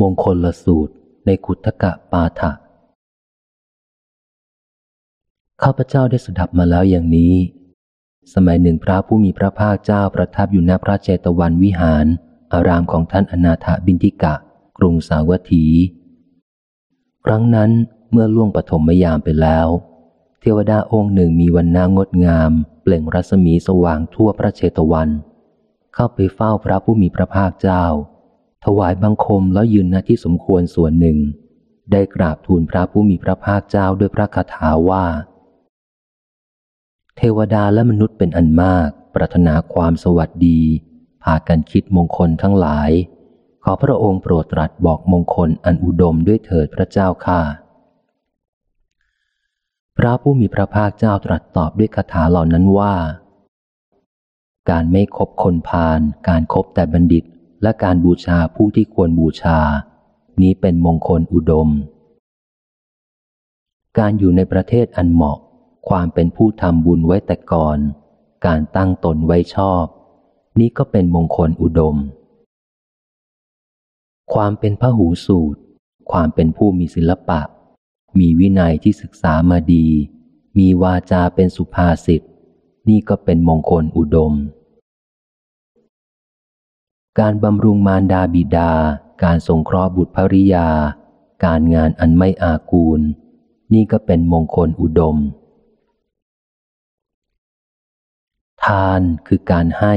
มงคลละสูตรในขุทกะปาฐะข้าพเจ้าได้สดับมาแล้วอย่างนี้ สมัยหนึ่งพระผู้มีพระภาคเจ้าประทับอยู่ณพระเจตวันวิหาร อารามของท่านอนาถบินทิกะ กรุงสาวัตถี ครั้งนั้นเมื่อล่วงปฐมยามไปแล้ว เทวดาองค์หนึ่งมีวันนางดงาม เปล่งรัศมีสว่างทั่วพระเจตวัน เข้าไปเฝ้าพระผู้มีพระภาคเจ้า ถวายบังคมแล้วยืนณที่สมควรส่วนหนึ่ง ได้กราบทูลพระผู้มีพระภาคเจ้าด้วยพระคาถาว่า เทวดาและมนุษย์เป็นอันมาก ปรารถนาความสวัสดี พากันคิดมงคลทั้งหลาย ขอพระองค์โปรดตรัสบอกมงคลอันอุดมด้วยเถิดพระเจ้าข้าพระผู้มีพระภาคเจ้าตรัสตอบด้วยคาถาเหล่านั้นว่า การไม่คบคนพาลการครบแต่บัณฑิต และการบูชาผู้ที่ควรบูชา นี้เป็นมงคลอุดม การอยู่ในประเทศอันเหมาะ ความเป็นผู้ทำบุญไว้แต่ก่อน การตั้งตนไว้ชอบ นี่ก็เป็นมงคลอุดม ความเป็นพระหูสูตร ความเป็นผู้มีศิลปะ มีวินัยที่ศึกษามาดี มีวาจาเป็นสุภาษิต นี่ก็เป็นมงคลอุดม การบำรุงมารดาบิดา การสงเคราะห์บุตรภริยา การงานอันไม่อากูล นี่ก็เป็นมงคลอุดม ทานคือการให้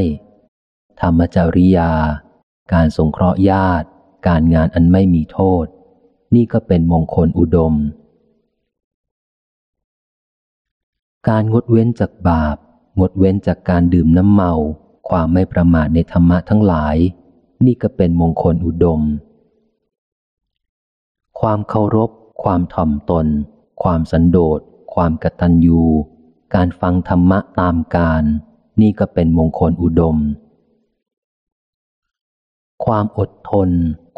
ธรรมจริยา การสงเคราะห์ญาติ การงานอันไม่มีโทษ นี่ก็เป็นมงคลอุดม การงดเว้นจากบาป งดเว้นจากการดื่มน้ำเมา ความไม่ประมาทในธรรมะทั้งหลาย นี่ก็เป็นมงคลอุดม ความเคารพ ความถ่อมตน ความสันโดษ ความกตัญญู การฟังธรรมะตามการ นี่ก็เป็นมงคลอุดม ความอดทน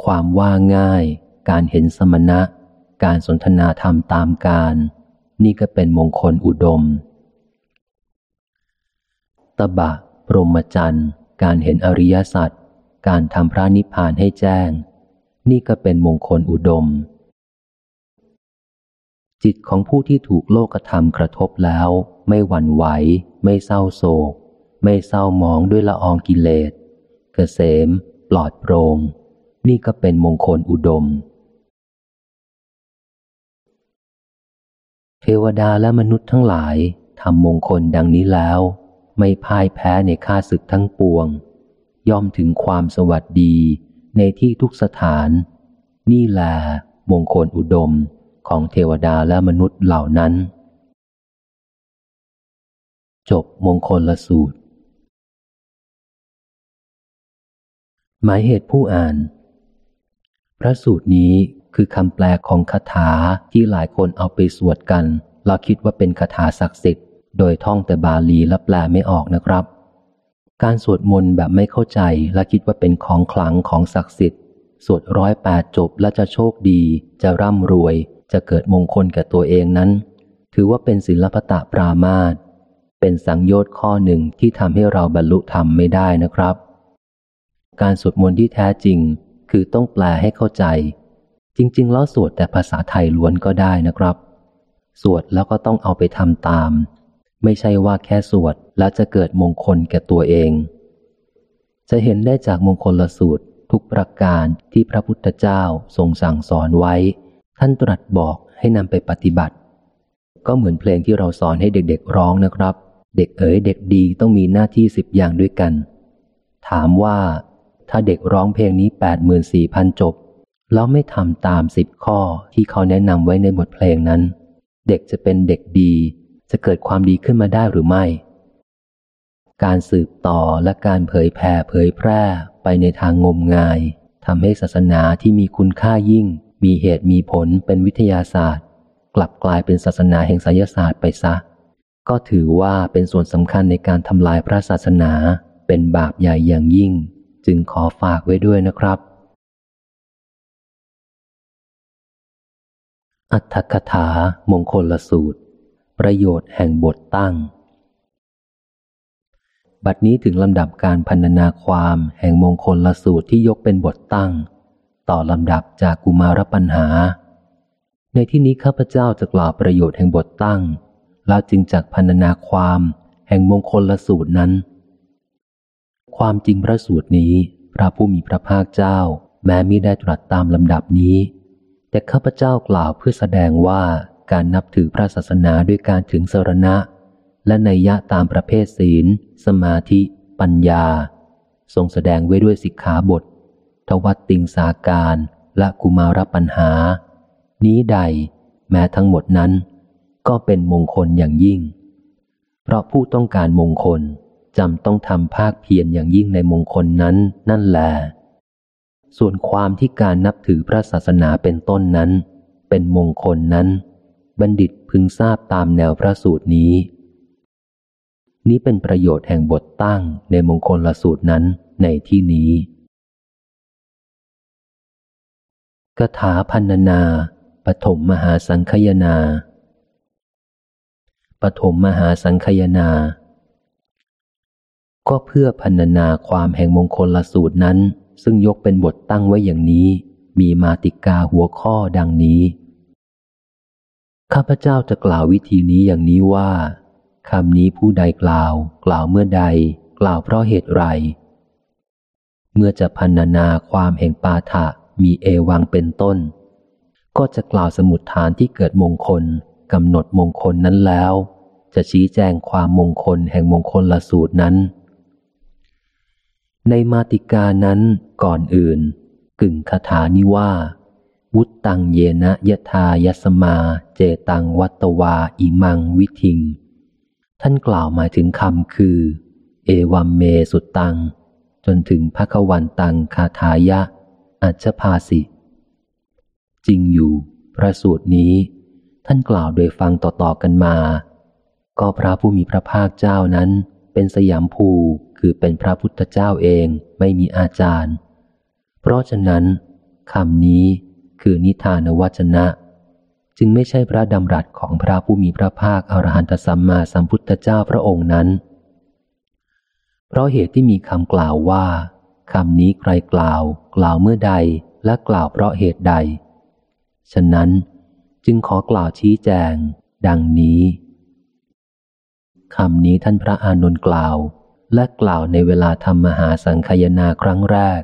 ความว่าง่าย การเห็นสมณะ การสนทนาธรรมตามการ นี่ก็เป็นมงคลอุดมตบะ พรหมจรรย์ การเห็นอริยสัจ การทำพระนิพพานให้แจ้ง นี่ก็เป็นมงคลอุดม จิตของผู้ที่ถูกโลกธรรมกระทบแล้ว ไม่หวั่นไหว ไม่เศร้าโศก ไม่เศร้าหมองด้วยละอองกิเลส เกษม ปลอดโปรง่ง นี่ก็เป็นมงคลอุดม เทวดาและมนุษย์ทั้งหลายทำมงคลดังนี้แล้ว ไม่พ่ายแพ้ในข้าศึกทั้งปวง ย่อมถึงความสวัสดีในที่ทุกสถาน นี่แหละมงคลอุดมของเทวดาและมนุษย์เหล่านั้น จบมงคลละสูตร หมายเหตุผู้อ่าน พระสูตรนี้คือคำแปลของคาถาที่หลายคนเอาไปสวดกันเราคิดว่าเป็นคาถาศักดิ์สิทธิ์ โดยท่องแต่บาลีและแปลไม่ออกนะครับ การสวดมนต์แบบไม่เข้าใจและคิดว่าเป็นของขลังของศักดิ์สิทธิ์ สวดร้อยแปดจบและจะโชคดี จะร่ำรวย จะเกิดมงคลแก่ตัวเองนั้น ถือว่าเป็นศิลปตะปรามาตเป็นสังโยชน์ข้อหนึ่งที่ทำให้เราบรรลุธรรมไม่ได้นะครับ การสวดมนต์ที่แท้จริง คือต้องแปลให้เข้าใจ จริง ๆ แล้วสวดแต่ภาษาไทยล้วนก็ได้นะครับ สวดแล้วก็ต้องเอาไปทำตาม ไม่ใช่ว่าแค่สวดแล้วจะเกิดมงคลแก่ตัวเอง จะเห็นได้จากมงคลละสูตรทุกประการที่พระพุทธเจ้าทรงสั่งสอนไว้ ท่านตรัสบอกให้นำไปปฏิบัติ ก็เหมือนเพลงที่เราสอนให้เด็กๆร้องนะครับ เด็กเอ๋ยเด็กดีต้องมีหน้าที่สิบอย่างด้วยกัน ถามว่าถ้าเด็กร้องเพลงนี้แปดหมื่นสี่พันจบ แล้วไม่ทำตามสิบข้อที่เขาแนะนำไว้ในบทเพลงนั้น เด็กจะเป็นเด็กดี จะเกิดความดีขึ้นมาได้หรือไม่ การสืบต่อและการเผยแผ่เผยแพร่ไปในทางงมงายทำให้ศาสนาที่มีคุณค่ายิ่ง มีเหตุมีผลเป็นวิทยาศาสตร์ กลับกลายเป็นศาสนาแห่งไสยศาสตร์ไปซะ ก็ถือว่าเป็นส่วนสำคัญในการทำลายพระศาสนาเป็นบาปใหญ่อย่างยิ่ง จึงขอฝากไว้ด้วยนะครับ อัตถกถามงคลละสูตร ประโยชน์แห่งบทตั้ง บัดนี้ถึงลำดับการพันนาความแห่งมงคลละสูตรที่ยกเป็นบทตั้ง ต่อลำดับจากกุมารปัญหา ในที่นี้ข้าพเจ้าจะกล่าวประโยชน์แห่งบทตั้ง แล้วจึงจักพันนาความแห่งมงคลละสูตรนั้น ความจริงพระสูตรนี้ พระผู้มีพระภาคเจ้า แม้มิได้ตรัสตามลำดับนี้ แต่ข้าพเจ้ากล่าวเพื่อแสดงว่า การนับถือพระศาสนาด้วยการถึงสรณะ และในยะตามประเภทศีล สมาธิ ปัญญา ทรงแสดงไว้ด้วยสิกขาบท ทวัตติงสาการและกุมารปัญหา นี้ใด แม้ทั้งหมดนั้น ก็เป็นมงคลอย่างยิ่ง เพราะผู้ต้องการมงคลจำต้องทำภาคเพียรอย่างยิ่งในมงคลนั้นนั่นแหละส่วนความที่การนับถือพระศาสนาเป็นต้นนั้น เป็นมงคลนั้น บัณฑิตพึงทราบตามแนวพระสูตรนี้ นี้เป็นประโยชน์แห่งบทตั้งในมงคลละสูตรนั้นในที่นี้กถาพันนา ปฐมมหาสังคยนา ปฐมมหาสังคยนา ก็เพื่อพันนาความแห่งมงคลละสูตรนั้น ซึ่งยกเป็นบทตั้งไว้อย่างนี้ มีมาติกาหัวข้อดังนี้ ข้าพเจ้าจะกล่าววิธีนี้อย่างนี้ว่าคำนี้ผู้ใดกล่าว กล่าวเมื่อใด กล่าวเพราะเหตุไร เมื่อจะพันนาความแห่งปาฐะมีเอวังเป็นต้น ก็จะกล่าวสมุดฐานที่เกิดมงคลกำหนดมงคลนั้นแล้ว จะชี้แจงความมงคลแห่งมงคลละสูตรนั้น ในมาติกานั้นก่อนอื่น กึ่งคาถานี้ว่า วุตตังเยนะยะทายสมา เจตังวัตวาอิมังวิทิง ท่านกล่าวหมายถึงคำคือ เอวัมเมสุตตัง จนถึงพระควันตังคาทายะ อัจฉภาสิ จริงอยู่ พระสูตรนี้ ท่านกล่าวโดยฟังต่อๆกันมา ก็พระผู้มีพระภาคเจ้านั้น เป็นสยามภูคือเป็นพระพุทธเจ้าเองไม่มีอาจารย์ เพราะฉะนั้นคำนี้ คือนิทานวจนะ จึงไม่ใช่พระดำรัสของพระผู้มีพระภาคอรหันตสัมมาสัมพุทธเจ้าพระองค์นั้น เพราะเหตุที่มีคำกล่าวว่าคำนี้ใครกล่าว กล่าวเมื่อใดและกล่าวเพราะเหตุใด ฉะนั้นจึงขอกล่าวชี้แจง ดังนี้คำนี้ท่านพระอานนท์กล่าว และกล่าวในเวลาทำมหาสังคยนาครั้งแรก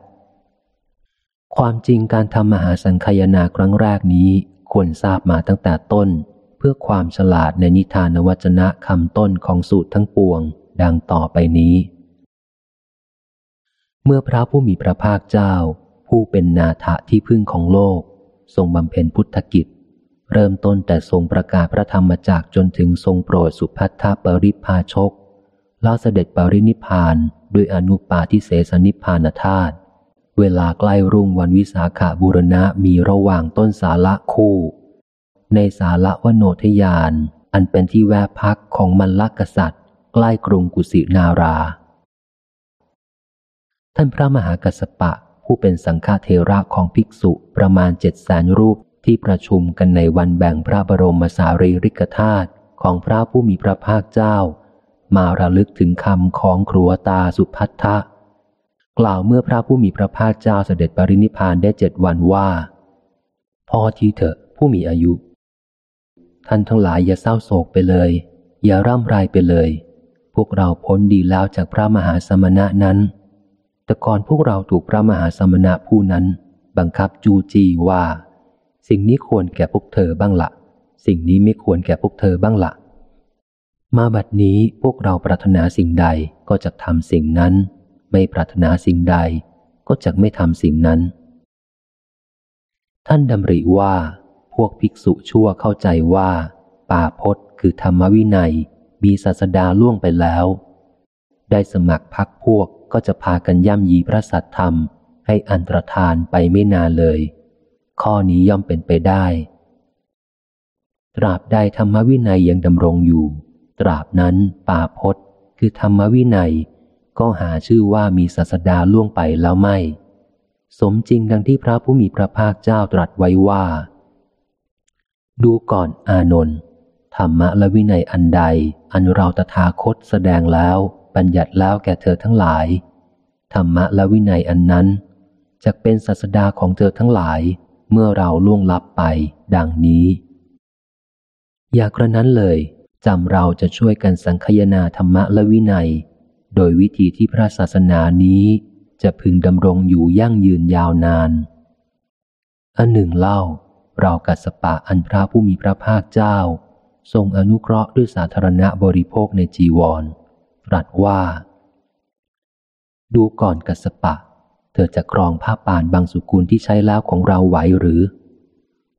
ความจริงการทำมหาสังคายนาครั้งแรกนี้ควรทราบมาตั้งแต่ต้น เพื่อความฉลาดในนิทานวัจนะคำต้นของสูตรทั้งปวง ดังต่อไปนี้ เมื่อพระผู้มีพระภาคเจ้า ผู้เป็นนาถะที่พึ่งของโลก ทรงบำเพ็ญพุทธกิจ เริ่มต้นแต่ทรงประกาศพระธรรมจักจนถึงทรงโปรดสุพัทธปริพาชกแล้วเสด็จปรินิพานด้วยอนุปาทิเสสนิพานธาตุ เวลาใกล้รุ่งวันวิสาขาบูรณะมีระหว่างต้นสาละคู่ ในสาละวโนทยาน อันเป็นที่แวะพักของมันลกษัตริย์ ใกล้กรุงกุสินารา ท่านพระมหากัสปะผู้เป็นสังฆเทระของภิกษุประมาณเจ็ดแสนรูปที่ประชุมกันในวันแบ่งพระบรมสารีริกธาตุของพระผู้มีพระภาคเจ้า มาระลึกถึงคำของครัวตาสุพัทธะ กล่าวเมื่อพระผู้มีพระภาคเจ้าเสด็จปรินิพานได้เจ็ดวันว่า พอทีเถอะผู้มีอายุ ท่านทั้งหลายอย่าเศร้าโศกไปเลย อย่าร่ำไรไปเลย พวกเราพ้นดีแล้วจากพระมหาสมณะนั้น แต่ก่อนพวกเราถูกพระมหาสมณะผู้นั้น บังคับจูจีว่า สิ่งนี้ควรแก่พวกเธอบ้างละ สิ่งนี้ไม่ควรแก่พวกเธอบ้างละมาบัดนี้พวกเราปรารถนาสิ่งใดก็จะทำสิ่งนั้น ไม่ปรารถนาสิ่งใด ก็จะไม่ทำสิ่งนั้น ท่านดำริว่า พวกภิกษุชั่วเข้าใจว่า ป่าพศคือธรรมวินัย มีศาสดาล่วงไปแล้ว ได้สมัครพักพวกก็จะพากันย่ำยีพระสัตธรรม ให้อันตรธานไปไม่นานเลย ข้อนี้ย่อมเป็นไปได้ ตราบใดธรรมวินัยยังดำรงอยู่ ตราบนั้นป่าพศคือธรรมวินัย ก็หาชื่อว่ามีศาสดาล่วงไปแล้วไม่ สมจริงดังที่พระผู้มีพระภาคเจ้าตรัสไว้ว่า ดูก่อนอานนท์ธรรมะและวินัยอันใด อันเราตถาคตแสดงแล้ว บัญญัติแล้วแก่เธอทั้งหลาย ธรรมะและวินัยอันนั้นจะเป็นศาสดาของเธอทั้งหลาย เมื่อเราล่วงลับไปดังนี้ อย่ากระนั้นเลยจำเราจะช่วยกันสังคยนาธรรมะและวินัย โดยวิธีที่พระศาสนานี้จะพึงดำรงอยู่ยั่งยืนยาวนาน อันหนึ่งเล่า เรากัสปะอันพระผู้มีพระภาคเจ้า ทรงอนุเคราะห์ด้วยสาธารณบริโภคในจีวร ตรัสว่า ดูก่อนกัสปะ เธอจะครองผ้าป่านบางสุกุลที่ใช้แล้วของเราไหวหรือ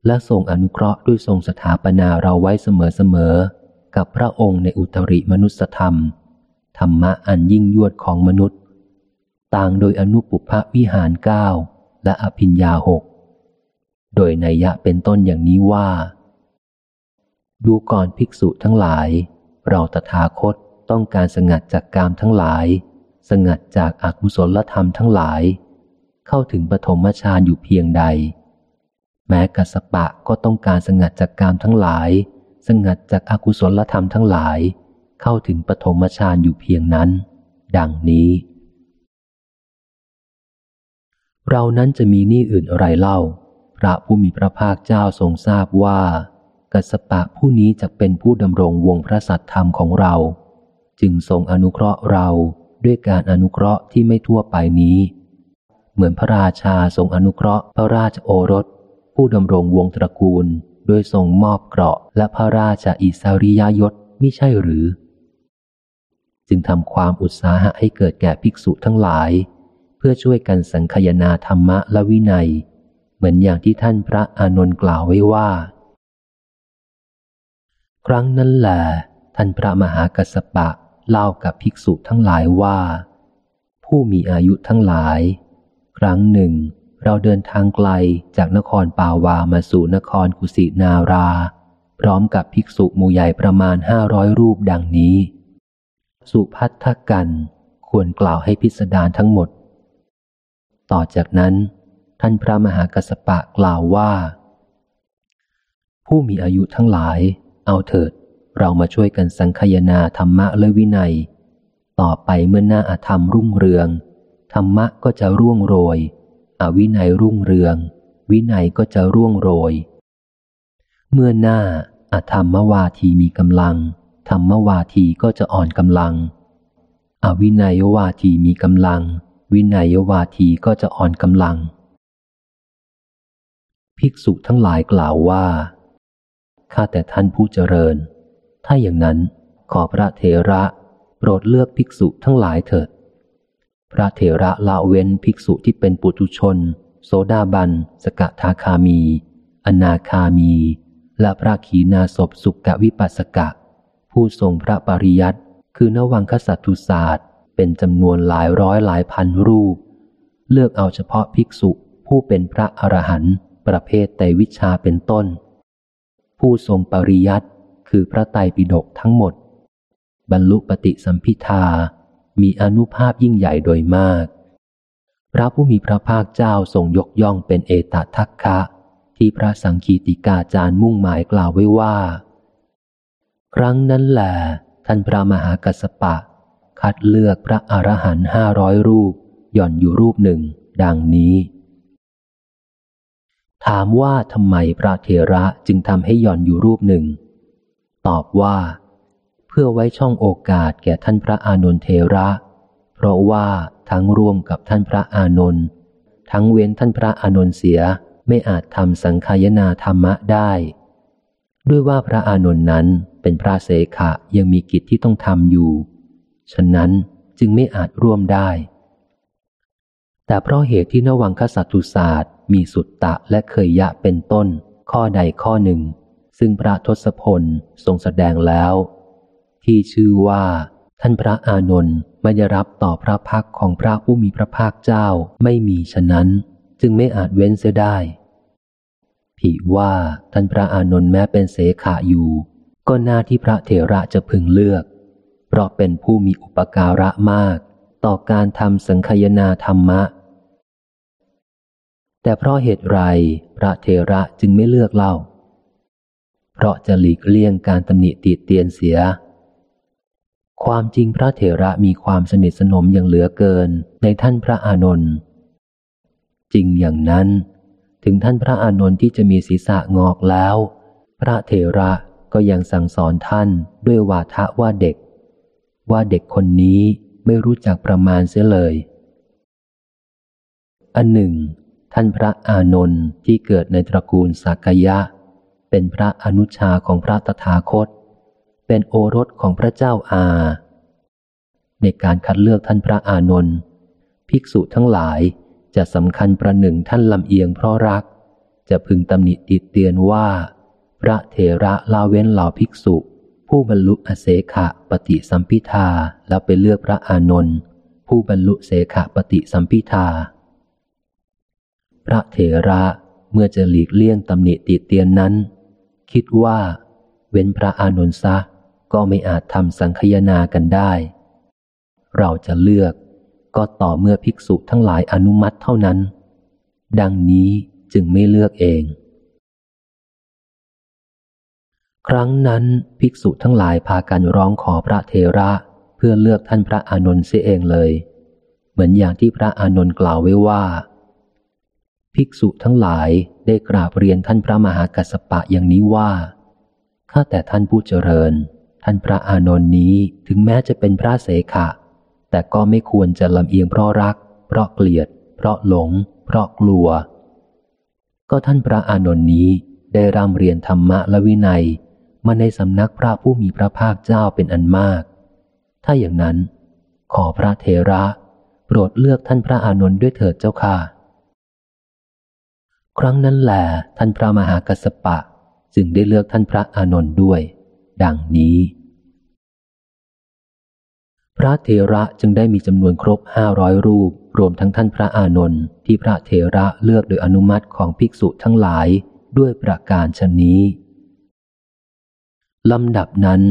และทรงอนุเคราะห์ด้วยทรงสถาปนาเราไว้เสมอๆกับพระองค์ในอุตริมนุสธรรม ธรรมะอันยิ่งยวดของมนุษย์ ต่างโดยอนุปุพวิหารเก้าและอภิญญาหก โดยนัยยะเป็นต้นอย่างนี้ว่า ดูก่อนภิกษุทั้งหลาย เราตถาคตต้องการสงัดจากกามทั้งหลาย สงัดจากอากุศลธรรมทั้งหลาย เข้าถึงปฐมฌานอยู่เพียงใด แม้กัสปะก็ต้องการสงัดจากกามทั้งหลาย สงัดจากอากุศลธรรมทั้งหลาย เข้าถึงปฐมฌานอยู่เพียงนั้น ดังนี้ เรานั้นจะมีหนี้อื่นอะไรเล่า พระผู้มีพระภาคเจ้าทรงทราบว่า กัสปะผู้นี้จะเป็นผู้ดำรงวงพระสัตธรรมของเรา จึงทรงอนุเคราะห์เราด้วยการอนุเคราะห์ที่ไม่ทั่วไปนี้ เหมือนพระราชาทรงอนุเคราะห์พระราชโอรส ผู้ดำรงวงตระกูล โดยทรงมอบเกราะและพระราชอิสริยยศมิใช่หรือ จึงทำความอุตสาหะให้เกิดแก่ภิกษุทั้งหลาย เพื่อช่วยกันสังคยนาธรรมะและวินัย เหมือนอย่างที่ท่านพระอานนท์กล่าวไว้ว่า ครั้งนั้นแหละท่านพระมหากัสปะเล่ากับภิกษุทั้งหลายว่า ผู้มีอายุทั้งหลาย ครั้งหนึ่ง เราเดินทางไกลจากนครป่าวามาสู่นครกุสินารา พร้อมกับภิกษุหมู่ใหญ่ประมาณห้าร้อยรูปดังนี้ สุพัทธกัน ควรกล่าวให้พิสดารทั้งหมด ต่อจากนั้น ท่านพระมหากัสปะกล่าวว่า ผู้มีอายุทั้งหลาย เอาเถิด เรามาช่วยกันสังคยนาธรรมะและวินัย ต่อไปเมื่อหน้าอาธรรมรุ่งเรือง ธรรมะก็จะร่วงโรย อวินัยรุ่งเรือง วินัยก็จะร่วงโรย เมื่อหน้าอาธรรมวาทีมีกำลัง ธรรมวาทีก็จะอ่อนกำลัง อวินัยวาทีมีกำลัง วินัยวาทีก็จะอ่อนกำลัง ภิกษุทั้งหลายกล่าวว่า ข้าแต่ท่านผู้เจริญ ถ้าอย่างนั้นขอพระเถระโปรดเลือกภิกษุทั้งหลายเถิด พระเถระละเว้นภิกษุที่เป็นปุถุชน โสดาบัน สกทาคามี อนาคามี และพระขีนาศพสุกวิปัสสกะ ผู้ทรงพระปริยัติคือนวังคสัตตุศาสตร์ เป็นจำนวนหลายร้อยหลายพันรูป เลือกเอาเฉพาะภิกษุผู้เป็นพระอรหันต์ประเภทไตวิชาเป็นต้น ผู้ทรงปริยัติคือพระไตรปิฎกทั้งหมด บรรลุปฏิสัมพิทา มีอนุภาพยิ่งใหญ่โดยมาก พระผู้มีพระภาคเจ้าทรงยกย่องเป็นเอตทัคคะ ที่พระสังคีติกาจารย์มุ่งหมายกล่าวไว้ว่า ครั้งนั้นแหละท่านพระมหากัสปะ คัดเลือกพระอรหันต์ห้าร้อยรูป หย่อนอยู่รูปหนึ่ง ดังนี้ ถามว่าทำไมพระเทระจึงทำให้หย่อนอยู่รูปหนึ่ง ตอบว่า เพื่อไว้ช่องโอกาสแก่ท่านพระอานนทเทระ เพราะว่าทั้งร่วมกับท่านพระอานนท์ทั้งเว้นท่านพระอานนท์เสียไม่อาจทำสังขายนาธรรมะได้ ด้วยว่าพระอานนท์นั้นเป็นพระเสขะยังมีกิจที่ต้องทำอยู่ ฉะนั้นจึงไม่อาจร่วมได้ แต่เพราะเหตุที่นวังคสัตตุศาสตร์ มีสุตตะและเคยยะเป็นต้น ข้อใดข้อหนึ่ง ซึ่งพระทศพลทรงแสดงแล้ว ที่ชื่อว่าท่านพระอานนท์ไม่ได้รับต่อพระพักของพระผู้มีพระภาคเจ้าไม่มีฉะนั้น จึงไม่อาจเว้นเสียได้ ผีว่าท่านพระอานนท์แม้เป็นเสขาอยู่ ก็น่าที่พระเถระจะพึงเลือก เพราะเป็นผู้มีอุปการะมาก ต่อการทำสังคยนาธรรมะ แต่เพราะเหตุไรพระเทระจึงไม่เลือกเล่า เพราะจะหลีกเลี่ยงการตำหนิตีเตียนเสีย ความจริงพระเถระมีความสนิทสนมอย่างเหลือเกินในท่านพระอานนท์จริงอย่างนั้น ถึงท่านพระอานนท์ที่จะมีศีรษะงอกแล้ว พระเถระก็ยังสั่งสอนท่านด้วยวาทะว่าเด็ก ว่าเด็กคนนี้ไม่รู้จักประมาณเสียเลย อันหนึ่ง ท่านพระอานนท์ที่เกิดในตระกูลสักยะ เป็นพระอนุชาของพระตถาคต เป็นโอรสของพระเจ้าอา ในการคัดเลือกท่านพระอานนท์ภิกษุทั้งหลาย จะสำคัญประหนึ่งท่านลำเอียงเพราะรัก จะพึงตำหนิติเตียนว่า พระเถระลาเว้นเหล่าภิกษุ ผู้บรรลุอเสขะปฏิสัมพิทาแล้วไปเลือกพระอานนท์ผู้บรรลุเสขะปฏิสัมพิทา พระเถระเมื่อจะหลีกเลี่ยงตำหนิติเตียนนั้น คิดว่า เว้นพระอานนท์ซะก็ไม่อาจทำสังคยนากันได้ เราจะเลือก ก็ต่อเมื่อภิกษุทั้งหลายอนุมัติเท่านั้น ดังนี้จึงไม่เลือกเอง ครั้งนั้นภิกษุทั้งหลายพากันร้องขอพระเทระเพื่อเลือกท่านพระอานนท์เสียเองเลย เหมือนอย่างที่พระอานนท์กล่าวไว้ว่า ภิกษุทั้งหลายได้กราบเรียนท่านพระมหากัสปะอย่างนี้ว่าข้าแต่ท่านผู้เจริญ ท่านพระอานนท์นี้ถึงแม้จะเป็นพระเสขะ แต่ก็ไม่ควรจะลำเอียงเพราะรัก เพราะเกลียด เพราะหลง เพราะกลัว ก็ท่านพระอานนท์นี้ได้ร่ำเรียนธรรมะและวินัย มาในสำนักพระผู้มีพระภาคเจ้าเป็นอันมาก ถ้าอย่างนั้น ขอพระเทระ โปรดเลือกท่านพระอานนท์ด้วยเถิดเจ้าค่ะ ครั้งนั้นแหละท่านพระมหากัสปะ จึงได้เลือกท่านพระอานนท์ด้วย ดังนี้ พระเทระจึงได้มีจำนวนครบห้าร้อยรูป รวมทั้งท่านพระอานนท์ที่พระเทระเลือกโดยอนุมัติของภิกษุทั้งหลายด้วยประการชนนี้ลำดับนั้น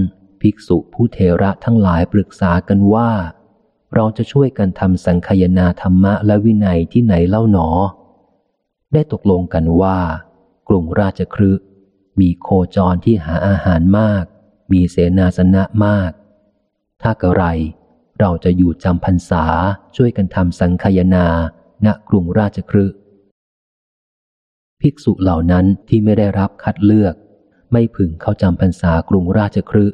ภิกษุผู้เทระทั้งหลายปรึกษากันว่า เราจะช่วยกันทำสังคยนาธรรมะและวินัยที่ไหนเล่าหนอ ได้ตกลงกันว่ากรุงราชครึมีโคจรที่หาอาหารมาก มีเสนาสนะมาก ถ้ากระไร เราจะอยู่จำพรรษาช่วยกันทำสังคยนา ณกรุงราชครึภิกษุเหล่านั้นที่ไม่ได้รับคัดเลือก ไม่พึงเข้าจำพรรษากรุงราชครึ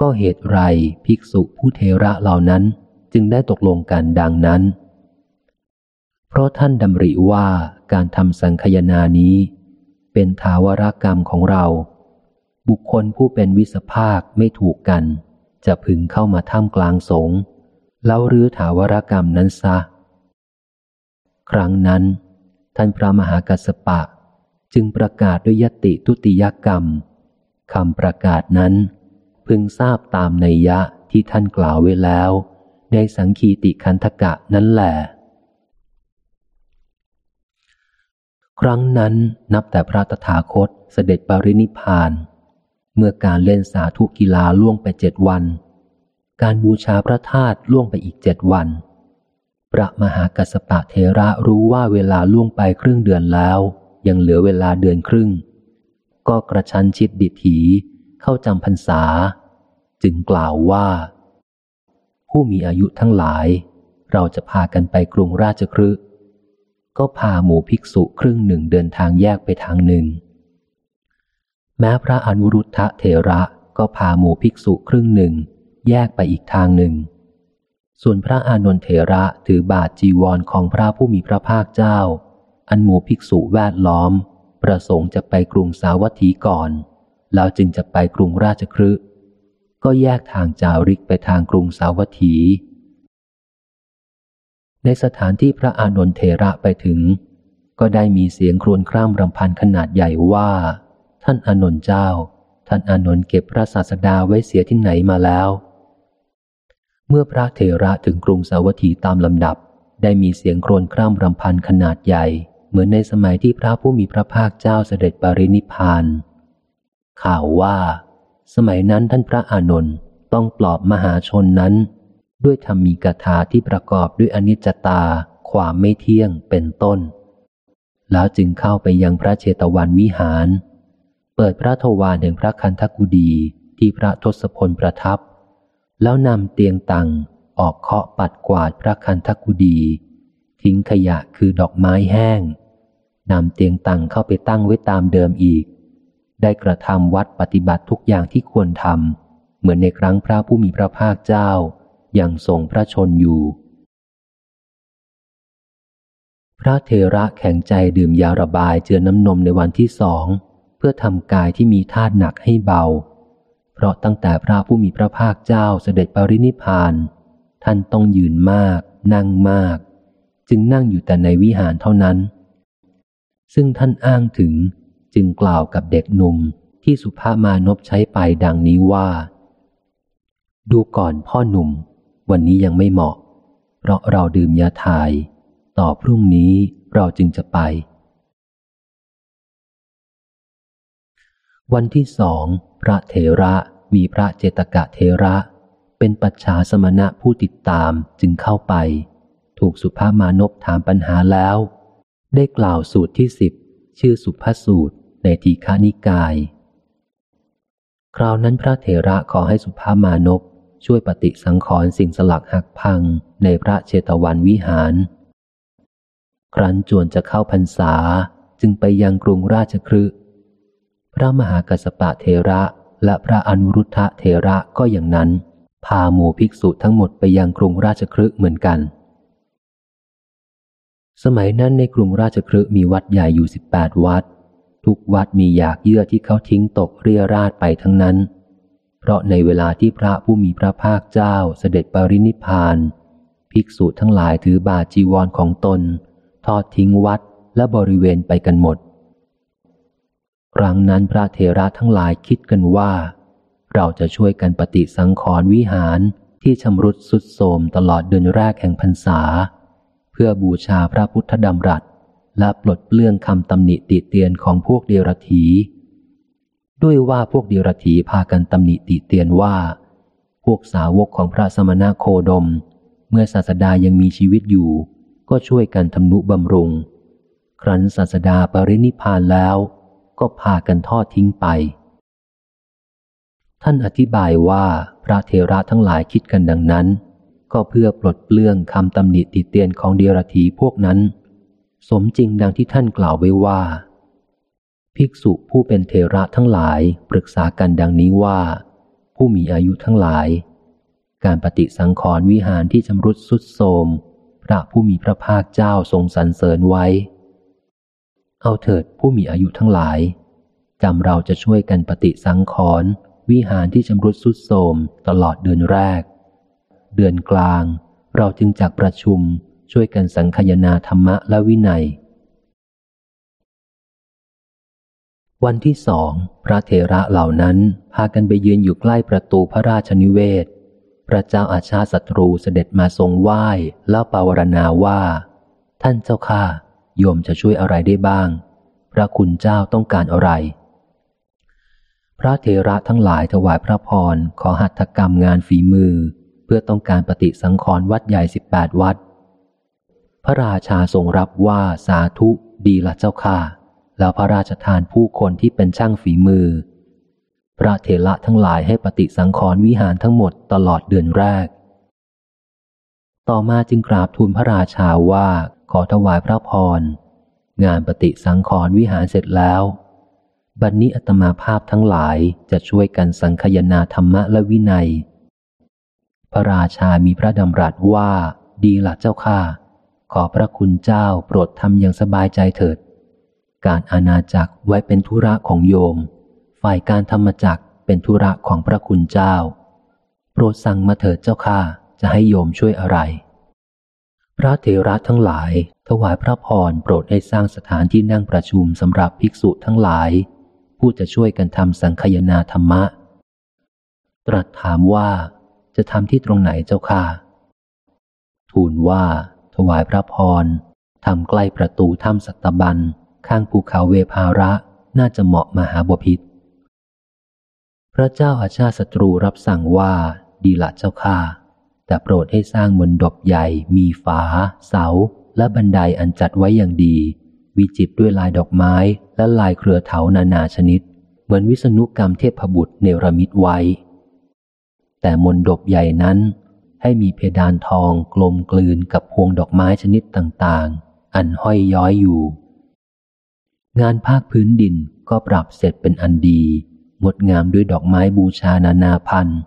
ก็เหตุไรภิกษุผู้เทระเหล่านั้นจึงได้ตกลงกันดังนั้น เพราะท่านดำริว่าการทำสังคยนานี้ เป็นทาวรกรรมของเรา บุคคลผู้เป็นวิสภาคไม่ถูกกัน จะพึงเข้ามาท่ามกลางสงฆ์แล้วรื้อถาวรกรรมนั้นซะ ครั้งนั้น ท่านพระมหากัสปะ จึงประกาศด้วยยติทุติยกรรมคำประกาศนั้น พึงทราบตามในยะที่ท่านกล่าวไว้แล้ว ในสังคีติคันธกะนั่นแหละครั้งนั้นนับแต่พระตถาคตเสด็จปรินิพาน เมื่อการเล่นสาธุกีฬาล่วงไปเจ็ดวัน การบูชาพระธาตุล่วงไปอีกเจ็ดวัน พระมหากัสปะเทระรู้ว่าเวลาล่วงไปครึ่งเดือนแล้ว ยังเหลือเวลาเดือนครึ่ง ก็กระชั้นชิดดิถีเข้าจำพรรษา จึงกล่าวว่า ผู้มีอายุทั้งหลาย เราจะพากันไปกรุงราชครึก็พาหมู่ภิกษุครึ่งหนึ่งเดินทางแยกไปทางหนึ่ง แม้พระอนุรุทธะเถระก็พาหมู่ภิกษุครึ่งหนึ่ง แยกไปอีกทางหนึ่ง ส่วนพระอานนทเถระถือบาทจีวรของพระผู้มีพระภาคเจ้า อันหมู่ภิกษุแวดล้อม ประสงค์จะไปกรุงสาวัตถีก่อน แล้วจึงจะไปกรุงราชครึก็แยกทางจาริกไปทางกรุงสาวัตถี ในสถานที่พระอานนทเถระไปถึง ก็ได้มีเสียงครวญคร่ำรำพันขนาดใหญ่ว่า ท่านอนนท์เจ้า ท่านอนนท์เก็บพระศาสดาไว้เสียที่ไหนมาแล้ว เมื่อพระเถระถึงกรุงสาวัตถีตามลำดับ ได้มีเสียงโครนคร่ำรำพันขนาดใหญ่ เหมือนในสมัยที่พระผู้มีพระภาคเจ้าเสด็จปรินิพานข่าวว่า สมัยนั้นท่านพระอานนท์ต้องปลอบมหาชนนั้น ด้วยธรรมีกถาที่ประกอบด้วยอนิจจตา ความไม่เที่ยงเป็นต้น แล้วจึงเข้าไปยังพระเชตวันวิหาร เปิดพระทวารแห่งพระคันธกุดีที่พระทศพลประทับ แล้วนำเตียงตังออกเคาะปัดกวาดพระคันธกุดี ทิ้งขยะคือดอกไม้แห้งนำเตียงตังเข้าไปตั้งไว้ตามเดิมอีก ได้กระทำวัดปฏิบัติทุกอย่างที่ควรทำเหมือนในครั้งพระผู้มีพระภาคเจ้ายัางทรงพระชนอยู่ พระเทระแข็งใจดื่มยาระบายเจือน้ำนมในวันที่สอง พื่อทำกายที่มีธาตุหนักให้เบา เพราะตั้งแต่พระผู้มีพระภาคเจ้าเสด็จปรินิพาน ท่านต้องยืนมาก นั่งมาก จึงนั่งอยู่แต่ในวิหารเท่านั้น ซึ่งท่านอ้างถึงจึงกล่าวกับเด็กหนุ่มที่สุภามานพใช้ไปดังนี้ว่า ดูก่อนพ่อหนุ่ม วันนี้ยังไม่เหมาะ เพราะเราดื่มยาทาย ต่อพรุ่งนี้เราจึงจะไป วันที่สองพระเถระมีพระเจตกะเทระ เป็นปัจฉาสมณะผู้ติดตามจึงเข้าไป ถูกสุภามานพถามปัญหาแล้ว ได้กล่าวสูตรที่สิบชื่อสุภาสูตรในทีฆานิกาย คราวนั้นพระเถระขอให้สุภามานพช่วยปฏิสังขรณ์สิ่งสลักหักพังในพระเชตวันวิหาร ครั้นจวนจะเข้าพรรษาจึงไปยังกรุงราชครื พระมหากัสปะเทระและพระอนุรุทธะเทระก็อย่างนั้น พาหมู่ภิกษุทั้งหมดไปยังกรุงราชครืเหมือนกัน สมัยนั้นในกรุงราชครืมีวัดใหญ่อยู่สิบแปดวัด ทุกวัดมีอยากเยื่อที่เขาทิ้งตกเรียราดไปทั้งนั้น เพราะในเวลาที่พระผู้มีพระภาคเจ้าเสด็จปรินิพานภิกษุทั้งหลายถือบาจีวรของตน ทอดทิ้งวัดและบริเวณไปกันหมด ครั้งนั้นพระเทระทั้งหลายคิดกันว่า เราจะช่วยกันปฏิสังขรณ์วิหารที่ชำรุดสุดโทมตลอดเดือนแรกแห่งพรรษา เพื่อบูชาพระพุทธดำรัส และปลดเปลื้องคำตำหนิติเตียนของพวกเดรธีด้วยว่าพวกเดียรถีพากันตำหนิติเตียนว่า พวกสาวกของพระสมณะโคดม เมื่อศาสดายังมีชีวิตอยู่ ก็ช่วยกันทำนุบำรุง ครั้นศาสดาปรินิพานแล้ว ก็พากันทอดทิ้งไป ท่านอธิบายว่าพระเทระทั้งหลายคิดกันดังนั้น ก็เพื่อปลดเปลื้องคำตำหนิติเตียนของเดียรถีพวกนั้น สมจริงดังที่ท่านกล่าวไว้ว่า ภิกษุผู้เป็นเทระทั้งหลายปรึกษากันดังนี้ว่า ผู้มีอายุทั้งหลาย การปฏิสังขรณ์วิหารที่ชำรุดสุดโทมพระผู้มีพระภาคเจ้าทรงสรรเสริญไว้ เอาเถิดผู้มีอายุทั้งหลายจำเราจะช่วยกันปฏิสังขรณ์วิหารที่ชำรุดสุดโทมตลอดเดือนแรก เดือนกลาง เราจึงจักประชุมช่วยกันสังคยนาธรรมะและวินัย วันที่สองพระเทระเหล่านั้นพากันไปยืนอยู่ใกล้ประตูพระราชนิเวศ พระเจ้าอาชาศัตรูเสด็จมาทรงไหว้แล้วปาวรณาว่า ท่านเจ้าข้า โยมจะช่วยอะไรได้บ้าง พระคุณเจ้าต้องการอะไร พระเทระทั้งหลายถวายพระพร ขอหัตถกรรมงานฝีมือ เพื่อต้องการปฏิสังขรณ์วัดใหญ่สิบแปดวัด พระราชาทรงรับว่าสาธุดีละเจ้าข้าแล้วพระราชทานผู้คนที่เป็นช่างฝีมือ พระเถระทั้งหลายให้ปฏิสังขรณ์วิหารทั้งหมดตลอดเดือนแรก ต่อมาจึงกราบทูลพระราชาว่า ขอถวายพระพรงานปฏิสังขรณ์วิหารเสร็จแล้ว บัดนนี้อัตมาภาพทั้งหลายจะช่วยกันสังคยนาธรรมะและวินัย พระราชามีพระดำรัสว่าดีละเจ้าข้าขอพระคุณเจ้าโปรดทำอย่างสบายใจเถิด การอาณาจักรไว้เป็นธุระของโยม ฝ่ายการธรรมจักรเป็นธุระของพระคุณเจ้า โปรดสั่งมาเถิดเจ้าข้าจะให้โยมช่วยอะไร ระเถระทั้งหลาย ถวายพระพรโปรดให้สร้างสถานที่นั่งประชุมสำหรับภิกษุทั้งหลาย ผู้จะช่วยกันทำสังคยนาธรรมะ ตรัสถามว่าจะทำที่ตรงไหนเจ้าค่ะ ทูลว่า ถวายพระพรทำใกล้ประตูถ้ำสัตบัน ข้างภูเขาเวภาระน่าจะเหมาะมหาบพิษพระเจ้าอาชาศัตรูรับสั่งว่าดีละเจ้าข้า แต่โปรดให้สร้างมนดบใหญ่มีฝา เสา และบันไดอันจัดไว้อย่างดี วิจิตด้วยลายดอกไม้และลายเครือเถานานาชนิด เหมือนวิษณุกรรมเทพบุตรเนรมิตไว้ แต่มนดบใหญ่นั้น ให้มีเพดานทองกลมกลืนกับพวงดอกไม้ชนิดต่างๆ อันห้อยย้อยอยู่ งานภาคพื้นดินก็ปรับเสร็จเป็นอันดี งดงามด้วยดอกไม้บูชานานาพันธ์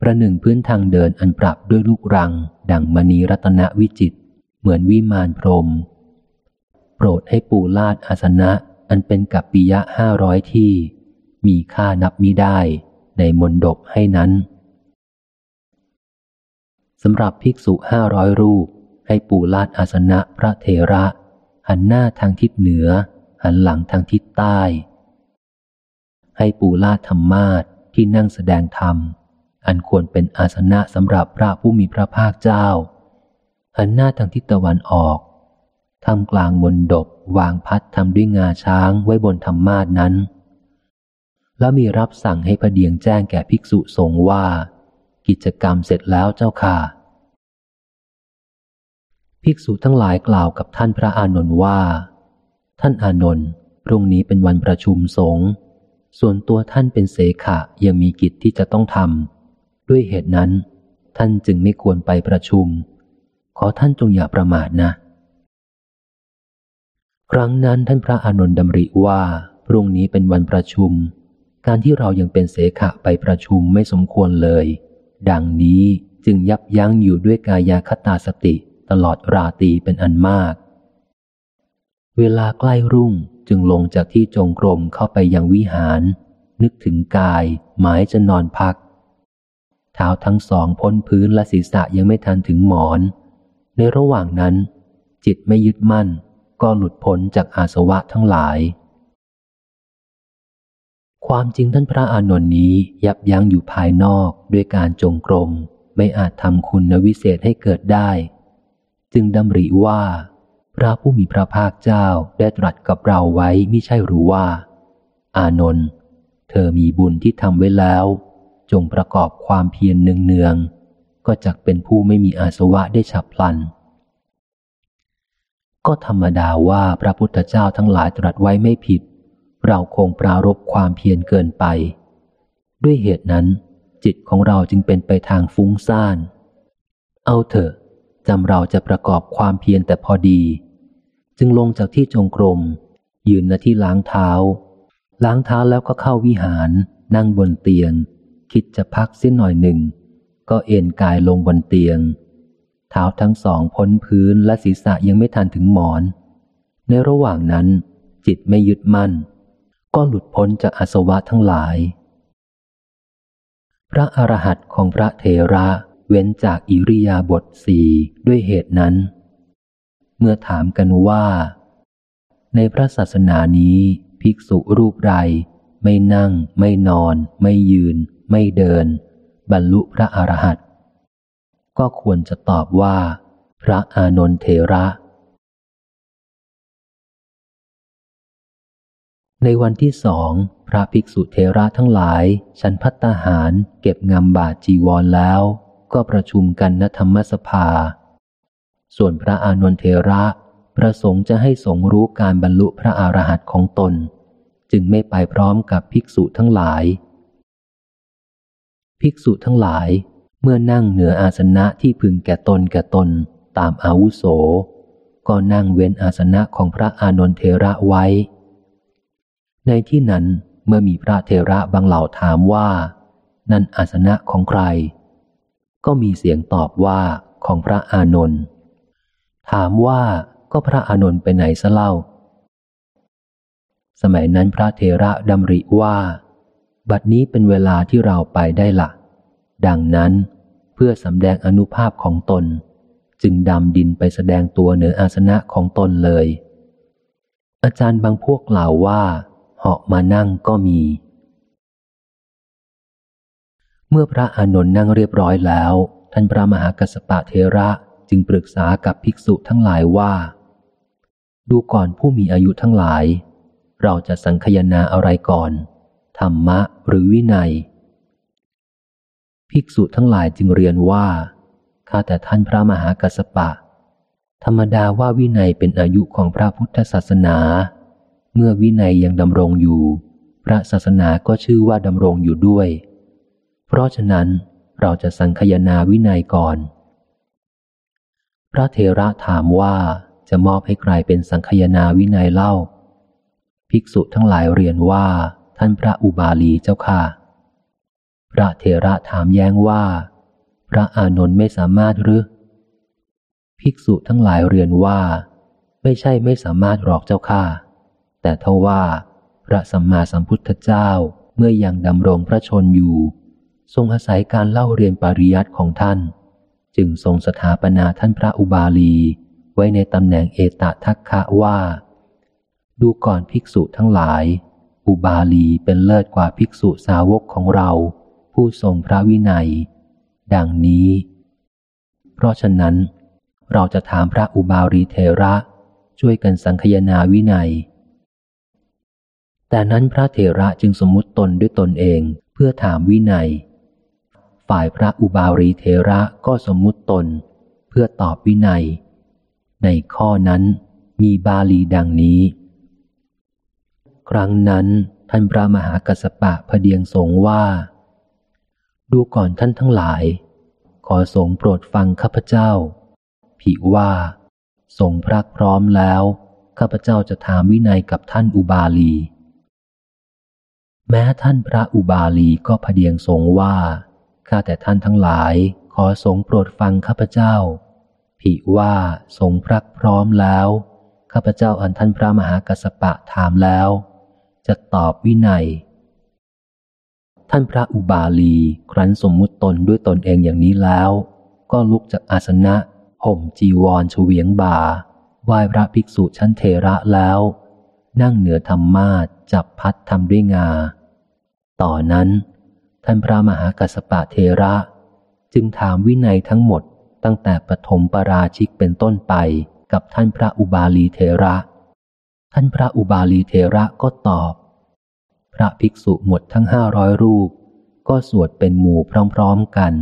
ประหนึ่งพื้นทางเดินอันปรับด้วยลูกรัง ดังมณีรัตนวิจิต เหมือนวิมานพรม โปรดให้ปูลาดอาสนะอันเป็นกับปิยะห้าร้อยที่ มีค่านับมิได้ในมนดบให้นั้นสำหรับภิกษุห้าร้อยรูป ให้ปูลาดอาสนะพระเทระ หันหน้าทางทิศเหนือ หันหลังทางทิศใต้ ให้ปูลาดธรรมาทที่นั่งแสดงธรรม อันควรเป็นอาสนะสำหรับพระผู้มีพระภาคเจ้า หันหน้าทางทิศตะวันออกทำกลางบนดบวางพัดทำด้วยงาช้างไว้บนธรรมาทนั้น แล้วมีรับสั่งให้พระเดียงแจ้งแก่ภิกษุสงฆ์ว่า กิจกรรมเสร็จแล้วเจ้าค่ะ ภิกษุทั้งหลายกล่าวกับท่านพระอานนท์ว่า ท่านอานนท์พรุ่งนี้เป็นวันประชุมสงฆ์ส่วนตัวท่านเป็นเสขะยังมีกิจที่จะต้องทำ ด้วยเหตุนั้น ท่านจึงไม่ควรไปประชุม ขอท่านจงอย่าประมาทนะ ครั้งนั้นท่านพระอานนท์ดำริว่าพรุ่งนี้เป็นวันประชุม การที่เรายังเป็นเสขะไปประชุมไม่สมควรเลย ดังนี้จึงยับยั้งอยู่ด้วยกายาคตาสติตลอดราตรีเป็นอันมาก เวลาใกล้รุ่งจึงลงจากที่จงกรมเข้าไปยังวิหาร นึกถึงกายหมายจะนอนพัก ท้าทั้งสองพ้นพื้นและศีรษะยังไม่ทันถึงหมอน ในระหว่างนั้น จิตไม่ยึดมั่น ก็หลุดพ้นจากอาสวะทั้งหลาย ความจริงท่านพระอานนท์นี้ยับยั้งอยู่ภายนอกด้วยการจงกรม ไม่อาจทำคุณวิเศษให้เกิดได้ จึงดำริว่า พระผู้มีพระภาคเจ้าได้ตรัสกับเราไว้ไม่ใช่หรือว่า อานนท์เธอมีบุญที่ทำไว้แล้ว จงประกอบความเพียรเนืองๆก็จักเป็นผู้ไม่มีอาสวะได้ฉับพลัน ก็ธรรมดาว่าพระพุทธเจ้าทั้งหลายตรัสไว้ไม่ผิด เราคงปรารบความเพียรเกินไป ด้วยเหตุนั้น จิตของเราจึงเป็นไปทางฟุ้งซ่าน เอาเถอะจำเราจะประกอบความเพียรแต่พอดี จึงลงจากที่จงกรม ยืนณที่ล้างเท้า ล้างเท้าแล้วก็เข้าวิหาร นั่งบนเตียง คิดจะพักสิ้นหน่อยหนึ่ง ก็เอนกายลงบนเตียง เท้าทั้งสองพ้นพื้นและศีรษะยังไม่ทันถึงหมอน ในระหว่างนั้น จิตไม่ยึดมั่น ก็หลุดพ้นจากอาสวะทั้งหลาย พระอรหันต์ของพระเทระเว้นจากอิริยาบถสี่ด้วยเหตุนั้น เมื่อถามกันว่า ในพระศาสนานี้ภิกษุรูปใดไม่นั่ง ไม่นอน ไม่ยืน ไม่เดิน บรรลุพระอรหันต์ก็ควรจะตอบว่า พระอานนทเทระ ในวันที่สองพระภิกษุเทระทั้งหลาย ฉันพัตตาหารเก็บงำบาทจีวรแล้ว ก็ประชุมกันณธรรมสภา ส่วนพระอานนทเทระประสงค์จะให้สงรู้การบรรลุพระอรหันต์ของตน จึงไม่ไปพร้อมกับภิกษุทั้งหลาย ภิกษุทั้งหลาย เมื่อนั่งเหนืออาสนะที่พึงแก่ตนแก่ตนตามอาวุโส ก็นั่งเว้นอาสนะของพระอานนทเทระไว้ ในที่นั้นเมื่อมีพระเทระบางเหล่าถามว่า นั่นอาสนะของใคร ก็มีเสียงตอบว่าของพระอานนท์ถามว่าก็พระอานนท์ไปไหนซะเล่า สมัยนั้นพระเทระดำริว่า บัดนี้เป็นเวลาที่เราไปได้ละดังนั้น เพื่อสำแดงอนุภาพของตน จึงดำดินไปแสดงตัวเหนืออาสนะของตนเลย อาจารย์บางพวกกล่าวว่าเหาะมานั่งก็มี เมื่อพระอานนท์นั่งเรียบร้อยแล้ว ท่านพระมหากัสปะเทระจึงปรึกษากับภิกษุทั้งหลายว่า ดูก่อนผู้มีอายุทั้งหลาย เราจะสังคยนาอะไรก่อน ธรรมะหรือวินัย ภิกษุทั้งหลายจึงเรียนว่า ข้าแต่ท่านพระมหากัสปะ ธรรมดาว่าวินัยเป็นอายุของพระพุทธศาสนา เมื่อวินัยยังดำรงอยู่ พระศาสนาก็ชื่อว่าดำรงอยู่ด้วย เพราะฉะนั้นเราจะสังคยนาวินัยก่อน พระเทระถามว่าจะมอบให้ใครเป็นสังคยนาวินัยเล่า ภิกษุทั้งหลายเรียนว่า ท่านพระอุบาลีเจ้าค่ะ พระเทระถามแย้งว่า พระอานนท์ไม่สามารถหรือ ภิกษุทั้งหลายเรียนว่า ไม่ใช่ไม่สามารถหรอกเจ้าค่ะ แต่เท่าว่า พระสัมมาสัมพุทธเจ้าเมื่อยังดำรงพระชนอยู่ ทรงอาศัยการเล่าเรียนปริยัติของท่าน จึงทรงสถาปนาท่านพระอุบาลีไว้ในตำแหน่งเอตทัคคะว่า ดูก่อนภิกษุทั้งหลาย อุบาลีเป็นเลิศกว่าภิกษุสาวกของเรา ผู้ทรงพระวินัย ดังนี้ เพราะฉะนั้น เราจะถามพระอุบาลีเทระ ช่วยกันสังคยนาวินัย แต่นั้นพระเทระจึงสมมุติตนด้วยตนเองเพื่อถามวินัย ฝ่ายพระอุบาลีเทระก็สมมุติตน เพื่อตอบวินัย ในข้อนั้นมีบาลีดังนี้ ครั้งนั้นท่านพระมหากัสปะพเดียงสงว่า ดูก่อนท่านทั้งหลาย ขอสงโปรดฟังข้าพเจ้า ผิว่าสงพรักพร้อมแล้ว ข้าพเจ้าจะถามวินัยกับท่านอุบาลี แม้ท่านพระอุบาลีก็พเดียงสงว่าข้าแต่ท่านทั้งหลาย ขอสงโปรดฟังข้าพเจ้า ผิว่าสงพรักพร้อมแล้วข้าพเจ้าอันท่านพระมหากัสปะถามแล้ว จะตอบวินัย ท่านพระอุบาลีครั้นสมมุติตนด้วยตนเองอย่างนี้แล้ว ก็ลุกจากอาสนะห่มจีวรเฉวียงบ่าไหว้พระภิกษุชั้นเทระแล้ว นั่งเหนือธรรมาจับพัดทำด้วยงา ต่อนนั้น ท่านพระมหากัสปะเทระ จึงถามวินัยทั้งหมดตั้งแต่ปฐมปราชิกเป็นต้นไปกับท่านพระอุบาลีเทระ ท่านพระอุบาลีเทระก็ตอบ ระภิกษุหมดทั้งห้าร้อยรูป ก็สวดเป็นหมู่พร้อมๆกัน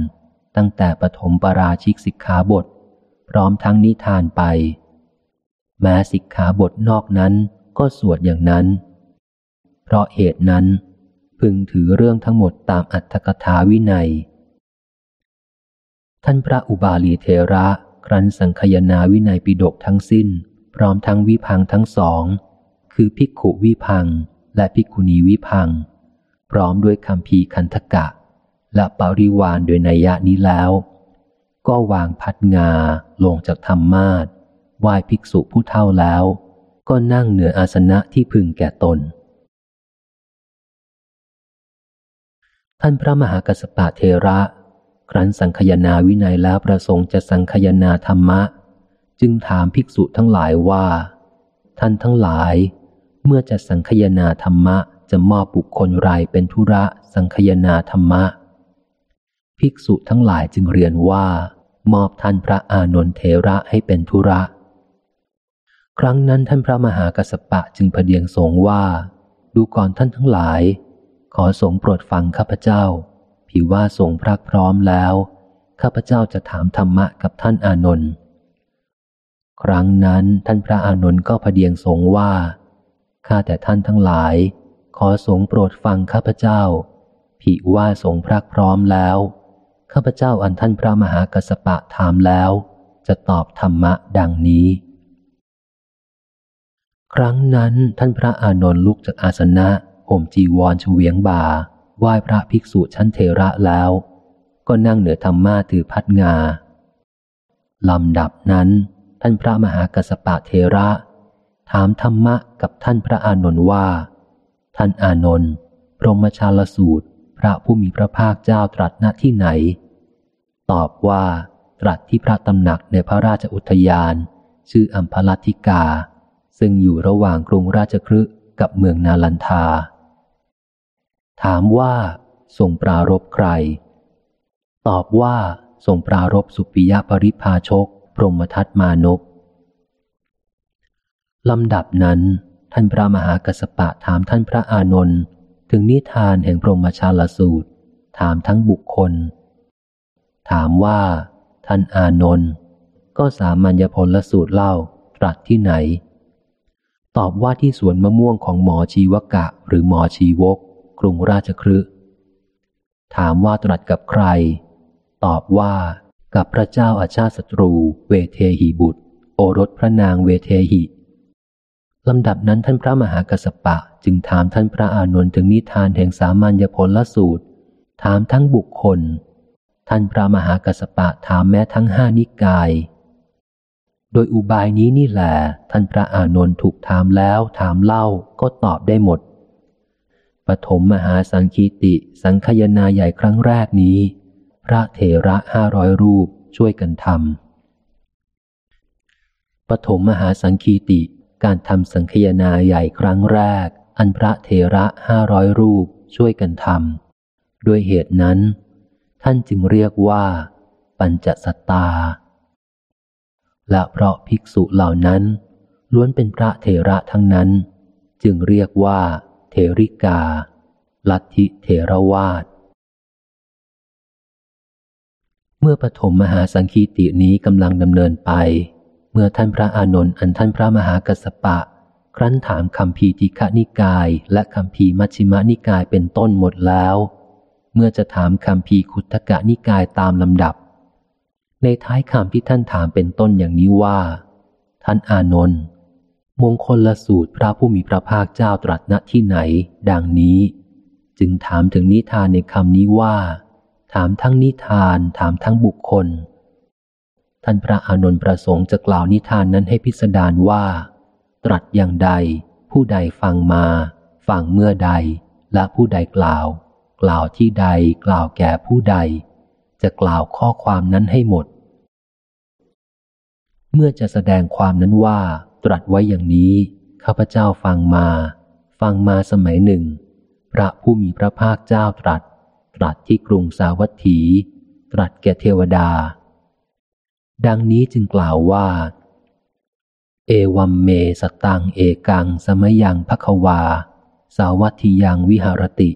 ตั้งแต่ปฐมปราชิกสิกขาบท พร้อมทั้งนิทานไป แม้สิกขาบทนอกนั้นก็สวดอย่างนั้น เพราะเหตุนั้น พึงถือเรื่องทั้งหมดตามอัตถกถาวินัย ท่านพระอุบาลีเทระครั้นสังคยนาวินัยปิดกทั้งสิ้น พร้อมทั้งวิพังทั้งสอง คือภิกขุวิพัง และภิกขุณีวิพัง พร้อมด้วยคำพีคันธกะ และปริวานโดยนัยยะนี้แล้ว ก็วางพัดงาลงจากธรรมาทไหว้ภิกษุผู้เท่าแล้ว ก็นั่งเหนืออาสนะที่พึงแก่ตน ท่านพระมหากัสปะเทระ ครั้นสังคยนาวินัยแล้วประสงค์จะสังคยนาธรรมะ จึงถามภิกษุทั้งหลายว่า ท่านทั้งหลาย เมื่อจะสังคยนาธรรมะจะมอบบุคคลไรเป็นธุระสังคยนาธรรมะ ภิกษุทั้งหลายจึงเรียนว่า มอบท่านพระอานนทเทระให้เป็นธุระ ครั้งนั้นท่านพระมหากัสปะจึงพเดียงสงว่า ดูก่อนท่านทั้งหลาย ขอสงโปรดฟังข้าพเจ้า ผิวว่าสงพรักพร้อมแล้ว ข้าพเจ้าจะถามธรรมะกับท่านอานนท์ครั้งนั้นท่านพระอานนท์ก็พเดียงสงว่า ข้าแต่ท่านทั้งหลาย ขอสงโปรดฟังข้าพเจ้า ผิว่าสงพรักพร้อมแล้ว ข้าพเจ้าอันท่านพระมหากัสปะถามแล้ว จะตอบธรรมะดังนี้ ครั้งนั้นท่านพระอานนท์ลุกจากอาสนะห่มจีวรเฉวียงบ่าไหว้พระภิกษุชั้นเทระแล้ว ก็นั่งเหนือธรรมาถือพัดงาลำดับนั้น ท่านพระมหากัสปะเทระ ถามธรรมะกับท่านพระอานนท์ว่า ท่านอานนท์พรหมชาลสูตร พระผู้มีพระภาคเจ้าตรัสณที่ไหน ตอบว่า ตรัสที่พระตำหนักในพระราชอุทยาน ชื่ออัมพลัติกา ซึ่งอยู่ระหว่างกรุงราชคฤห์กับเมืองนาลันทา ถามว่าทรงปรารบใคร ตอบว่าทรงปรารบสุปิยปริภาชก พรหมทัตมานพ ลำดับนั้น ท่านพระมหากัสปะถามท่านพระอานนท์ถึงนิทานแห่งพรหมชาลสูตร ถามทั้งบุคคล ถามว่า ท่านอานนท์ก็สามัญญผลสูตรเล่าตรัสที่ไหน ตอบว่าที่สวนมะม่วงของหมอชีวกะหรือหมอชีวก กรุงราชครืถามว่าตรัสกับใคร ตอบว่ากับพระเจ้าอาชาติศัตรู เวเทหิบุตร โอรสพระนางเวเทหิ ลำดับนั้นท่านพระมหากัสปะจึงถามท่านพระอานนท์ถึงนิทานแห่งสามัญญผลละสูตร ถามทั้งบุคคล ท่านพระมหากัสปะถามแม้ทั้งห้านิกาย โดยอุบายนี้นี่แหละท่านพระอานนท์ถูกถามแล้วถามเล่าก็ตอบได้หมด ปฐมมหาสังคีติ สังคยนาใหญ่ครั้งแรกนี้ พระเถระห้าร้อยรูปช่วยกันทำปฐมมหาสังคีติ การทำสังคยนาใหญ่ครั้งแรก อันพระเถระห้าร้อยรูปช่วยกันทำด้วยเหตุนั้น ท่านจึงเรียกว่า ปัญจสตา และเพราะภิกษุเหล่านั้น ล้วนเป็นพระเถระทั้งนั้น จึงเรียกว่า เทริกา ลัทธิเทรวาสเมื่อปฐมมหาสังคีตินี้กำลังดำเนินไป มื่อท่านพระอานนท์อันท่านพระมหากัสปะ ครั้นถามคำพีติฆนิกาย และคำพีมัชฌิมนิกายเป็นต้นหมดแล้ว เมื่อจะถามคำพีคุตกะนิกายตามลำดับ ในท้ายคำที่ท่านถามเป็นต้นอย่างนี้ว่า ท่านอานนท์มงคลละสูตรพระผู้มีพระภาคเจ้าตรัสณที่ไหน ดังนี้ จึงถามถึงนิทานในคำนี้ว่า ถามทั้งนิทานถามทั้งบุคคล ท่านพระอานนท์ประสงค์จะกล่าวนิทานนั้นให้พิสดารว่า ตรัสอย่างใด ผู้ใดฟังมา ฟังเมื่อใด และผู้ใดกล่าว กล่าวที่ใดกล่าวแก่ผู้ใด จะกล่าวข้อความนั้นให้หมด เมื่อจะแสดงความนั้นว่า ตรัสไว้อย่างนี้ข้าพเจ้าฟังมา ฟังมาสมัยหนึ่ง พระผู้มีพระภาคเจ้าตรัส ตรัสที่กรุงสาวัตถี ตรัสแก่เทวดา ดังนี้จึงกล่าวว่า เอวัมเมสตังเอกังสมยังภควา สาวัติยังวิหารติ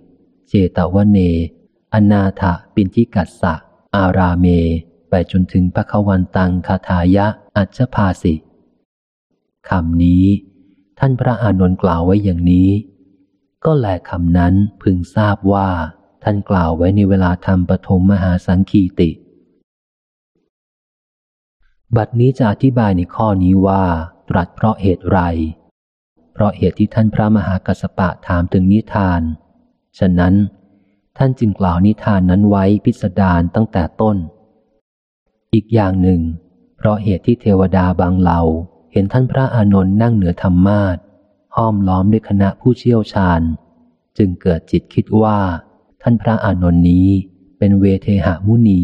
เจตวเน อนาถปินทิกัสสะ อาราเม ไปจนถึงภควันตังคาทายะ อัจภาสิคำนี้ ท่านพระอานนท์กล่าวไว้อย่างนี้ ก็แลคำนั้นพึงทราบว่าท่านกล่าวไว้ในเวลาทำปฐมมหาสังคีติ บัดนี้จะอธิบายในข้อนี้ว่าตรัสเพราะเหตุไร เพราะเหตุที่ท่านพระมหากัสปะถามถึงนิทาน ฉะนั้น ท่านจึงกล่าวนิทานนั้นไว้พิสดารตั้งแต่ต้น อีกอย่างหนึ่ง เพราะเหตุที่เทวดาบางเหล่า เห็นท่านพระอานนท์นั่งเหนือธรรมาทห้อมล้อมด้วยคณะผู้เชี่ยวชาญ จึงเกิดจิตคิดว่า ท่านพระอานนท์นี้เป็นเวเทหมุนี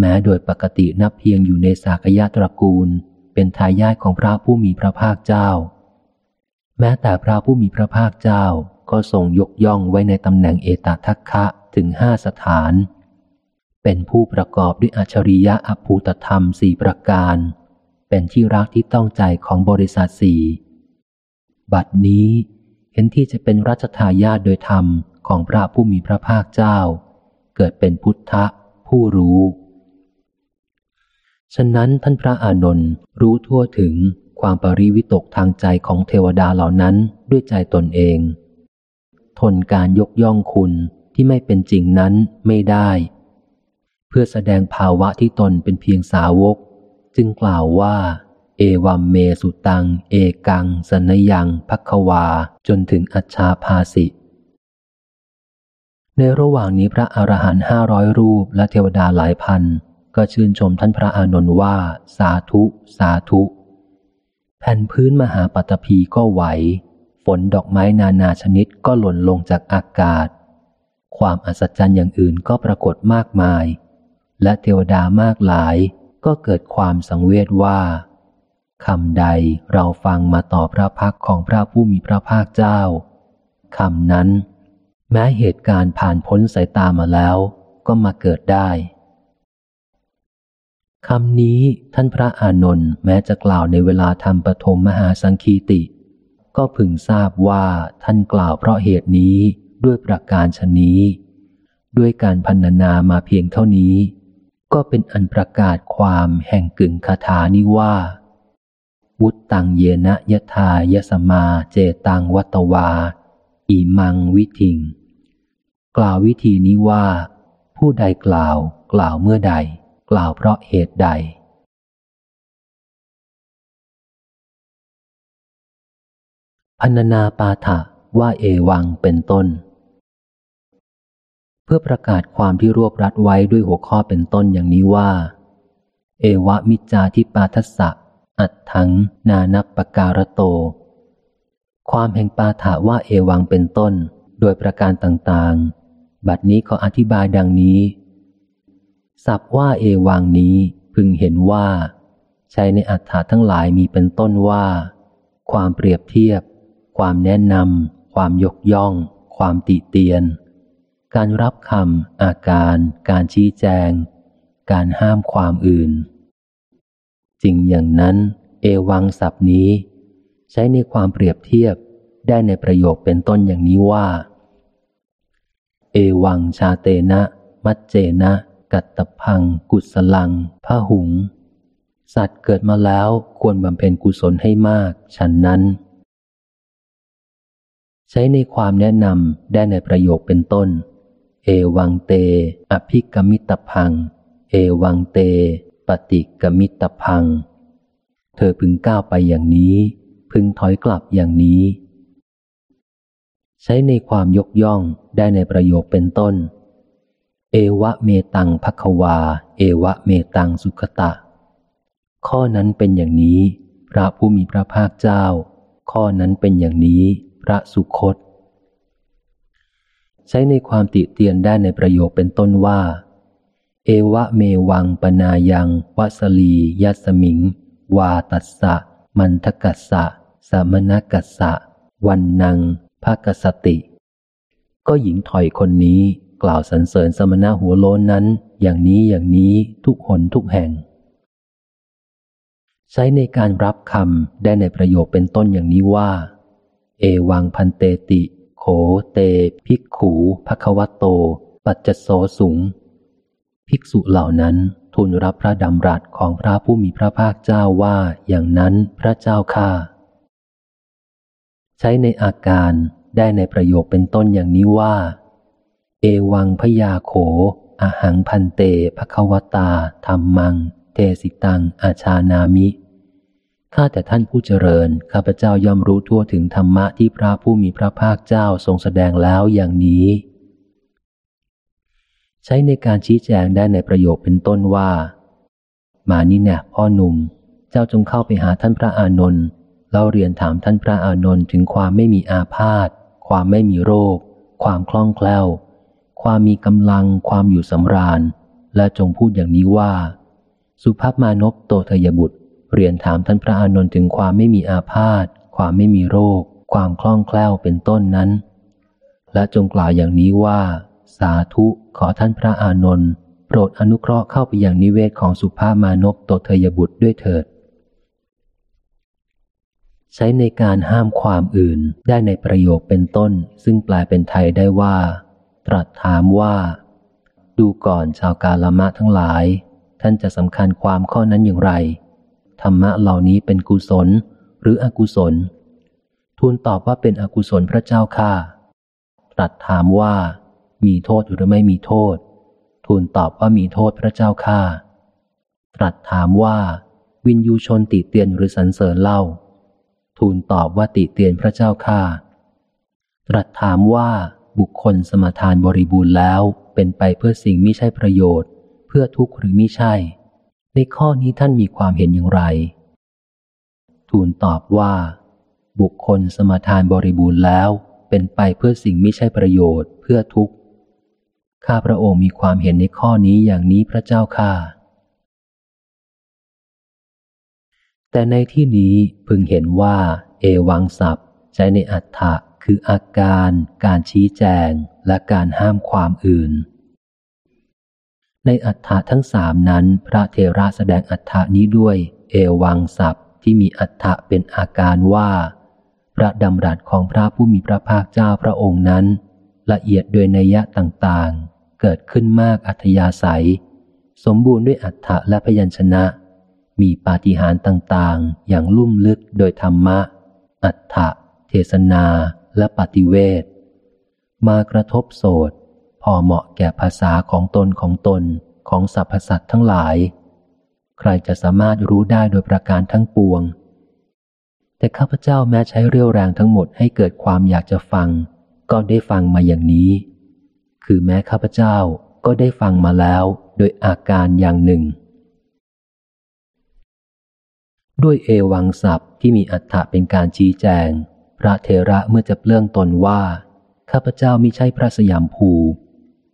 แม้โดยปกตินับเพียงอยู่ในสากยะตระกูล เป็นทายาทของพระผู้มีพระภาคเจ้า แม้แต่พระผู้มีพระภาคเจ้าก็ทรงยกย่องไว้ในตำแหน่งเอตทัคคะถึงห้าสถาน เป็นผู้ประกอบด้วยอัจฉริยะอภูตธรรมสี่ประการ เป็นที่รักที่ต้องใจของบริษัทสี่บัดนี้เห็นที่จะเป็นรัชทายาทโดยธรรมของพระผู้มีพระภาคเจ้า เกิดเป็นพุทธะผู้รู้ ฉะนั้นท่านพระอานนท์รู้ทั่วถึงความปริวิตกทางใจของเทวดาเหล่านั้นด้วยใจตนเอง ทนการยกย่องคุณที่ไม่เป็นจริงนั้นไม่ได้ เพื่อแสดงภาวะที่ตนเป็นเพียงสาวก จึงกล่าวว่า เอวัมเมสุตัง เอกัง สนยังพักวา จนถึงอัชชาภาสิ ในระหว่างนี้พระอรหันต์ห้าร้อยรูปและเทวดาหลายพัน ก็ชื่นชมท่านพระอานนท์ว่า สาธุ สาธุ แผ่นพื้นมหาปัตภีก็ไหว ฝนดอกไม้นานาชนิดก็หล่นลงจากอากาศ ความอัศจรรย์อย่างอื่นก็ปรากฏมากมาย และเทวดามากหลายก็เกิดความสังเวชว่าคำใดเราฟังมาต่อพระพักของพระผู้มีพระภาคเจ้าคำนั้น แม้เหตุการณ์ผ่านพ้นสายตามาแล้ว ก็มาเกิดได้ คำนี้ท่านพระอานนท์แม้จะกล่าวในเวลาทำปฐมมหาสังคีติ ก็พึงทราบว่าท่านกล่าวเพราะเหตุนี้ด้วยประการชนี้ ด้วยการพันนามาเพียงเท่านี้ ก็เป็นอันประกาศความแห่งกึ่งคาถานี้ว่าวุตตังเยนะยะทายสมาเจตังวัตวาอิมังวิทิง กล่าววิธีนี้ว่า ผู้ใดกล่าวกล่าวเมื่อใด กล่าวเพราะเหตุใด พันนาปาฐะว่าเอวังเป็นต้น เพื่อประกาศความที่รวบรัดไว้ด้วยหัวข้อเป็นต้นอย่างนี้ว่า เอวะมิจาทิปาทัสสะ อัดถังนานับปการโต ความแห่งปาฐะว่าเอวังเป็นต้น โดยประการต่างๆ บัดนี้ขออธิบายดังนี้ สับว่าเอวังนี้พึงเห็นว่า ใช้ในอัฏฐะทั้งหลายมีเป็นต้นว่า ความเปรียบเทียบ ความแนะนำความยกย่อง ความติเตียน การรับคำอาการ การชี้แจง การห้ามความอื่น จริงอย่างนั้น เอวังศัพท์นี้ ใช้ในความเปรียบเทียบได้ในประโยคเป็นต้นอย่างนี้ว่า เอวังชาเตนะ มัจเจนะ กัตตพัง กุศลังพะหุง สัตว์เกิดมาแล้วควรบำเพ็ญกุศลให้มาก ฉันนั้น ใช้ในความแนะนำได้ในประโยคเป็นต้น เอวังเต อภิกมิตพัง เอวังเต ปฏิกมิตพัง เธอพึงก้าวไปอย่างนี้ พึงถอยกลับอย่างนี้ ใช้ในความยกย่องได้ในประโยคเป็นต้น เอวะเมตังภควา เอวะเมตังสุขตะ ข้อนั้นเป็นอย่างนี้ พระผู้มีพระภาคเจ้า ข้อนั้นเป็นอย่างนี้ พระสุคต ใช้ในความติเตียนได้ในประโยคเป็นต้นว่า เอวะเมวังปนายังวัสลียัสมิง วาตัสสะ มันทกัสสะสมณกัสสะ วันนังภกสติ ก็หญิงถอยคนนี้ กล่าวสรรเสริญสมณะหัวโล้นนั้น อย่างนี้อย่างนี้ทุกหนทุกแห่ง ใช้ในการรับคำได้ในประโยคเป็นต้นอย่างนี้ว่า เอวังพันเตติ โขเต ภิกขูภควโต ปัจจโสสุง ภิกษุเหล่านั้นทูลรับพระดำรัสของพระผู้มีพระภาคเจ้าว่าอย่างนั้นพระเจ้าข้าใช้ในอาการได้ในประโยคเป็นต้นอย่างนี้ว่า เอวังพยาโขอหังพันเตภควตาธรรมัง เทสิตัง อาชานามิ ข้าแต่ท่านผู้เจริญ ข้าพเจ้าย่อมรู้ทั่วถึงธรรมะที่พระผู้มีพระภาคเจ้าทรงแสดงแล้วอย่างนี้ ใช้ในการชี้แจงได้ในประโยคเป็นต้นว่า มานี่แน่พ่อหนุ่ม เจ้าจงเข้าไปหาท่านพระอานนท์เล่าเรียนถามท่านพระอานนท์ถึงความไม่มีอาพาธความไม่มีโรค ความคล่องแคล่ว ความมีกำลังความอยู่สำราญ และจงพูดอย่างนี้ว่า สุภาพมานพโตทยบุตร เรียนถามท่านพระอานนท์ถึงความไม่มีอาพาธความไม่มีโรค ความคล่องแคล่วเป็นต้นนั้น และจงกล่าวอย่างนี้ว่า สาธุขอท่านพระอานนท์โปรดอนุเคราะห์เข้าไปอย่างนิเวศของสุภาพมานพโตทยบุตรด้วยเถิด ใช้ในการห้ามความอื่นได้ในประโยคเป็นต้น ซึ่งแปลเป็นไทยได้ว่า ตรัสถามว่า ดูก่อนชาวกาลมะทั้งหลาย ท่านจะสำคัญความข้อนั้นอย่างไร ธรรมะเหล่านี้เป็นกุศลหรืออกุศล ทูลตอบว่าเป็นอกุศลพระเจ้าค่าตรัสถามว่า มีโทษหรือไม่มีโทษ ทูลตอบว่ามีโทษพระเจ้าค่าตรัสถามว่า วินยูชนติเตียนหรือสรรเสริญเล่า ทูลตอบว่าติเตียนพระเจ้าค่าตรัสถามว่า บุคคลสมทานบริบูรณ์แล้วเป็นไปเพื่อสิ่งไม่ใช่ประโยชน์ เพื่อทุกข์หรือไม่ใช่ ในข้อนี้ท่านมีความเห็นอย่างไร ทูลตอบว่า บุคคลสมทานบริบูรณ์แล้วเป็นไปเพื่อสิ่งไม่ใช่ประโยชน์ เพื่อทุกข์ข้าพระองค์มีความเห็นในข้อนี้อย่างนี้พระเจ้าข้าแต่ในที่นี้พึงเห็นว่า เอวังศัพท์ใช้ในอัฏฐะ คืออาการ การชี้แจง และการห้ามความอื่น ในอัฏฐะทั้งสามนั้น พระเทระแสดงอัฏฐะนี้ด้วย เอวังศัพท์ที่มีอัฏฐะเป็นอาการว่า พระดำรัสของพระผู้มีพระภาคเจ้าพระองค์นั้น ละเอียดโดยนัยยะต่างๆ เกิดขึ้นมากอัธยาศัย สมบูรณ์ด้วยอัฏฐะและพยัญชนะ มีปาฏิหาริย์ต่างๆ อย่างลุ่มลึกโดยธรรมะ อัฏฐะเทศนา และปฏิเวทมากระทบโสดพอเหมาะแก่ภาษาของตนของตนของสรรพสัตว์ทั้งหลาย ใครจะสามารถรู้ได้โดยประการทั้งปวง แต่ข้าพเจ้าแม้ใช้เรี่ยวแรงทั้งหมดให้เกิดความอยากจะฟัง ก็ได้ฟังมาอย่างนี้ คือแม้ข้าพเจ้าก็ได้ฟังมาแล้วโดยอาการอย่างหนึ่ง ด้วยเอวังศัพท์ที่มีอัฏฐะเป็นการชี้แจง พระเทระเมื่อจะเปลื้องตนว่า ข้าพเจ้ามิใช่พระสยามภู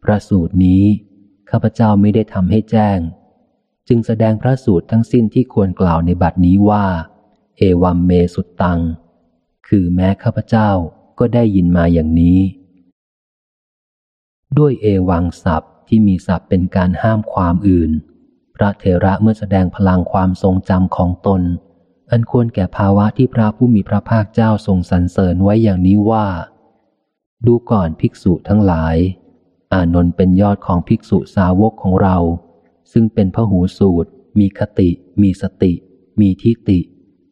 พระสูตรนี้ ข้าพเจ้าไม่ได้ทำให้แจ้ง จึงแสดงพระสูตรทั้งสิ้นที่ควรกล่าวในบัดนี้ว่า เอวัมเมสุตตัง คือแม้ข้าพเจ้าก็ได้ยินมาอย่างนี้ ด้วยเอวังศัพท์ที่มีศัพท์เป็นการห้ามความอื่น พระเทระเมื่อแสดงพลังความทรงจำของตน อันควรแก่ภาวะที่พระผู้มีพระภาคเจ้าทรงสรรเสริญไว้อย่างนี้ว่า ดูก่อนภิกษุทั้งหลาย อานนท์เป็นยอดของภิกษุสาวกของเรา ซึ่งเป็นพหูสูตร มีคติ มีสติ มีทิฏฐิ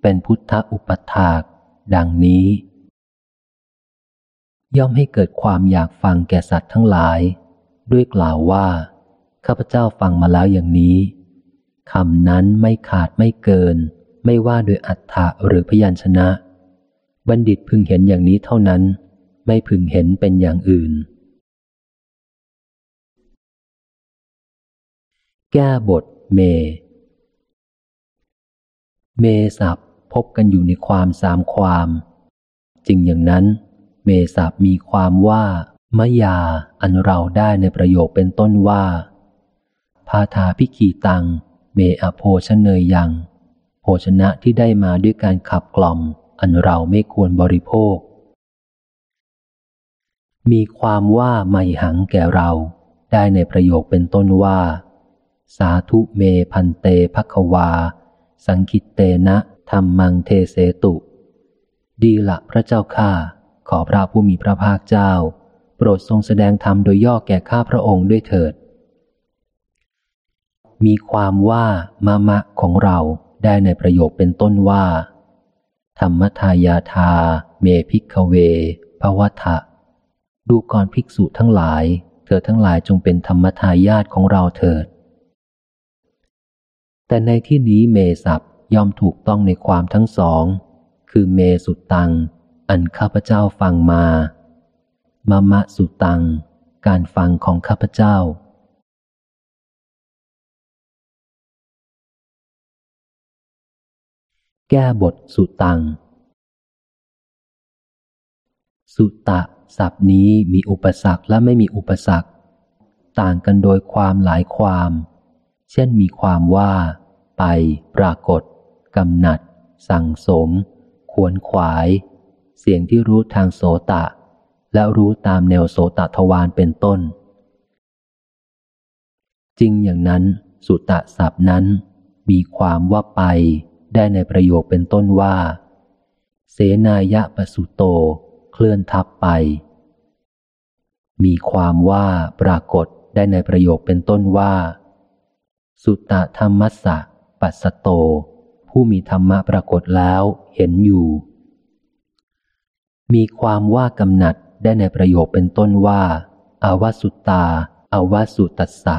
เป็นพุทธอุปถาก ดังนี้ ย่อมให้เกิดความอยากฟังแก่สัตว์ทั้งหลาย ด้วยกล่าวว่า ข้าพเจ้าฟังมาแล้วอย่างนี้คำนั้นไม่ขาดไม่เกิน ไม่ว่าโดยอัฏฐะหรือพยัญชนะ บัณฑิตพึงเห็นอย่างนี้เท่านั้น ไม่พึงเห็นเป็นอย่างอื่น แก้บทเม เมสับพบกันอยู่ในความสามความจริงอย่างนั้น เมสับมีความว่ามยาอันเราได้ในประโยคเป็นต้นว่าพาทาพิขีตัง เมอโภชเนยยัง โภชนะที่ได้มาด้วยการขับกล่อม อันเราไม่ควรบริโภค มีความว่าไม่หังแก่เรา ได้ในประโยคเป็นต้นว่า สาธุเมพันเตภควา สังคิตเตนะธรรมังเทเสตุ ดีละพระเจ้าข้าขอพระผู้มีพระภาคเจ้า โปรดทรงแสดงธรรมโดยย่อแก่ข้าพระองค์ด้วยเถิด มีความว่ามามะของเรา ได้ในประโยคเป็นต้นว่า ธรรมทายาทา เมพิกเวภวทะดูก่อนภิกษุทั้งหลาย เธอทั้งหลายจงเป็นธรรมทายาทของเราเถิด แต่ในที่นี้เมสับย่อมถูกต้องในความทั้งสอง คือเมสุตัง อันข้าพเจ้าฟังมา มะมะสุตัง การฟังของข้าพเจ้า แก้บทสุตัง สุตะศัพท์นี้มีอุปสรรคและไม่มีอุปสรรค ต่างกันโดยความหลายความ เช่นมีความว่า ไป ปรากฏ กำหนัด สั่งสมควรขวาย เสียงที่รู้ทางโสตะ และรู้ตามแนวโสตะทวารเป็นต้น จริงอย่างนั้น สุตะศัพท์นั้น มีความว่าไป ได้ในประโยคเป็นต้นว่า เสนายะปสุโต เคลื่อนทับไป มีความว่าปรากฏได้ในประโยคเป็นต้นว่า สุตะธรรมัสสะปัสสโต ผู้มีธรรมะปรากฏแล้วเห็นอยู่ มีความว่ากำหนัดได้ในประโยคเป็นต้นว่า อาวสุตตา อาวสุตัสสะ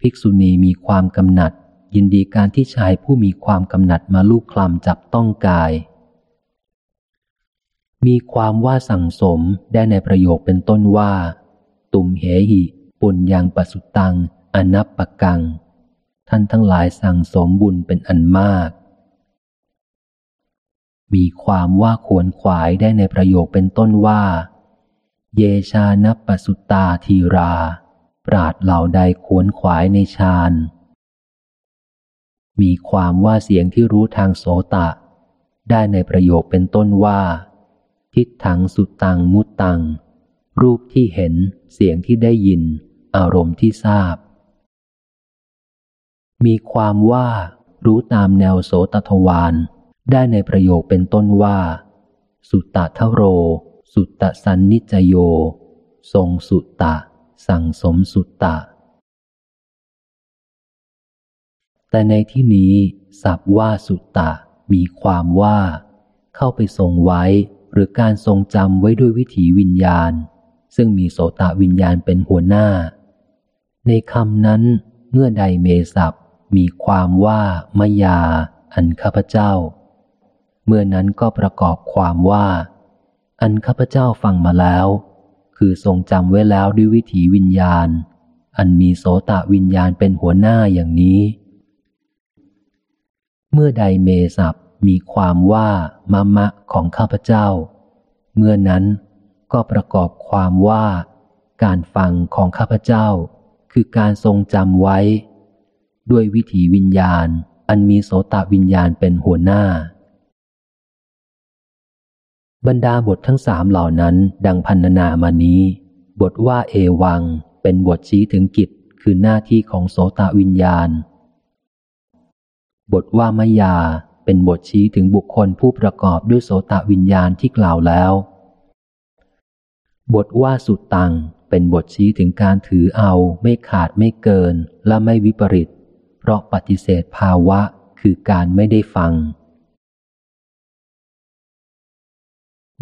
ภิกษุณีมีความกำหนัด ยินดีการที่ชายผู้มีความกำหนัดมาลูกคลำจับต้องกาย มีความว่าสั่งสมได้ในประโยคเป็นต้นว่า ตุมเหหิปุญยังปสุตัง อนับปกัง ท่านทั้งหลายสั่งสมบุญเป็นอันมาก มีความว่าควรขวายได้ในประโยคเป็นต้นว่า เยชานปสุตาทีรา ปราดเหล่าใดขวนขวายในฌาน มีความว่าเสียงที่รู้ทางโสตะ ได้ในประโยคเป็นต้นว่า ทิฏถังสุตังมุตตัง รูปที่เห็นเสียงที่ได้ยิน อารมณ์ที่ทราบ มีความว่ารู้ตามแนวโสตทวารได้ในประโยคเป็นต้นว่า สุตตะทโร สุตตะสันนิจโย ทรงสุตตะ สั่งสมสุตตะ แต่ในที่นี้สับว่าสุตตะ มีความว่า เข้าไปทรงไว้หรือการทรงจำไว้ด้วยวิถีวิญญาณ ซึ่งมีโสตวิญญาณเป็นหัวหน้า ในคำนั้น เมื่อใดเมสับมีความว่ามยา อันข้าพเจ้า เมื่อนั้นก็ประกอบความว่า อันข้าพเจ้าฟังมาแล้ว คือทรงจำไว้แล้วด้วยวิถีวิญญาณ อันมีโสตวิญญาณเป็นหัวหน้าอย่างนี้ เมื่อใดเมสับมีความว่ามะมะของข้าพเจ้า เมื่อนั้นก็ประกอบความว่า การฟังของข้าพเจ้า คือการทรงจำไว้ ด้วยวิถีวิญญาณ อันมีโสตวิญญาณเป็นหัวหน้า บรรดาบททั้งสามเหล่านั้นดังพันนามานี้ บทว่าเอวังเป็นบทชี้ถึงกิจคือหน้าที่ของโสตวิญญาณ บทว่ามยาเป็นบทชี้ถึงบุคคลผู้ประกอบด้วยโสตวิญญาณที่กล่าวแล้ว บทว่าสุดตังเป็นบทชี้ถึงการถือเอาไม่ขาดไม่เกินและไม่วิปริต เพราะปฏิเสธภาวะคือการไม่ได้ฟัง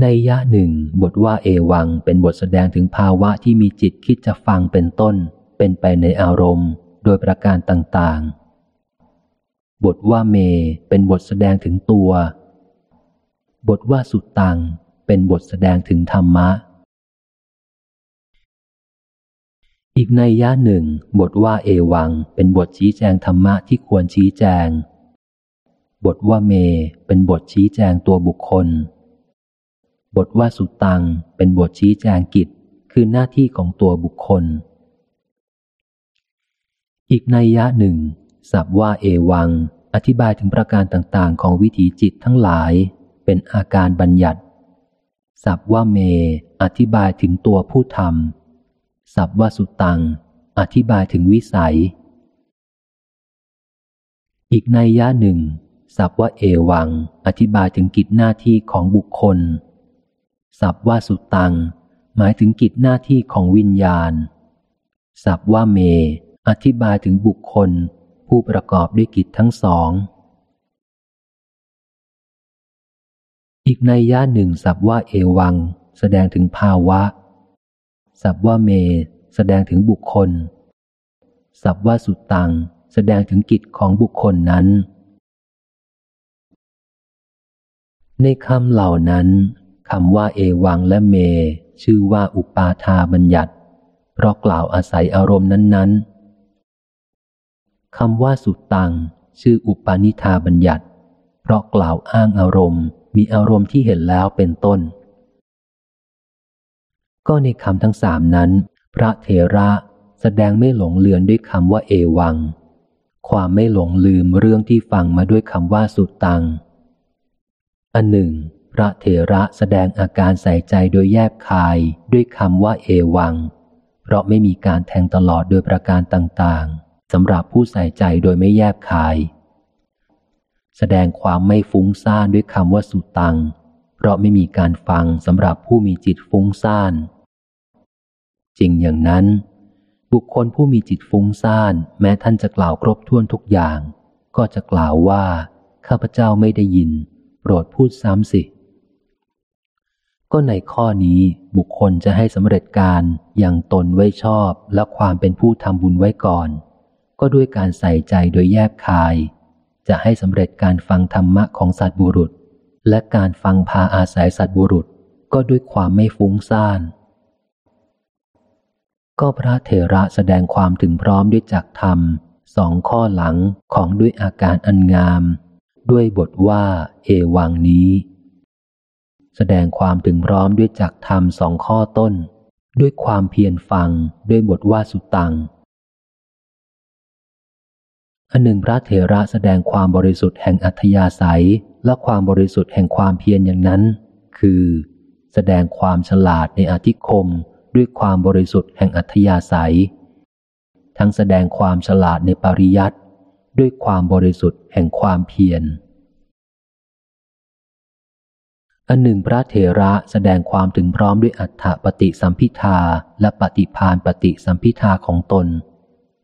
ในยะหนึ่ง บทว่าเอวังเป็นบทแสดงถึงภาวะที่มีจิตคิดจะฟังเป็นต้น เป็นไปในอารมณ์ โดยประการต่างๆ บทว่าเมเป็นบทแสดงถึงตัว บทว่าสุดตังเป็นบทแสดงถึงธรรมะ อีกในยะหนึ่ง บทว่าเอวัง เป็นบทชี้แจงธรรมะที่ควรชี้แจง บทว่าเมเป็นบทชี้แจงตัวบุคคล บทว่าสุดตังเป็นบทชี้แจงกิจ คือหน้าที่ของตัวบุคคล อีกนัยยะหนึ่ง สับว่าเอวัง อธิบายถึงประการต่างๆ ของวิถีจิตทั้งหลาย เป็นอาการบัญญัติสับว่าเม อธิบายถึงตัวผู้ทำสับว่าสุตัง อธิบายถึงวิสัย อีกในยยะหนึ่งสับว่าเอวัง อธิบายถึงกิจหน้าที่ของบุคคลสับว่าสุตัง หมายถึงกิจหน้าที่ของวิญญาณสับว่าเม อธิบายถึงบุคคล ผู้ประกอบด้วยกิจทั้งสอง อีกในย่าหนึ่งสับว่าเอวัง แสดงถึงภาวะ สับว่าเม แสดงถึงบุคคล สับว่าสุดตัง แสดงถึงกิจของบุคคลนั้น ในคำเหล่านั้นคำว่าเอวังและเม ชื่อว่าอุปาทาบัญญัติ เพราะกล่าวอาศัยอารมณ์นั้นๆ คำว่าสุดตัง ชื่ออุปาณิธาบัญญัติ เพราะกล่าวอ้างอารมณ์ มีอารมณ์ที่เห็นแล้วเป็นต้น ก็ในคำทั้งสามนั้น พระเทระแสดงไม่หลงเลือนด้วยคำว่าเอวัง ความไม่หลงลืมเรื่องที่ฟังมาด้วยคำว่าสุดตัง อันหนึ่ง พระเถระแสดงอาการใส่ใจโดยแยบคายด้วยคำว่าเอวัง เพราะไม่มีการแทงตลอดโดยประการต่างๆ สำหรับผู้ใส่ใจโดยไม่แยบคาย แสดงความไม่ฟุ้งซ่านด้วยคำว่าสุตัง เพราะไม่มีการฟังสำหรับผู้มีจิตฟุ้งซ่าน จริงอย่างนั้น บุคคลผู้มีจิตฟุ้งซ่าน แม้ท่านจะกล่าวครบถ้วนทุกอย่าง ก็จะกล่าวว่า ข้าพเจ้าไม่ได้ยิน โปรดพูดซ้ำสิ ก็ในข้อนี้บุคคลจะให้สำเร็จการอย่างตนไว้ชอบและความเป็นผู้ทำบุญไว้ก่อน ก็ด้วยการใส่ใจโดยแยบคาย จะให้สำเร็จการฟังธรรมะของสัตบุรุษ และการฟังพาอาศัยสัตบุรุษ ก็ด้วยความไม่ฟุ้งซ่าน ก็พระเถระแสดงความถึงพร้อมด้วยจักธรรมสองข้อหลังของด้วยอาการอันงาม ด้วยบทว่า เอวังนี้ แสดงความถึงพร้อมด้วยจักธรรมสองข้อต้น ด้วยความเพียรฟังด้วยบทว่าสุตัง อันหนึ่งพระเถระแสดงความบริสุทธิ์แห่งอัธยาศัย และความบริสุทธิ์แห่งความเพียรอย่างนั้น คือ แสดงความฉลาดในอธิคมด้วยความบริสุทธิ์แห่งอัธยาศัย ทั้งแสดงความฉลาดในปริยัติด้วยความบริสุทธิ์แห่งความเพียรอันหนึ่งพระเถระแสดงความถึงพร้อมด้วยอัฏฐปฏิสัมพิทาและปฏิพานปฏิสัมพิทาของตน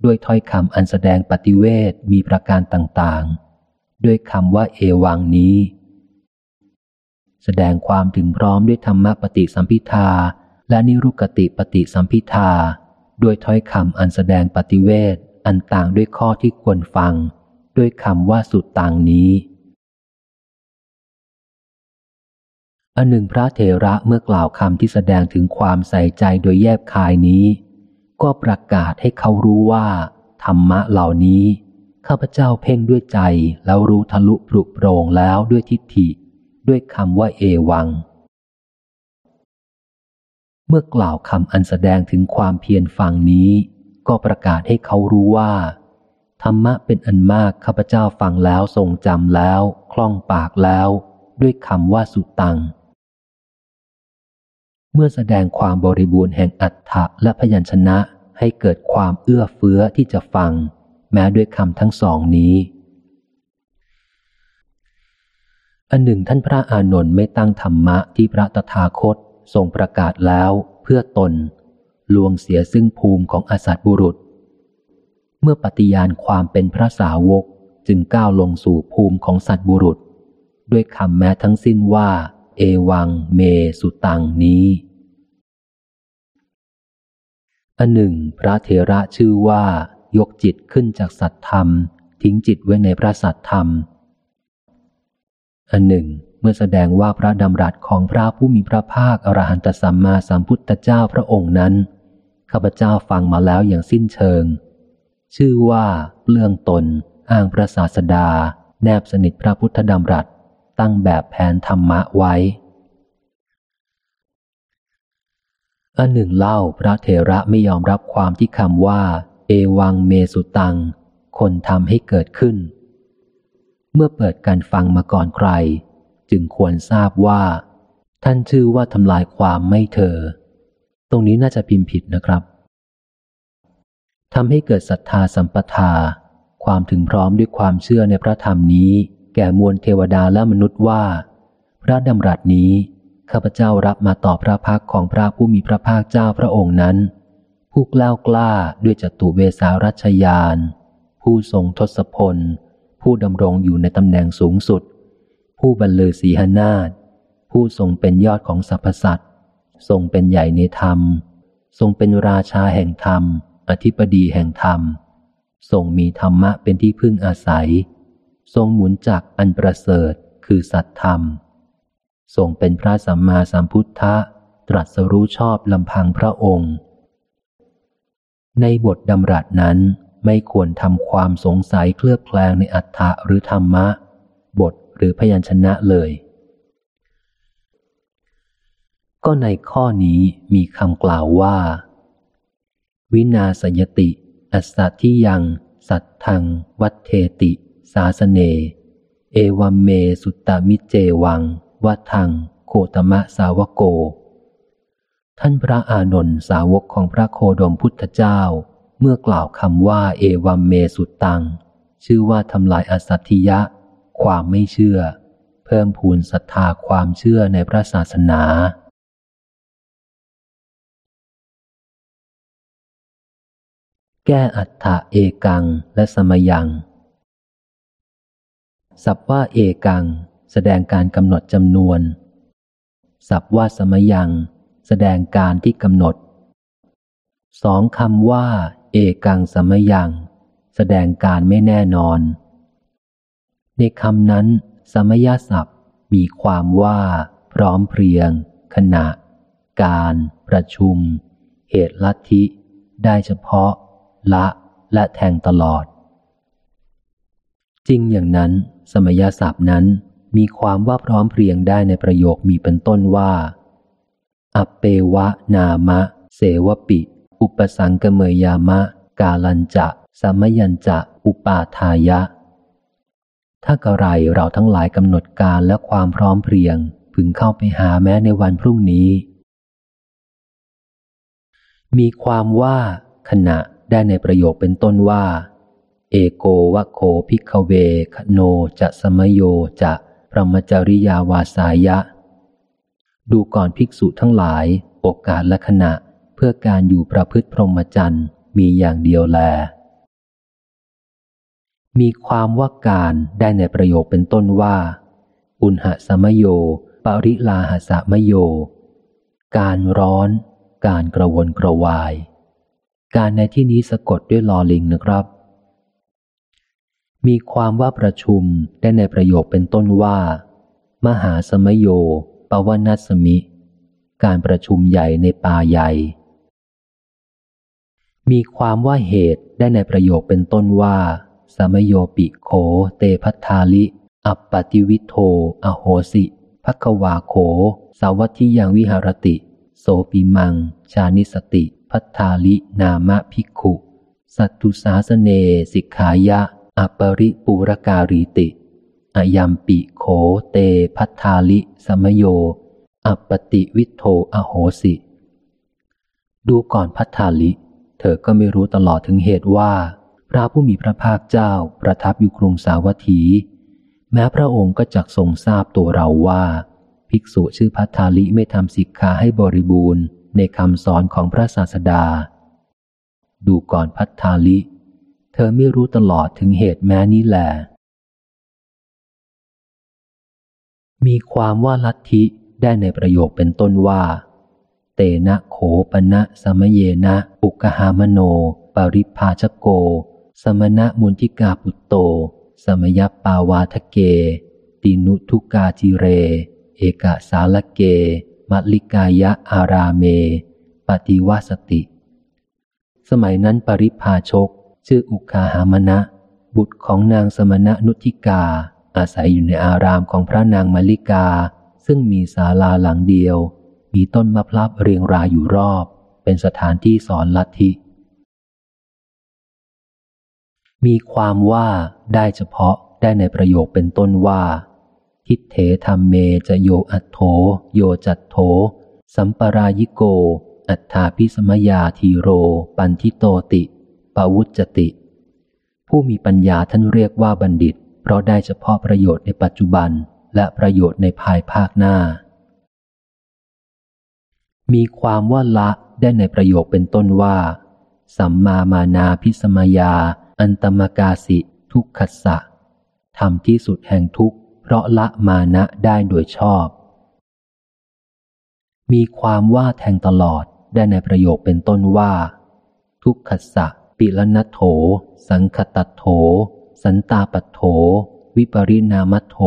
ด้วยถ้อยคำอันแสดงปฏิเวทมีประการต่างๆ ด้วยคำว่าเอวังนี้ แสดงความถึงพร้อมด้วยธรรมปฏิสัมพิทาและนิรุกติปฏิสัมพิทาด้วยถ้อยคำอันแสดงปฏิเวทอันต่างด้วยข้อที่ควรฟัง ด้วยคำว่าสุดต่างนี้อันหนึ่งพระเถระเมื่อกล่าวคำที่แสดงถึงความใส่ใจโดยแยบคายนี้ ก็ประกาศให้เขารู้ว่า ธรรมะเหล่านี้ ข้าพเจ้าเพ่งด้วยใจแล้วรู้ทะลุปรุโปรงแล้วด้วยทิฏฐิ ด้วยคำว่าเอวัง เมื่อกล่าวคำอันแสดงถึงความเพียรฟังนี้ ก็ประกาศให้เขารู้ว่า ธรรมะเป็นอันมากข้าพเจ้าฟังแล้วทรงจำแล้ว คล่องปากแล้ว ด้วยคำว่าสุตังเมื่อแสดงความบริบูรณ์แห่งอัฏฐะและพยัญชนะ ให้เกิดความเอื้อเฟื้อที่จะฟัง แม้ด้วยคำทั้งสองนี้ อันหนึ่งท่านพระอานนท์ไม่ตั้งธรรมะที่พระตถาคตทรงประกาศแล้วเพื่อตน ลวงเสียซึ่งภูมิของอสัตบุรุษ เมื่อปฏิญาณความเป็นพระสาวกจึงก้าวลงสู่ภูมิของสัตบุรุษ ด้วยคำแม้ทั้งสิ้นว่า เอวังเมสุตังนี้ อันหนึ่ง พระเถระชื่อว่า ยกจิตขึ้นจากสัตธรรม ทิ้งจิตไว้ในพระสัตธรรม อันหนึ่ง เมื่อแสดงว่าพระดำรัสของพระผู้มีพระภาคอรหันตสัมมาสัมพุทธเจ้าพระองค์นั้นข้าพเจ้าฟังมาแล้วอย่างสิ้นเชิง ชื่อว่าเปลืองตน อ้างพระศาสดา แนบสนิทพระพุทธดำรัส ตั้งแบบแผนธรรมะไว้ อันหนึ่งเล่าพระเถระไม่ยอมรับความที่คำว่า เอวังเมสุตัง คนทำให้เกิดขึ้น เมื่อเปิดการฟังมาก่อนใคร จึงควรทราบว่า ท่านชื่อว่าทำลายความไม่เธอ ตรงนี้น่าจะพิมพ์ผิดนะครับทำให้เกิดศรัทธาสัมปทา ความถึงพร้อมด้วยความเชื่อในพระธรรมนี้ แก่มวลเทวดาและมนุษย์ว่า พระดำรัสนี้ ข้าพเจ้ารับมาต่อพระพักของพระผู้มีพระภาคเจ้าพระองค์นั้น ผู้กล้ากล้าด้วยจตุเวสารัชยาน ผู้ทรงทศพล ผู้ดำรงอยู่ในตำแหน่งสูงสุด ผู้บรรลือศีหนาฏผู้ทรงเป็นยอดของสรรพสัตว์ทรงเป็นใหญ่ในธรรม ทรงเป็นราชาแห่งธรรม อธิปดีแห่งธรรม ทรงมีธรรมะเป็นที่พึ่งอาศัย ทรงหมุนจักอันประเสริฐคือสัตธรรม ทรงเป็นพระสัมมาสัมพุทธะตรัสรู้ชอบลำพังพระองค์ ในบทดำรัสนั้นไม่ควรทำความสงสัยเคลือบแคลงในอัฏฐะหรือธรรมะ บทหรือพยัญชนะเลย ก็ในข้อนี้มีคำกล่าวว่า วินาสยติ อัสสที่ยัง สัตทัง วัตเทติ สาสเน เอวัมเมสุตตามิเจวัง วัทังโคตมะสาวโก ท่านพระอานนท์สาวกของพระโคดมพุทธเจ้า เมื่อกล่าวคำว่าเอวัมเมสุตตัง ชื่อว่าทำลายอสัตถิยะ ความไม่เชื่อ เพิ่มพูนศรัทธาความเชื่อในพระศาสนาแก้อัฏฐะเอกังและสมยัง สับว่าเอกัง แสดงการกำหนดจำนวน สับว่าสมยัง แสดงการที่กำหนด สองคำว่า เอกังสมยัง แสดงการไม่แน่นอน ในคำนั้น สมยศัพท์มีความว่า พร้อมเพรียง ขณะ การ ประชุม เหตุลัทธิ ได้เฉพาะ ละและแทงตลอด จริงอย่างนั้น สมยศัพท์นั้น มีความว่าพร้อมเพรียงได้ในประโยคมีเป็นต้นว่า อเปวะนามะ เสวปิ อุปสังกเมยามะ กาลันจะสมยัญจะอุปาทายะ ถ้ากระไรเราทั้งหลายกำหนดการและความพร้อมเพรียง พึงเข้าไปหาแม้ในวันพรุ่งนี้ มีความว่าขณะได้ในประโยคเป็นต้นว่า เอโกวะโคพิกเวคโนจะสมโยจะ รมจริยาวาสายะ ดูก่อนภิกษุทั้งหลาย โอกาสและขณะเพื่อการอยู่ประพฤติพรหมจรรย์มีอย่างเดียวแล มีความว่าการได้ในประโยคเป็นต้นว่า อุณหสมโย ปริลาหสมโย การร้อน การกระวนกระวาย การในที่นี้สะกดด้วยลอลิงนะครับ มีความว่าประชุมได้ในประโยคเป็นต้นว่า มหาสมโยปวนัสมิ การประชุมใหญ่ในป่าใหญ่ มีความว่าเหตุได้ในประโยคเป็นต้นว่า สมโยปิโขเตพัทธาลิ อัปปติวิโท อโหสิภควาโข สาวัติยังวิหารติ โสปิมัง ชานิสติ พัทธาลินามะภิกขุ สัตถุสาสเนสิกขายะ อปริปูรการีติ อยัมปิโขเต ภัททาลิสมโย อัปปฏิวิทโธ อโหสิ ดูก่อนภัททาลิ เธอก็ไม่รู้ตลอดถึงเหตุว่า พระผู้มีพระภาคเจ้าประทับอยู่กรุงสาวัตถี แม้พระองค์ก็จักทรงทราบตัวเราว่า ภิกษุชื่อภัททาลิไม่ทำสิกขาให้บริบูรณ์ในคำสอนของพระศาสดา ดูก่อนพัทธาลิเเธอไม่รู้ตลอดถึงเหตุแม้นี้แหละมีความว่าลัทธิได้ในประโยคเป็นต้นว่า เตนะโขปณะสมเยนะปุกหามโน ปริภาชโก สมณะมุนทิกาปุตโต สมยปาวาทเก ตินุทุกาจิเร เอกสาลเก มัลิกายะอารามเม ปฏิวาสติ สมัยนั้นปริพาชก ชื่ออุคาหามณะ บุตรของนางสมณะนุทิกา อาศัยอยู่ในอารามของพระนางมาลิกา ซึ่งมีศาลาหลังเดียว มีต้นมะพร้าวเรียงรายอยู่รอบ เป็นสถานที่สอนลัทธิ มีความว่าได้เฉพาะได้ในประโยคเป็นต้นว่า ทิเถธรรมเมจะโยอัตโธโยจัตโธสัมปรายิโก อัฏฐาพิสมยาทีโร ปันทิโตติ ปวุจติ ผู้มีปัญญาท่านเรียกว่าบัณฑิต เพราะได้เฉพาะประโยชน์ในปัจจุบันและประโยชน์ในภายภาคหน้า มีความว่าละได้ในประโยคเป็นต้นว่า สัมมามานาพิสมยา อันตมกาสิ ทุกขัสสะทำที่สุดแห่งทุกข์ เพราะละมานะได้โดยชอบ มีความว่าแทงตลอดได้ในประโยคเป็นต้นว่า ทุกขัสสะ ปิลนัโถ สังคตัตโถ สันตาปัตโถ วิปริณามโถ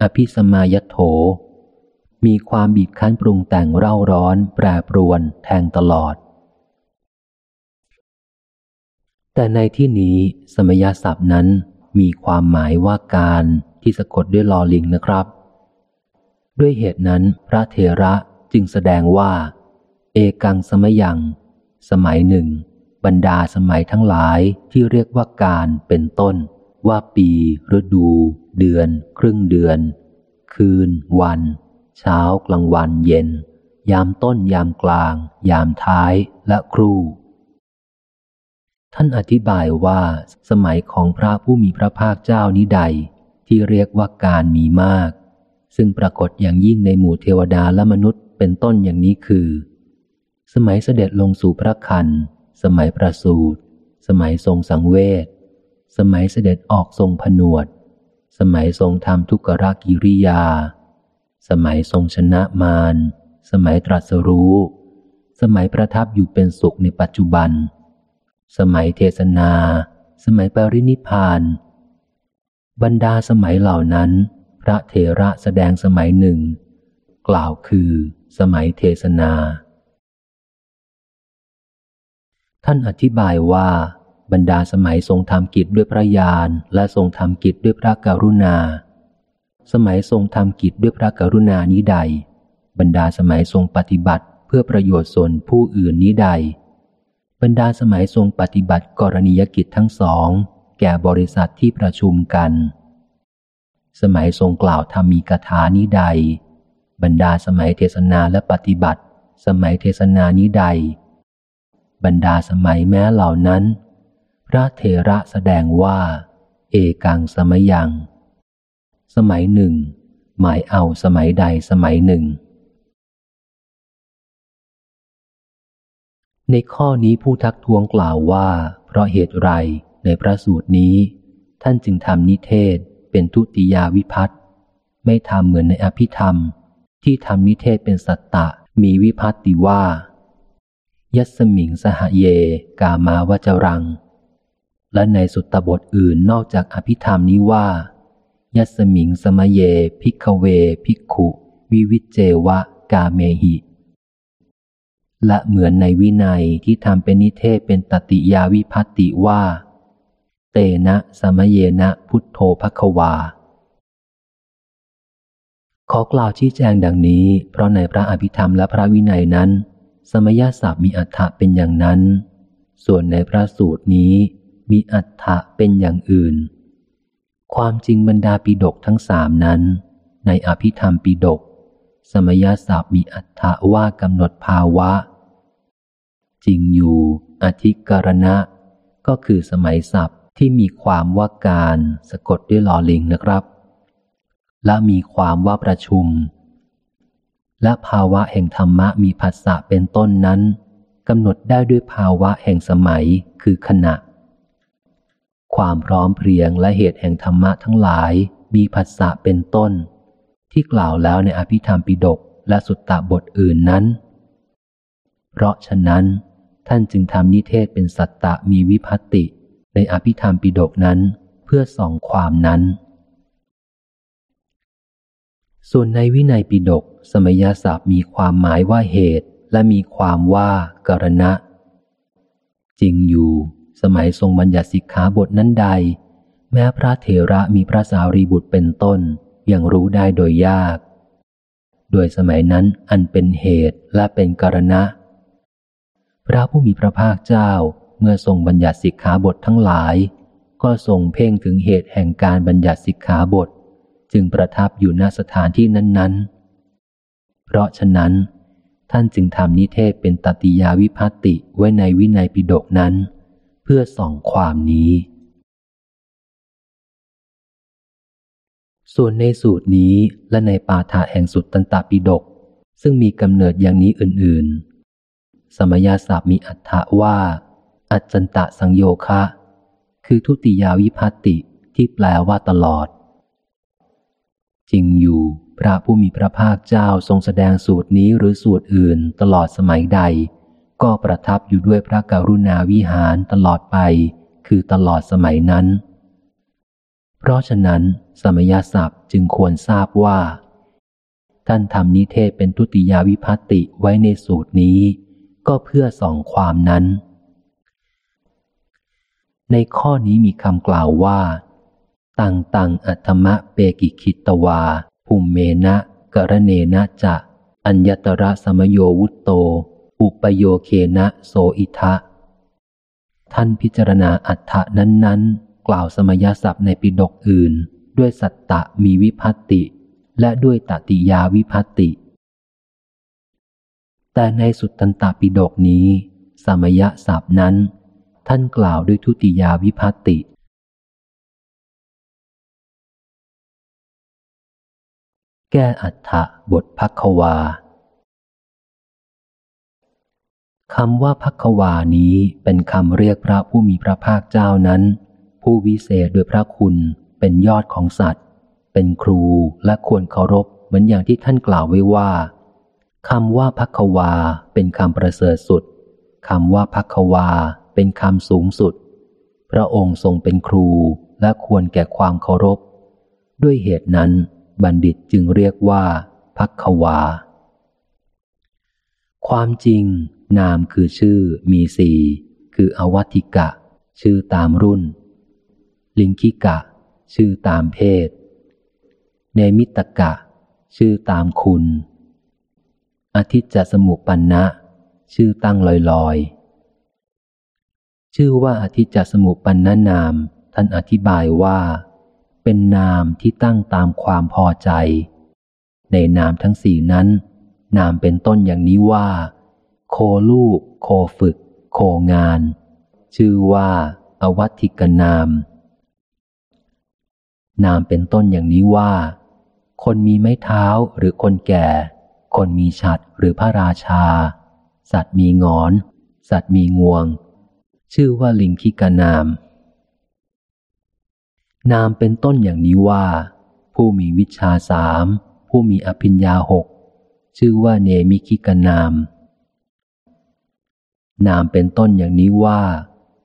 อภิสมายโถ มีความบีบคั้นปรุงแต่งเร่าร้อน แปรปรวนแทงตลอด แต่ในที่นี้สมยศัพท์นั้นมีความหมายว่าการที่สะกดด้วยลอลิงนะครับ ด้วยเหตุนั้นพระเทระจึงแสดงว่า เอกังสมยัง สมัยหนึ่ง บรรดาสมัยทั้งหลายที่เรียกว่าการเป็นต้น ว่าปี ฤดู เดือน ครึ่งเดือน คืน วัน เช้ากลางวันเย็น ยามต้นยามกลาง ยามท้ายและครู่ ท่านอธิบายว่าสมัยของพระผู้มีพระภาคเจ้านี้ใด ที่เรียกว่าการมีมาก ซึ่งปรากฏอย่างยิ่งในหมู่เทวดาและมนุษย์เป็นต้นอย่างนี้คือ สมัยเสด็จลงสู่พระคัน สมัยประสูติสมัยทรงสังเวช สมัยเสด็จออกทรงผนวด สมัยทรงทำทุกรกิริยา สมัยทรงชนะมาร สมัยตรัสรู้ สมัยประทับอยู่เป็นสุขในปัจจุบัน สมัยเทศนา สมัยปรินิพาน บรรดาสมัยเหล่านั้น พระเถระแสดงสมัยหนึ่ง กล่าวคือสมัยเทศนา ท่านอธิบายว่าบรรดาสมัยทรงทำกิจด้วยพระญาณและทรงทำกิจด้วยพระกรุณา สมัยทรงทำกิจด้วยพระกรุณานี้ใด บรรดาสมัยทรงปฏิบัติเพื่อประโยชน์ส่วนผู้อื่นนี้ใด บรรดาสมัยทรงปฏิบัติกรณียกิจทั้งสอง แก่บริษัทที่ประชุมกัน สมัยทรงกล่าวธรรมีกถานี้ใด บรรดาสมัยเทศนาและปฏิบัติ สมัยเทศนานี้ใด บรรดาสมัยแม้เหล่านั้น พระเทระแสดงว่า เอกังสมัยยัง สมัยหนึ่ง หมายเอาสมัยใดสมัยหนึ่ง ในข้อนี้ผู้ทักท้วงกล่าวว่า เพราะเหตุไรในพระสูตรนี้ ท่านจึงทำนิเทศเป็นทุติยาวิพัตไม่ทำเหมือนในอภิธรรม ที่ทำนิเทศเป็นสัตตะมีวิภัตติว่า ยัสมิงสมเย กามาวจรัง และในสุตตบทอื่นนอกจากอภิธรรมนี้ว่า ยัสมิงสมเย ภิกขเว ภิกขุ วิวิจเจวะ กาเมหิ และเหมือนในวินัยที่ทำเป็นนิเทศเป็นตติยาวิภัตติว่า เตนะสมเยนะพุทโธภควาขอกล่าวชี้แจงดังนี้ เพราะในพระอภิธรรมและพระวินัยนั้น สมยศัพท์มีอัฏฐะเป็นอย่างนั้น ส่วนในพระสูตรนี้มีอัฏฐะเป็นอย่างอื่น ความจริงบรรดาปิดกทั้งสามนั้น ในอภิธรรมปิดก สมยศัพท์มีอัฏฐะว่ากำหนดภาวะ จริงอยู่อธิกรณะ ก็คือสมัยศัพท์ที่มีความว่าการสะกดด้วยลอลิงนะครับ และมีความว่าประชุม และภาวะแห่งธรรมะมีภาษะเป็นต้นนั้นกำหนดได้ด้วยภาวะแห่งสมัยคือขณะ ความพร้อมเพรียงและเหตุแห่งธรรมะทั้งหลายมีภาษะเป็นต้น ที่กล่าวแล้วในอภิธรรมปิฎกและสุตตะบทอื่นนั้น เพราะฉะนั้น ท่านจึงทำนิเทศเป็นสัตตะมีวิพัติในอภิธรรมปิฎกนั้นเพื่อส่องความนั้น ส่วนในวินัยปิฎกสมยศัพท์มีความหมายว่าเหตุ และมีความว่ากรณะ จริงอยู่ สมัยทรงบัญญัติสิกขาบทนั้นใด แม้พระเถระมีพระสารีบุตรเป็นต้น ยังรู้ได้โดยยาก โดยสมัยนั้นอันเป็นเหตุและเป็นกรณะ พระผู้มีพระภาคเจ้าเมื่อทรงบัญญัติสิกขาบททั้งหลาย ก็ทรงเพ่งถึงเหตุแห่งการบัญญัติสิกขาบท จึงประทับอยู่ณสถานที่นั้น ๆ เพราะฉะนั้น ท่านจึงทำนิเทศเป็นตติยาวิพัติไว้ในวินัยปิฎกนั้น เพื่อส่องความนี้ ส่วนในสูตรนี้และในปาฐาแห่งสุตตันตปิฎกซึ่งมีกำเนิดอย่างนี้อื่น ๆ สมยาศัพท์มีอัฏฐว่า อัจจันตะสังโยคะ คือทุติยาวิพัติที่แปลว่าตลอด จริงอยู่ พระผู้มีพระภาคเจ้าทรงแสดงสูตรนี้หรือสูตรอื่นตลอดสมัยใด ก็ประทับอยู่ด้วยพระกรุณาวิหารตลอดไป คือตลอดสมัยนั้น เพราะฉะนั้น สมยศัพท์จึงควรทราบว่า ท่านทำนิเทศเป็นทุติยาวิพัติไว้ในสูตรนี้ ก็เพื่อส่องความนั้น ในข้อนี้มีคำกล่าวว่า ตังตังอัตมะเปกิคิตวา ภูมเมนะกรเนนะจะ อัญญตระสมโยวุตโต อุปโยเคนะโสอิทะ ท่านพิจารณาอัฏฐะนั้น ๆ กล่าวสมยศัพท์ในปิดกอื่น ด้วยสัตตะมีวิพัตติ และด้วยตติยาวิพัตติ แต่ในสุตตันตปิดกนี้ สมยศัพท์นั้น ท่านกล่าวด้วยทุติยาวิพัตติ แก้อัฏฐะบทพักวาคำว่าพักวานี้เป็นคำเรียกพระผู้มีพระภาคเจ้านั้น ผู้วิเศษโดยพระคุณเป็นยอดของสัตว์ เป็นครูและควรเคารพเหมือนอย่างที่ท่านกล่าวไว้ว่าคำว่าพักวาเป็นคำประเสริฐสุดคำว่าพักวาเป็นคำสูงสุด พระองค์ทรงเป็นครูและควรแก่ความเคารพ ด้วยเหตุนั้น บัณฑิตจึงเรียกว่าพักวา ความจริง นามคือชื่อมีสี่คืออวัติกะ ชื่อตามรุ่น ลิงคิกะ ชื่อตามเพศ เนมิตกะ ชื่อตามคุณ อธิจสมุปันนะ ชื่อตั้งลอยลอยชื่อว่าอธิจสมุปันนะนาม ท่านอธิบายว่า เป็นนามที่ตั้งตามความพอใจ ในนามทั้งสี่นั้น นามเป็นต้นอย่างนี้ว่า โคลูก โคฝึก โคงาน ชื่อว่า อวัติกนาม นามเป็นต้นอย่างนี้ว่า คนมีไม้เท้าหรือคนแก่ คนมีฉัดหรือพระราชา สัตว์มีงอน สัตว์มีงวง ชื่อว่าลิงคิกนาม นามเป็นต้นอย่างนี้ว่า ผู้มีวิชาสาม ผู้มีอภิญญาหก ชื่อว่าเนมิคิกนาม นามเป็นต้นอย่างนี้ว่า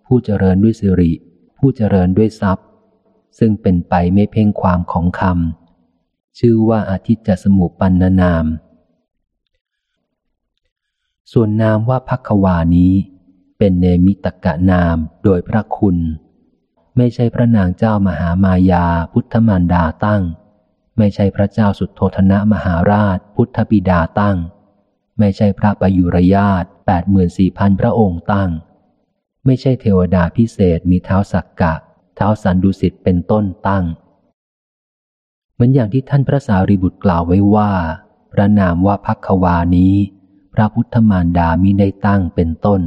ผู้เจริญด้วยสิริ ผู้เจริญด้วยทรัพย์ ซึ่งเป็นไปไม่เพ่งความของคำชื่อว่าอาทิตย์จะสมุปันนานาม ส่วนนามว่าพักวานี้ เป็นเนมิตกะนามโดยพระคุณ ไม่ใช่พระนางเจ้ามหามายาพุทธมารดาตั้ง ไม่ใช่พระเจ้าสุดโทธนะมหาราช พุทธบิดาตั้ง ไม่ใช่พระประยุรญาตแปดหมื่นสี่พันพระองค์ตั้ง ไม่ใช่เทวดาพิเศษมีเท้าสักกะ เท้าสันดุสิตเป็นต้นตั้ง เหมือนอย่างที่ท่านพระสารีบุตรกล่าวไว้ว่า พระนามว่าพักควานี้ พระพุทธมารดามิได้ตั้งเป็นต้น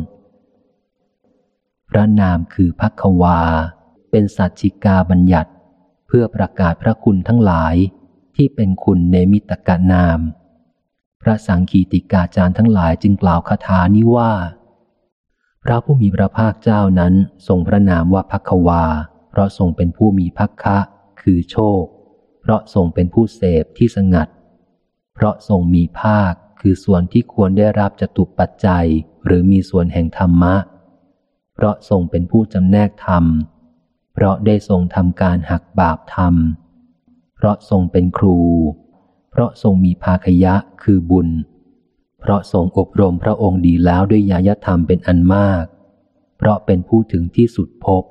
พระนามคือพักควา เป็นสัจจิกาบัญญัติ เพื่อประกาศพระคุณทั้งหลายที่เป็นคุณเนมิตกนาม พระสังคีติกาจารย์ทั้งหลายจึงกล่าวคาถานี้ว่า พระผู้มีพระภาคเจ้านั้นทรงพระนามว่าพักวา เพราะทรงเป็นผู้มีพักคะ คือโชค เพราะทรงเป็นผู้เสพที่สงัด เพราะทรงมีภาค คือส่วนที่ควรได้รับจตุปัจจัย หรือมีส่วนแห่งธรรมะ เพราะทรงเป็นผู้จำแนกธรรม เพราะได้ทรงทำการหักบาปธรรม เพราะทรงเป็นครู เพราะทรงมีภาคยะคือบุญ เพราะทรงอบรมพระองค์ดีแล้วด้วยญาณธรรมเป็นอันมาก เพราะเป็นผู้ถึงที่สุดพบ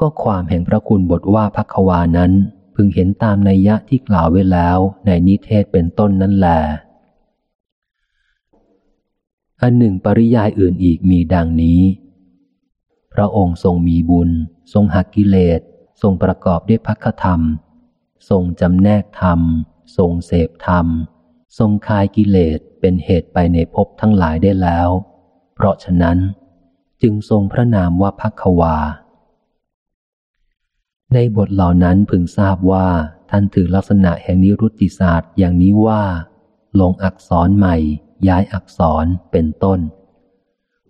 ก็ความแห่งพระคุณบทว่าพักวานั้นพึงเห็นตามนัยยะที่กล่าวไว้แล้วในนิเทศเป็นต้นนั่นแหละอันหนึ่งปริยายอื่นอีกมีดังนี้ พระองค์ทรงมีบุญ ทรงหักกิเลส ทรงประกอบด้วยพักธรรม ทรงจำแนกธรรม ทรงเสพธรรม ทรงคายกิเลสเป็นเหตุไปในภพทั้งหลายได้แล้ว เพราะฉะนั้น จึงทรงพระนามว่าพักวา ในบทเหล่านั้นพึงทราบว่าท่านถือลักษณะแห่งนิรุตติศาสตร์อย่างนี้ว่า ลงอักษรใหม่ ย้ายอักษรเป็นต้น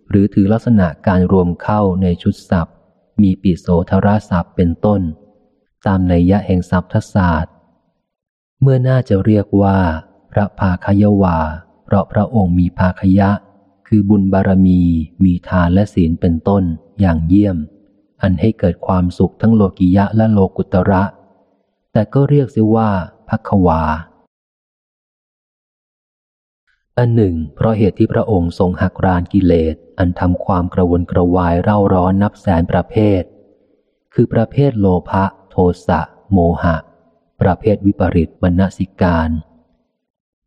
หรือถือลักษณะการรวมเข้าในชุดศัพท์ มีปิโสทราศัพท์เป็นต้น ตามในยะแห่งสัพทศาสตร์ เมื่อน่าจะเรียกว่า พระภาคยวา เพราะพระองค์มีภาคยะ คือบุญบารมี มีทานและศีลเป็นต้นอย่างเยี่ยม อันให้เกิดความสุขทั้งโลกิยะและโลกุตระ แต่ก็เรียกเสียว่าพักวา อันหนึ่ง เพราะเหตุที่พระองค์ทรงหักรานกิเลส อันทำความกระวนกระวายเร่าร้อนนับแสนประเภท คือประเภทโลภะโทสะ โมหะ ประเภทวิปริตมณสิการ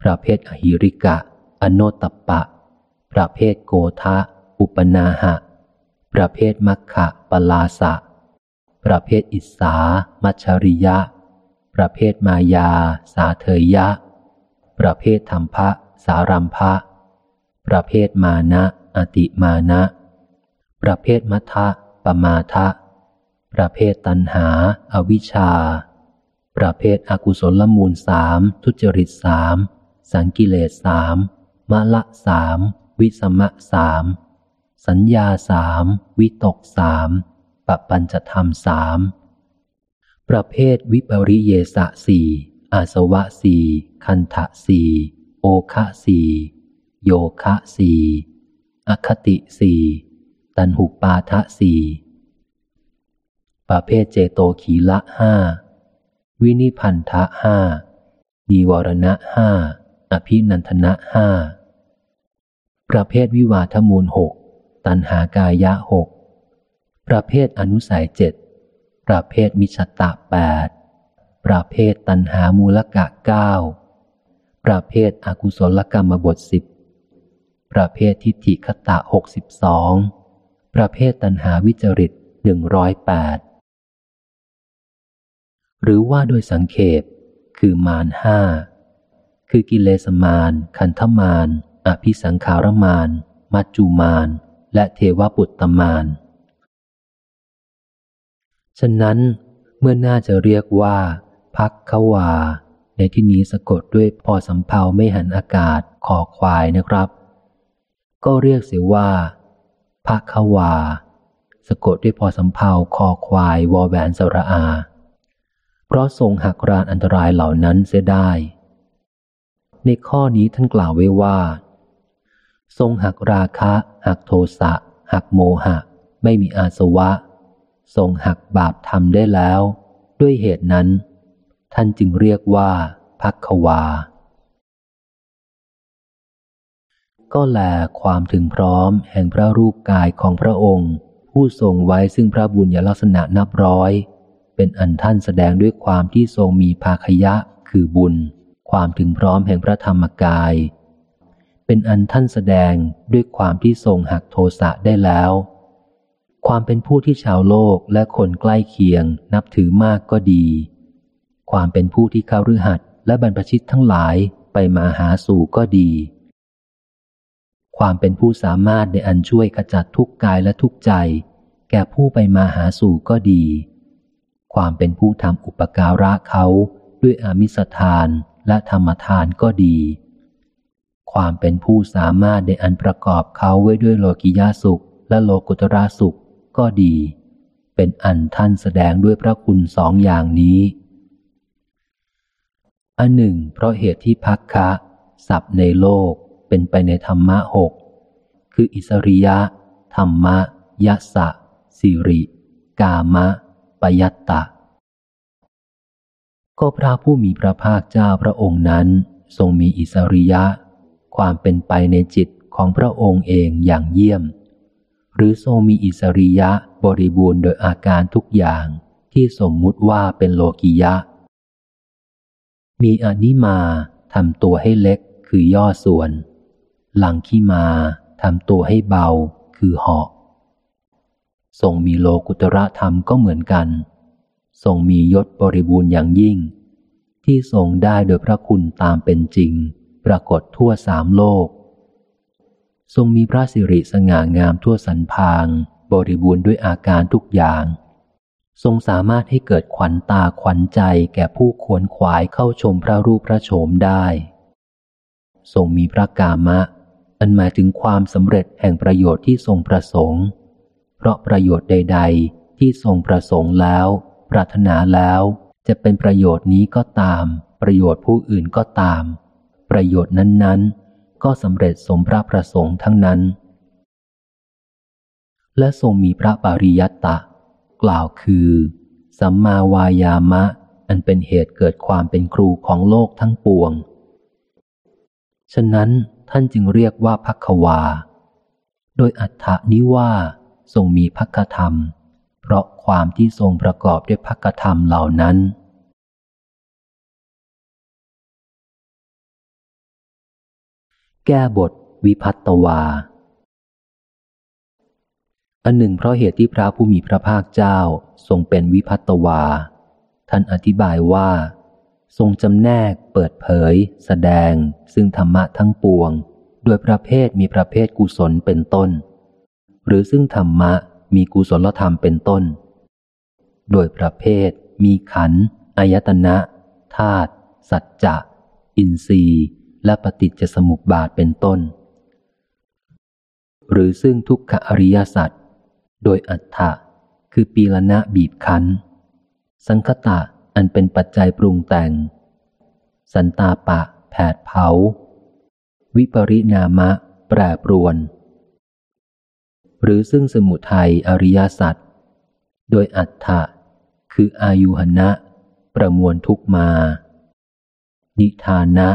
ประเภทอหิริกะ อโนตปะ ประเภทโกทะ อุปนาหะ ประเภทมัคคะปลาสะ ประเภทอิสา มัชริยะ ประเภทมายา สาเทยยะ ประเภทธรรมภะ สารัมภะประเภทมานะ อติมานะ ประเภทมัทะปมาทะ ประเภทตัณหาอาวิชชา ประเภทอกุศลมูลสามทุจริตสามสังกิเลสสามมะละสามวิสมะสามสัญญาสามวิตกสามปปัญจธรรมสามประเภทวิปริเยสะสี่อาสวะสี่คันทะสี่ โอคะสีโยคะสีอคติสีตันหุปาทะสีประเภทเจโตขีละห้า วินิพันธะห้าดีวรณะห้า อภินันทนะห้า ประเภทวิวาทมูลหก ตันหากายะหก ประเภทอนุสัยเจ็ด ประเภทมิชตะแปด ประเภทตันหามูลกะเก้า ประเภทอกุศลกรรมบทสิบประเภททิฏฐิคตะหกสิบสองประเภทตันหาวิจริตหนึ่งร้อยแปดหรือว่าโดยสังเขปคือมารห้าคือกิเลสมารคันธมารอภิสังขารมารมัจจุมารและเทวปุตตมารฉะนั้นเมื่อน่าจะเรียกว่า พักขวา ในที่นี้สะกดด้วยพอสำเพาไม่หันอากาศขอควายนะครับ ก็เรียกเสียว่าพักขวา สะกดด้วยพอสำเพาคอควายวอแหวนสระอา เพราะทรงหักรานอันตรายเหล่านั้นเสียได้ ในข้อนี้ท่านกล่าวไว้ว่า ทรงหักราคะ หักโทสะ หักโมหะ ไม่มีอาสวะ ทรงหักบาปทำได้แล้ว ด้วยเหตุนั้น ท่านจึงเรียกว่าพักวา ก็แลความถึงพร้อมแห่งพระรูปกายของพระองค์ ผู้ทรงไว้ซึ่งพระบุญญลักษณะนับร้อย เป็นอันท่านแสดงด้วยความที่ทรงมีภาคยะคือบุญ ความถึงพร้อมแห่งพระธรรมกาย เป็นอันท่านแสดงด้วยความที่ทรงหักโทสะได้แล้วความเป็นผู้ที่ชาวโลกและคนใกล้เคียงนับถือมากก็ดี ความเป็นผู้ที่เข้าฤหัสและบรรพชิตทั้งหลายไปมาหาสู่ก็ดี ความเป็นผู้สามารถในอันช่วยขจัดทุกกายและทุกใจ แก่ผู้ไปมาหาสู่ก็ดี ความเป็นผู้ทำอุปการะเขาด้วยอามิสทานและธรรมทานก็ดี ความเป็นผู้สามารถในอันประกอบเขาไว้ด้วยโลกิยาสุขและโลกุตระสุขก็ดี เป็นอันท่านแสดงด้วยพระคุณสองอย่างนี้ อันหนึ่ง เพราะเหตุที่พักคะสับในโลกเป็นไปในธรรมะหก คืออิสริยะ ธรรมะยัสสะสิริ กามะปยัตตะ ก็พระผู้มีพระภาคเจ้าพระองค์นั้น ทรงมีอิสริยะ ความเป็นไปในจิตของพระองค์เองอย่างเยี่ยม หรือทรงมีอิสริยะบริบูรณ์โดยอาการทุกอย่างที่สมมุติว่าเป็นโลกิยะ มีอนิมาทำตัวให้เล็กคือย่อส่วน หลังขี้มาทำตัวให้เบาคือหอกทรงมีโลกุตระธรรมก็เหมือนกันทรงมียศบริบูรณ์อย่างยิ่ง ที่ทรงได้โดยพระคุณตามเป็นจริง ปรากฏทั่วสามโลก ทรงมีพระสิริสง่างามทั่วสันพาง บริบูรณ์ด้วยอาการทุกอย่าง ทรงสามารถให้เกิดขวัญตาขวัญใจแก่ผู้ควรขวายเข้าชมพระรูปพระโฉมได้ ทรงมีพระกามะ อันหมายถึงความสำเร็จแห่งประโยชน์ที่ทรงประสงค์ เพราะประโยชน์ใด ๆ ที่ทรงประสงค์แล้ว ปรารถนาแล้วจะเป็นประโยชน์นี้ก็ตาม ประโยชน์ผู้อื่นก็ตาม ประโยชน์นั้นๆ ก็สำเร็จสมพระประสงค์ทั้งนั้น และทรงมีพระปริยัตตะ กล่าวคือ สัมมาวายามะ อันเป็นเหตุเกิดความเป็นครูของโลกทั้งปวง ฉะนั้นท่านจึงเรียกว่าพักวา โดยอัฏฐานี้ว่าทรงมีพักธรรม เพราะความที่ทรงประกอบด้วยพักธรรมเหล่านั้น แก้บทวิพัตวา อันหนึ่งเพราะเหตุที่พระผู้มีพระภาคเจ้าทรงเป็นวิพัตวา ท่านอธิบายว่า ทรงจำแนกเปิดเผย แสดง ซึ่งธรรมะทั้งปวง โดยประเภทมีประเภทกุศลเป็นต้น หรือซึ่งธรรมะมีกุศลธรรมเป็นต้น โดยประเภท มีขันอายตนะธาตุสัจจะ อินทรีย์ และปฏิจจสมุปบาทเป็นต้น หรือซึ่งทุกขอริยสัจ โดยอัฏฐะคือปีละนะบีบคั้น สังคตะอันเป็นปัจจัยปรุงแต่ง สันตาปะ แผดเผา วิปริณามะ แปรปรวน หรือซึ่งสมุทัยอริยสัจโดยอัฏฐะคืออายุหนะ ประมวลทุกมา นิทานะ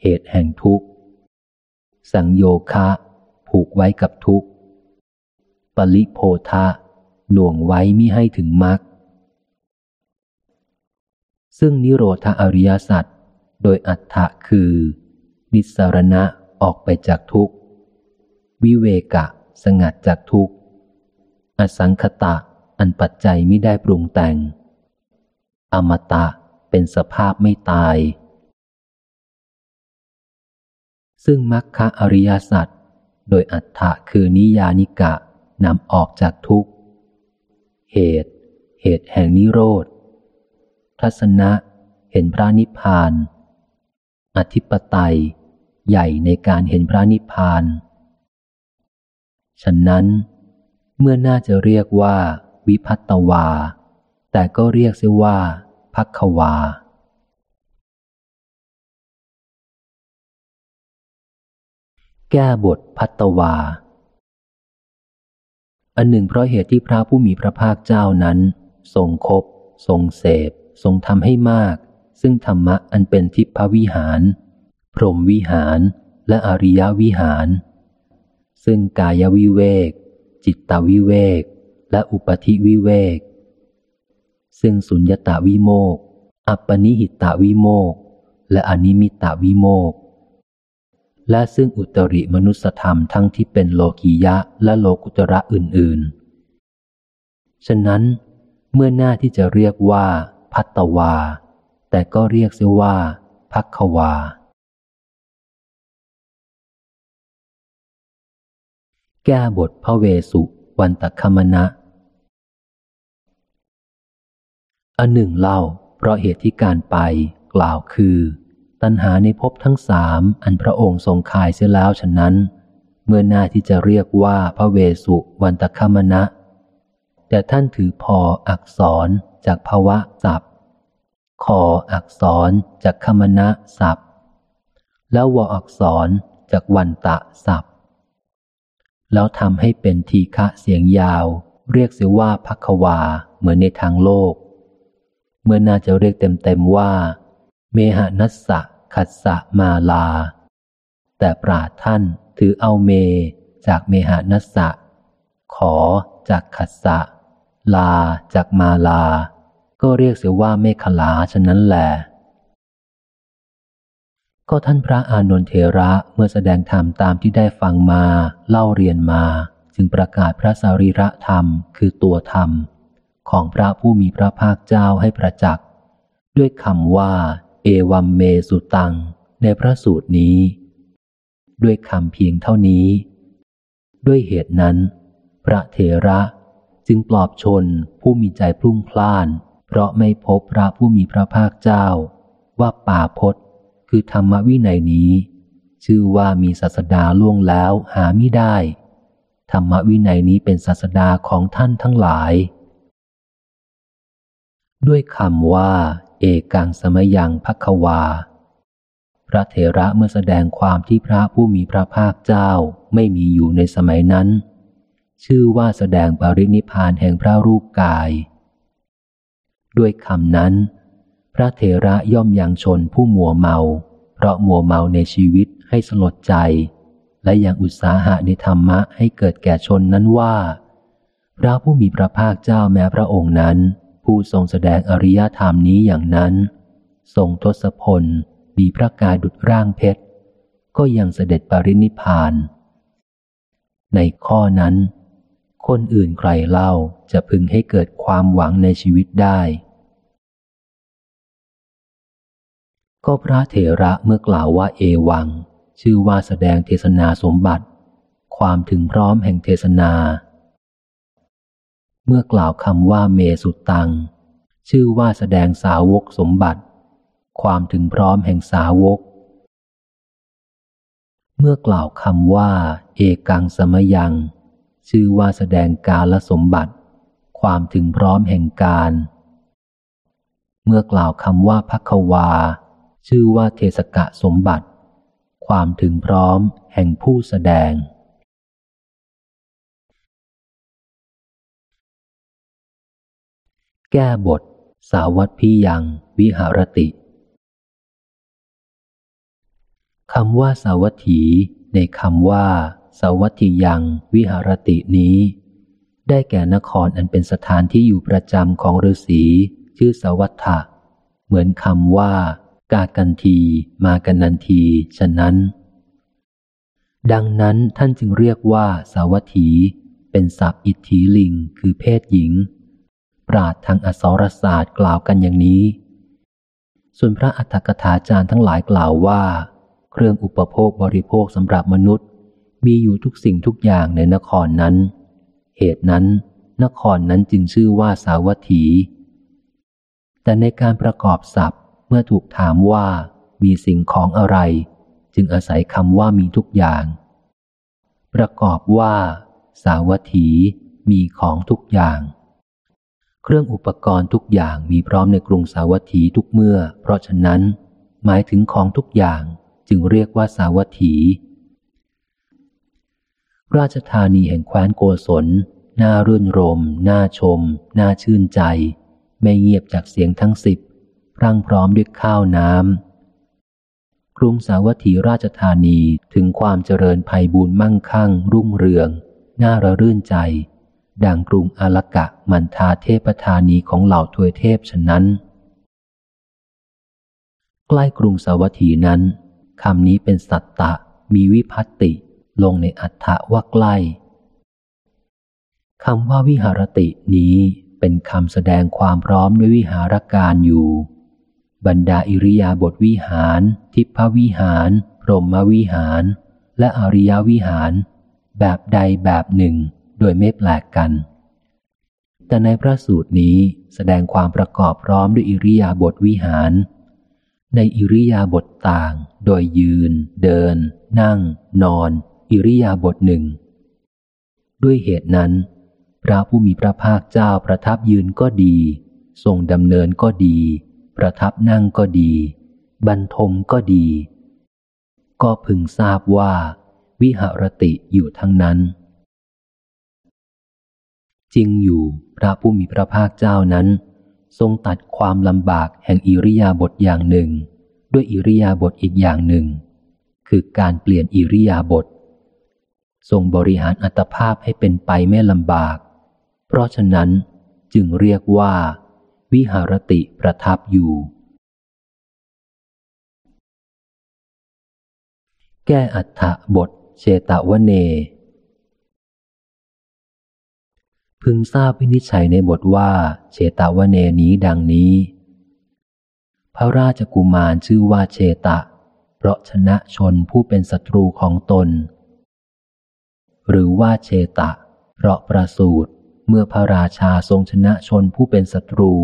เหตุแห่งทุกสังโยคะ ผูกไว้กับทุกข ปริโพธะหน่วงไว้มิให้ถึงมรรคซึ่งนิโรธอริยสัจโดยอัฏฐะคือ นิสรณะออกไปจากทุกข์วิเวกะ สงัดจากทุกข์อสังคตะอันปัจจัยไม่ได้ปรุงแต่ง อมตะเป็นสภาพไม่ตาย ซึ่งมัคคอริยสัจโดยอัฏฐะคือนิยานิกะ นำออกจากทุกเหตุ เหตุแห่งนิโรธ ทัศนะ เห็นพระนิพพาน อธิปไตย ใหญ่ในการเห็นพระนิพพาน ฉะนั้น เมื่อน่าจะเรียกว่า วิพัตตวา แต่ก็เรียกเสียว่าพักวาแก้บทพัตตวา อันหนึ่งเพราะเหตุที่พระผู้มีพระภาคเจ้านั้น ทรงคบ ทรงเสพ ทรงทำให้มาก ซึ่งธรรมะอันเป็นทิพวิหาร พรหมวิหาร และอริยวิหาร ซึ่งกายวิเวก จิตตวิเวก และอุปธิวิเวก ซึ่งสุญญตาวิโมก อัปปนิหิตาวิโมก และอนิมิตาวิโมก และซึ่งอุตริมนุสธรรมทั้งที่เป็นโลกียะและโลกุตระอื่น ๆ ฉะนั้น เมื่อหน้าที่จะเรียกว่าพัตตวา แต่ก็เรียกเสียว่าพักวา แก้บทพระเวสุวันตคมณะอันหนึ่งเล่าเพราะเหตุที่การไปกล่าวคือ ตัณหาในภพทั้งสามอันพระองค์ทรงคายเสียแล้วฉะนั้น เมื่อหน้าที่จะเรียกว่าพระเวสุวันตคมณะ แต่ท่านถือพออักษรจากภาวะศัพท์คออักษรจากคมณะศัพท์ แล้ววอักษรจากวันตะศัพท์ แล้วทำให้เป็นทีฆะเสียงยาว เรียกเสียว่าพักวาเหมือนในทางโลก เมื่อน่าจะเรียกเต็มๆว่า เมหานัสสะ ขัสสะมาลา แต่ปราท่านถือเอาเม จากเมหานัสสะ ขอจากขัสสะ ลาจากมาลา ก็เรียกเสียว่าเมฆลาฉะนั้นแหละก็ท่านพระอานนทเทระเมื่อแสดงธรรมตามที่ได้ฟังมาเล่าเรียนมา จึงประกาศพระสรีระธรรมคือตัวธรรม ของพระผู้มีพระภาคเจ้าให้ประจักษ์ด้วยคำว่า เอวัมเมสุตัง ในพระสูตรนี้ ด้วยคำเพียงเท่านี้ ด้วยเหตุนั้น พระเถระจึงปลอบชนผู้มีใจพลุ่งพล่าน เพราะไม่พบพระผู้มีพระภาคเจ้า ว่าป่าพศคือธรรมวินัยนี้ ชื่อว่ามีศาสดาล่วงแล้วหาไม่ได้ ธรรมวินัยนี้เป็นศาสดาของท่านทั้งหลาย ด้วยคำว่า เอกังสมยังพักวา พระเถระเมื่อแสดงความที่พระผู้มีพระภาคเจ้าไม่มีอยู่ในสมัยนั้น ชื่อว่าแสดงปรินิพานแห่งพระรูปกาย ด้วยคำนั้น พระเถระย่อมยังชนผู้มัวเมา เพราะมัวเมาในชีวิตให้สลดใจ และยังอุตสาหะในธรรมะให้เกิดแก่ชนนั้นว่า พระผู้มีพระภาคเจ้าแม้พระองค์นั้น ผู้ทรงแสดงอริยธรรมนี้อย่างนั้น ทรงทศพล มีพระกายดุจร่างเพชร ก็ยังเสด็จปรินิพาน ในข้อนั้น คนอื่นใครเล่าจะพึงให้เกิดความหวังในชีวิตได้ ก็พระเถระเมื่อกล่าวว่าเอวัง ชื่อว่าแสดงเทศนาสมบัติ ความถึงพร้อมแห่งเทศนา เมื่อกล่าวคำว่าเมสุตัง ชื่อว่าแสดงสาวกสมบัติ ความถึงพร้อมแห่งสาวก เมื่อกล่าวคำว่า เอกังสมยัง ชื่อว่าแสดงกาลสมบัติ ความถึงพร้อมแห่งการ เมื่อกล่าวคำว่าพักวา ชื่อว่าเทศกะสมบัติ ความถึงพร้อมแห่งผู้แสดง แก้บท สาวัตพิยัง วิหารติคำว่าสาวัตถี ในคำว่า สาวัตถิยัง วิหารตินี้ ได้แก่นครอันเป็นสถานที่อยู่ประจำของฤาษีชื่อสาวัตถะเหมือนคำว่า กากันที มากันนันที ฉะนั้น ดังนั้นท่านจึงเรียกว่าสาวัตถี เป็นศัพท์อิทธิลิง คือเพศหญิง ปราดทางอสรศาสตร์กล่าวกันอย่างนี้ ส่วนพระอัฏฐกถาจารย์ทั้งหลายกล่าวว่า เครื่องอุปโภคบริโภคสำหรับมนุษย์ มีอยู่ทุกสิ่งทุกอย่างในนครนั้น เหตุนั้น นครนั้นจึงชื่อว่าสาวัตถี แต่ในการประกอบศัพท์เมื่อถูกถามว่ามีสิ่งของอะไร จึงอาศัยคำว่ามีทุกอย่าง ประกอบว่า สาวัตถีมีของทุกอย่าง เครื่องอุปกรณ์ทุกอย่างมีพร้อมในกรุงสาวัตถีทุกเมื่อ เพราะฉะนั้น หมายถึงของทุกอย่างจึงเรียกว่าสาวัตถี ราชธานีแห่งแคว้นโกศลน่ารื่นรม น่าชม น่าชื่นใจ ไม่เงียบจากเสียงทั้งสิบร่างพร้อมด้วยข้าวน้ำกรุงสาวัตถีราชธานีถึงความเจริญภัยบูรมั่งคั่ง รุ่งเรือง น่าระรื่นใจ ดังกรุงอาลกะมันทาเทพธานีของเหล่าทวยเทพฉะนั้น ใกล้กรุงสาวัตถีนั้นคำนี้เป็นสัตตะมีวิพัตติ ลงในอัฏฐว่าใกล้คำว่าวิหารตินี้เป็นคำแสดงความพร้อมด้วยวิหารการอยู่ บรรดาอิริยาบถวิหาร ทิพวิหาร พรหมวิหาร และอริยวิหาร แบบใดแบบหนึ่ง โดยไม่แปลกกัน แต่ในพระสูตรนี้แสดงความประกอบพร้อมด้วยอิริยาบถวิหาร ในอิริยาบถต่าง โดยยืน เดิน นั่ง นอน อิริยาบถหนึ่ง ด้วยเหตุนั้น พระผู้มีพระภาคเจ้าประทับยืนก็ดี ทรงดำเนินก็ดี ประทับนั่งก็ดี บรรทมก็ดี ก็พึงทราบว่า วิหรติอยู่ทั้งนั้น จริงอยู่พระผู้มีพระภาคเจ้านั้น ทรงตัดความลำบากแห่งอิริยาบถอย่างหนึ่ง ด้วยอิริยาบถอีกอย่างหนึ่ง คือการเปลี่ยนอิริยาบถทรงบริหารอัตภาพให้เป็นไปไม่ลำบาก เพราะฉะนั้นจึงเรียกว่า วิหารติประทับอยู่ แก้อัฏฐบทเชตวเน พึงทราบวินิจฉัยในบทว่าเชตวเนนี้ดังนี้ พระราชกุมารชื่อว่าเชตะ เพราะชนะชนผู้เป็นศัตรูของตน หรือว่าเชตะ เพราะประสูตรเมื่อพระราชาทรงชนะชนผู้เป็นศัตรู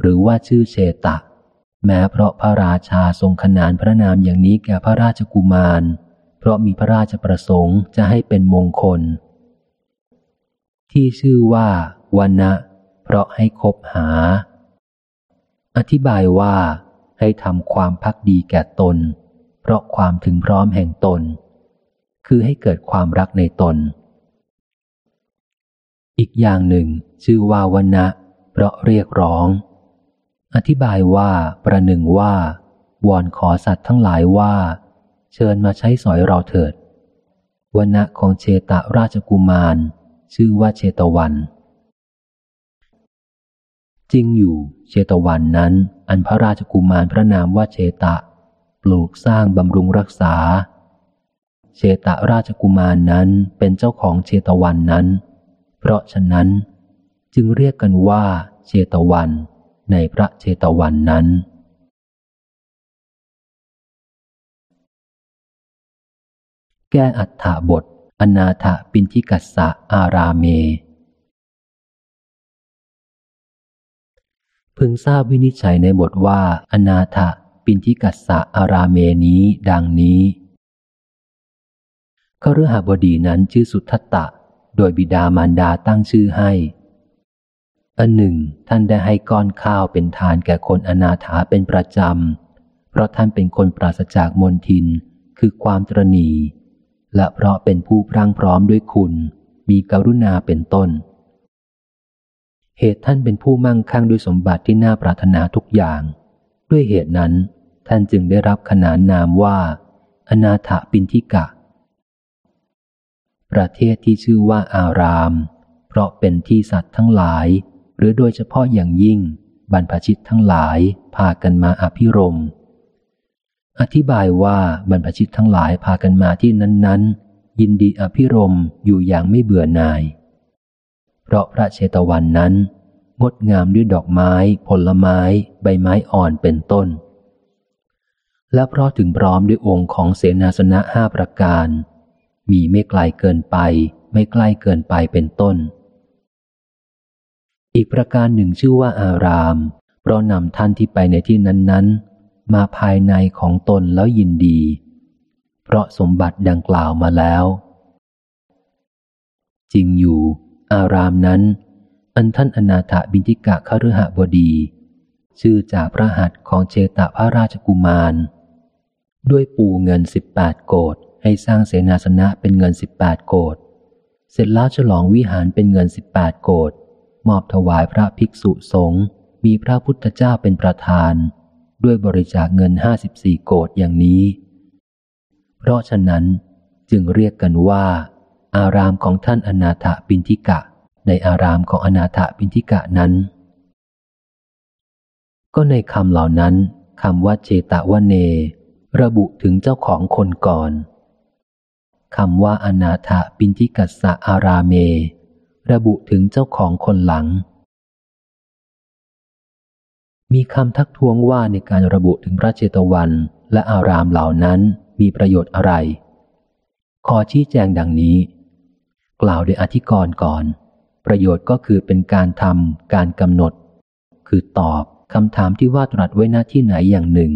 หรือว่าชื่อเชตะ แม้เพราะพระราชาทรงขนานพระนามอย่างนี้แก่พระราชกุมาร เพราะมีพระราชประสงค์จะให้เป็นมงคล ที่ชื่อว่าวันะเพราะให้คบหา อธิบายว่าให้ทำความพักดีแก่ตน เพราะความถึงพร้อมแห่งตน คือให้เกิดความรักในตน อีกอย่างหนึ่ง ชื่อว่าวันะ เพราะเรียกร้อง อธิบายว่าประหนึ่งว่า วอนขอสัตว์ทั้งหลายว่า เชิญมาใช้สอยเราเถิดวันนะของเชตะราชกุมาร ชื่อว่าเชตวัน จริงอยู่เชตวันนั้น อันพระราชกุมารพระนามว่าเชตะ ปลูกสร้างบำรุงรักษา เชตะราชกุมารนั้นเป็นเจ้าของเชตวันนั้น เพราะฉะนั้นจึงเรียกกันว่าเชตวันในพระเชตวันนั้น แก้อัฏฐบท อนาถปินทิกัสสะอาราเม พึงทราบวินิจฉัยในบทว่า อนาถปินทิกัสสะอาราเมนี้ดังนี้ขรหบดีนั้นชื่อสุทัตตะ โดยบิดามารดาตั้งชื่อให้ อันหนึ่ง ท่านได้ให้ก้อนข้าวเป็นทานแก่คนอนาถาเป็นประจำ เพราะท่านเป็นคนปราศจากมนทิน คือความตรณี และเพราะเป็นผู้พรั่งพร้อมด้วยคุณ มีกรุณาเป็นต้น เหตุท่านเป็นผู้มั่งคั่งด้วยสมบัติที่น่าปรารถนาทุกอย่าง ด้วยเหตุนั้น ท่านจึงได้รับขนานนามว่า อนาถปินทิกะ ประเทศที่ชื่อว่าอาราม เพราะเป็นที่สัตว์ทั้งหลาย หรือโดยเฉพาะอย่างยิ่ง บรรพชิตทั้งหลายพากันมาอภิรม อธิบายว่าบรรพชิตทั้งหลายพากันมาที่นั้น ๆ ยินดีอภิรมอยู่อย่างไม่เบื่อหน่าย เพราะพระเชตวันนั้น งดงามด้วยดอกไม้ ผลไม้ ใบไม้อ่อนเป็นต้น และเพราะถึงพร้อมด้วยองค์ของเสนาสนะห้าประการ มีไม่ไกลเกินไป ไม่ใกล้เกินไปเป็นต้น อีกประการหนึ่งชื่อว่าอาราม เพราะนำท่านที่ไปในที่นั้น ๆ มาภายในของตนแล้วยินดี เพราะสมบัติดังกล่าวมาแล้ว จริงอยู่ อารามนั้น อันท่านอนาถบินทิกะคฤหบดี ชื่อจากพระหัตถ์ของเชตพระราชกุมาร ด้วยปูเงินสิบแปดโกดให้สร้างเสนาสนะเป็นเงินสิบแปดโกดเสร็จแล้วฉลองวิหารเป็นเงินสิบแปดโกดมอบถวายพระภิกษุสงฆ์มีพระพุทธเจ้าเป็นประธาน ด้วยบริจาคเงินห้าสิบสี่โกดอย่างนี้ เพราะฉะนั้นจึงเรียกกันว่า อารามของท่านอนาถปินทิกะ ในอารามของอนาถปินทิกะนั้น ก็ในคำเหล่านั้นคำว่าเจตวเน ระบุถึงเจ้าของคนก่อนคำว่าอนาถปินทิกัสสะอาราเม ระบุถึงเจ้าของคนหลัง มีคำทักท้วงว่าในการระบุถึงพระเจตวัน และอารามเหล่านั้นมีประโยชน์อะไร ขอชี้แจงดังนี้ กล่าวโดยอธิกรณ์ก่อน ประโยชน์ก็คือเป็นการทำการกำหนด คือตอบคำถามที่ว่าตรัสไว้หน้าที่ไหนอย่างหนึ่ง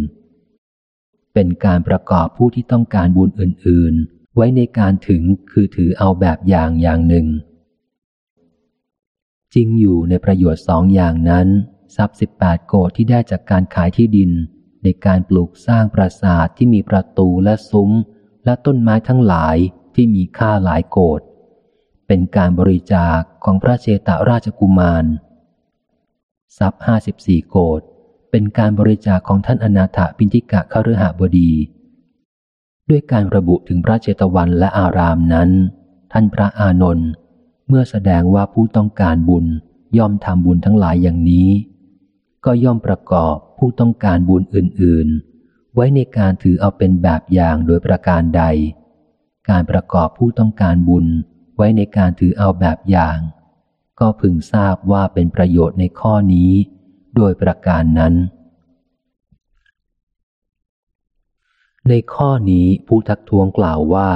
เป็นการประกอบผู้ที่ต้องการบุญอื่น ๆ ไว้ในการถึงคือถือเอาแบบอย่างอย่างหนึ่ง จริงอยู่ในประโยชน์สองอย่างนั้น ทรัพย์สิบแปดโกดที่ได้จากการขายที่ดิน ในการปลูกสร้างปราสาทที่มีประตูและซุ้ม และต้นไม้ทั้งหลายที่มีค่าหลายโกดเป็นการบริจาคของพระเชตาราชกุมาร ทรัพย์ห้าสิบสี่โกดเป็นการบริจาคของท่านอนาถปินทิกะคฤหบดี ด้วยการระบุถึงพระเจตวันและอารามนั้น ท่านพระอานนท์เมื่อแสดงว่าผู้ต้องการบุญย่อมทำบุญทั้งหลายอย่างนี้ ก็ย่อมประกอบผู้ต้องการบุญอื่น ๆ ไว้ในการถือเอาเป็นแบบอย่างโดยประการใด การประกอบผู้ต้องการบุญไว้ในการถือเอาแบบอย่าง ก็พึงทราบว่าเป็นประโยชน์ในข้อนี้ โดยประการนั้น ในข้อนี้ผู้ทักท้วงกล่าวว่า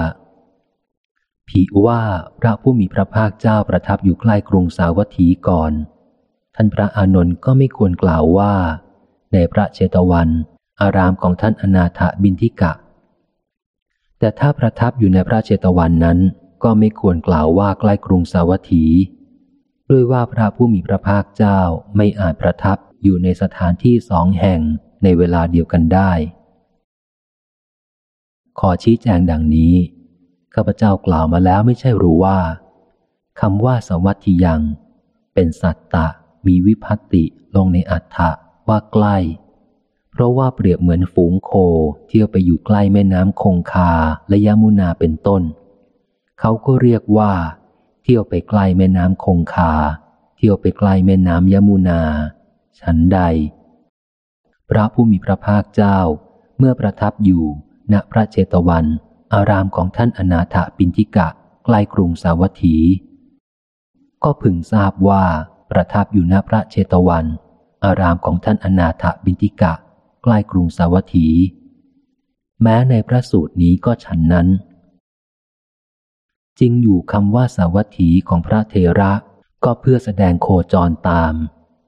ผีว่าพระผู้มีพระภาคเจ้าประทับอยู่ใกล้กรุงสาวัตถีก่อน ท่านพระอานนท์ก็ไม่ควรกล่าวว่า ในพระเชตวัน อารามของท่านอนาถบินทิกะ แต่ถ้าประทับอยู่ในพระเชตวันนั้น ก็ไม่ควรกล่าวว่าใกล้กรุงสาวัตถี ด้วยว่าพระผู้มีพระภาคเจ้าไม่อาจประทับอยู่ในสถานที่สองแห่งในเวลาเดียวกันได้ ขอชี้แจงดังนี้ ข้าพเจ้ากล่าวมาแล้วไม่ใช่รู้ว่าคำว่าสวัสดิยัง เป็นสัตตะ มีวิพัตติลงในอัฏฐะว่าใกล้ เพราะว่าเปรียบเหมือนฝูงโคเที่ยวไปอยู่ใกล้แม่น้ำคงคาและยมุนาเป็นต้น เขาก็เรียกว่า เที่ยวไปใกล้แม่น้ำคงคา เที่ยวไปใกล้แม่น้ำยมุนา ฉันใด พระผู้มีพระภาคเจ้า เมื่อประทับอยู่ณพระเจตวัน อารามของท่านอนาถปินทิกะใกล้กรุงสาวัตถี ก็พึงทราบว่า ประทับอยู่ณพระเจตวัน อารามของท่านอนาถบินทิกะ ใกล้กรุงสาวัตถี แม้ในพระสูตรนี้ก็ฉันนั้น จริงอยู่คำว่าสาวัตถีของพระเทระก็เพื่อแสดงโคจรตาม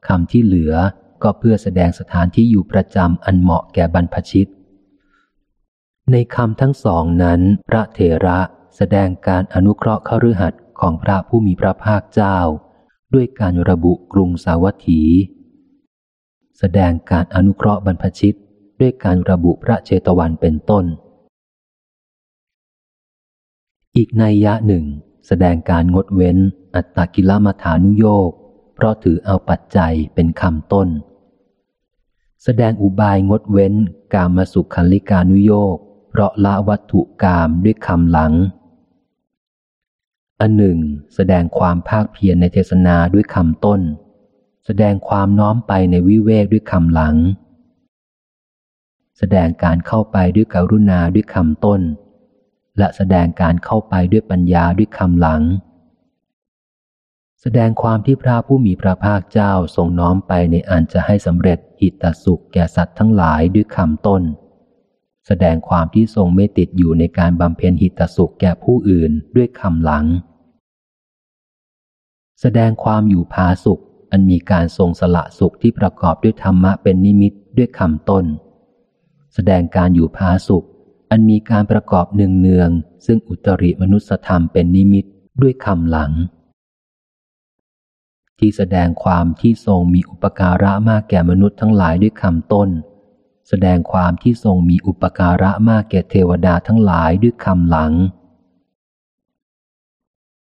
คำที่เหลือก็เพื่อแสดงสถานที่อยู่ประจำอันเหมาะแก่บรรพชิต ในคำทั้งสองนั้น พระเทระแสดงการอนุเคราะห์ขรือหัดของพระผู้มีพระภาคเจ้า ด้วยการระบุกรุงสาวัตถี แสดงการอนุเคราะห์บรรพชิตด้วยการระบุพระเชตวันเป็นต้น อีกนัยยะหนึ่ง แสดงการงดเว้น อัตตกิลมัฐานุโยกเพราะถือเอาปัจจัยเป็นคำต้น แสดงอุบายงดเว้น กามมาสุขันลิกานุโยกเพราะละวัตถุกามด้วยคำหลัง อันหนึ่ง แสดงความภาคเพียรในเทศนาด้วยคำต้น แสดงความน้อมไปในวิเวกด้วยคำหลัง แสดงการเข้าไปด้วยกรุณาด้วยคำต้น และแสดงการเข้าไปด้วยปัญญาด้วยคำหลัง แสดงความที่พระผู้มีพระภาคเจ้าทรงน้อมไปในอันจะให้สำเร็จหิตสุขแก่สัตว์ทั้งหลายด้วยคำต้น แสดงความที่ทรงไม่ติดอยู่ในการบำเพ็ญหิตสุขแก่ผู้อื่นด้วยคำหลัง แสดงความอยู่พาสุข อันมีการทรงสละสุขที่ประกอบด้วยธรรมะเป็นนิมิตด้วยคำต้น แสดงการอยู่พาสุข อันมีการประกอบเนืองเนืองซึ่งอุตริมนุสธรรมเป็นนิมิตด้วยคำหลัง ที่แสดงความที่ทรงมีอุปการะมากแก่มนุษย์ทั้งหลายด้วยคำต้น แสดงความที่ทรงมีอุปการะมากแก่เทวดาทั้งหลายด้วยคำหลัง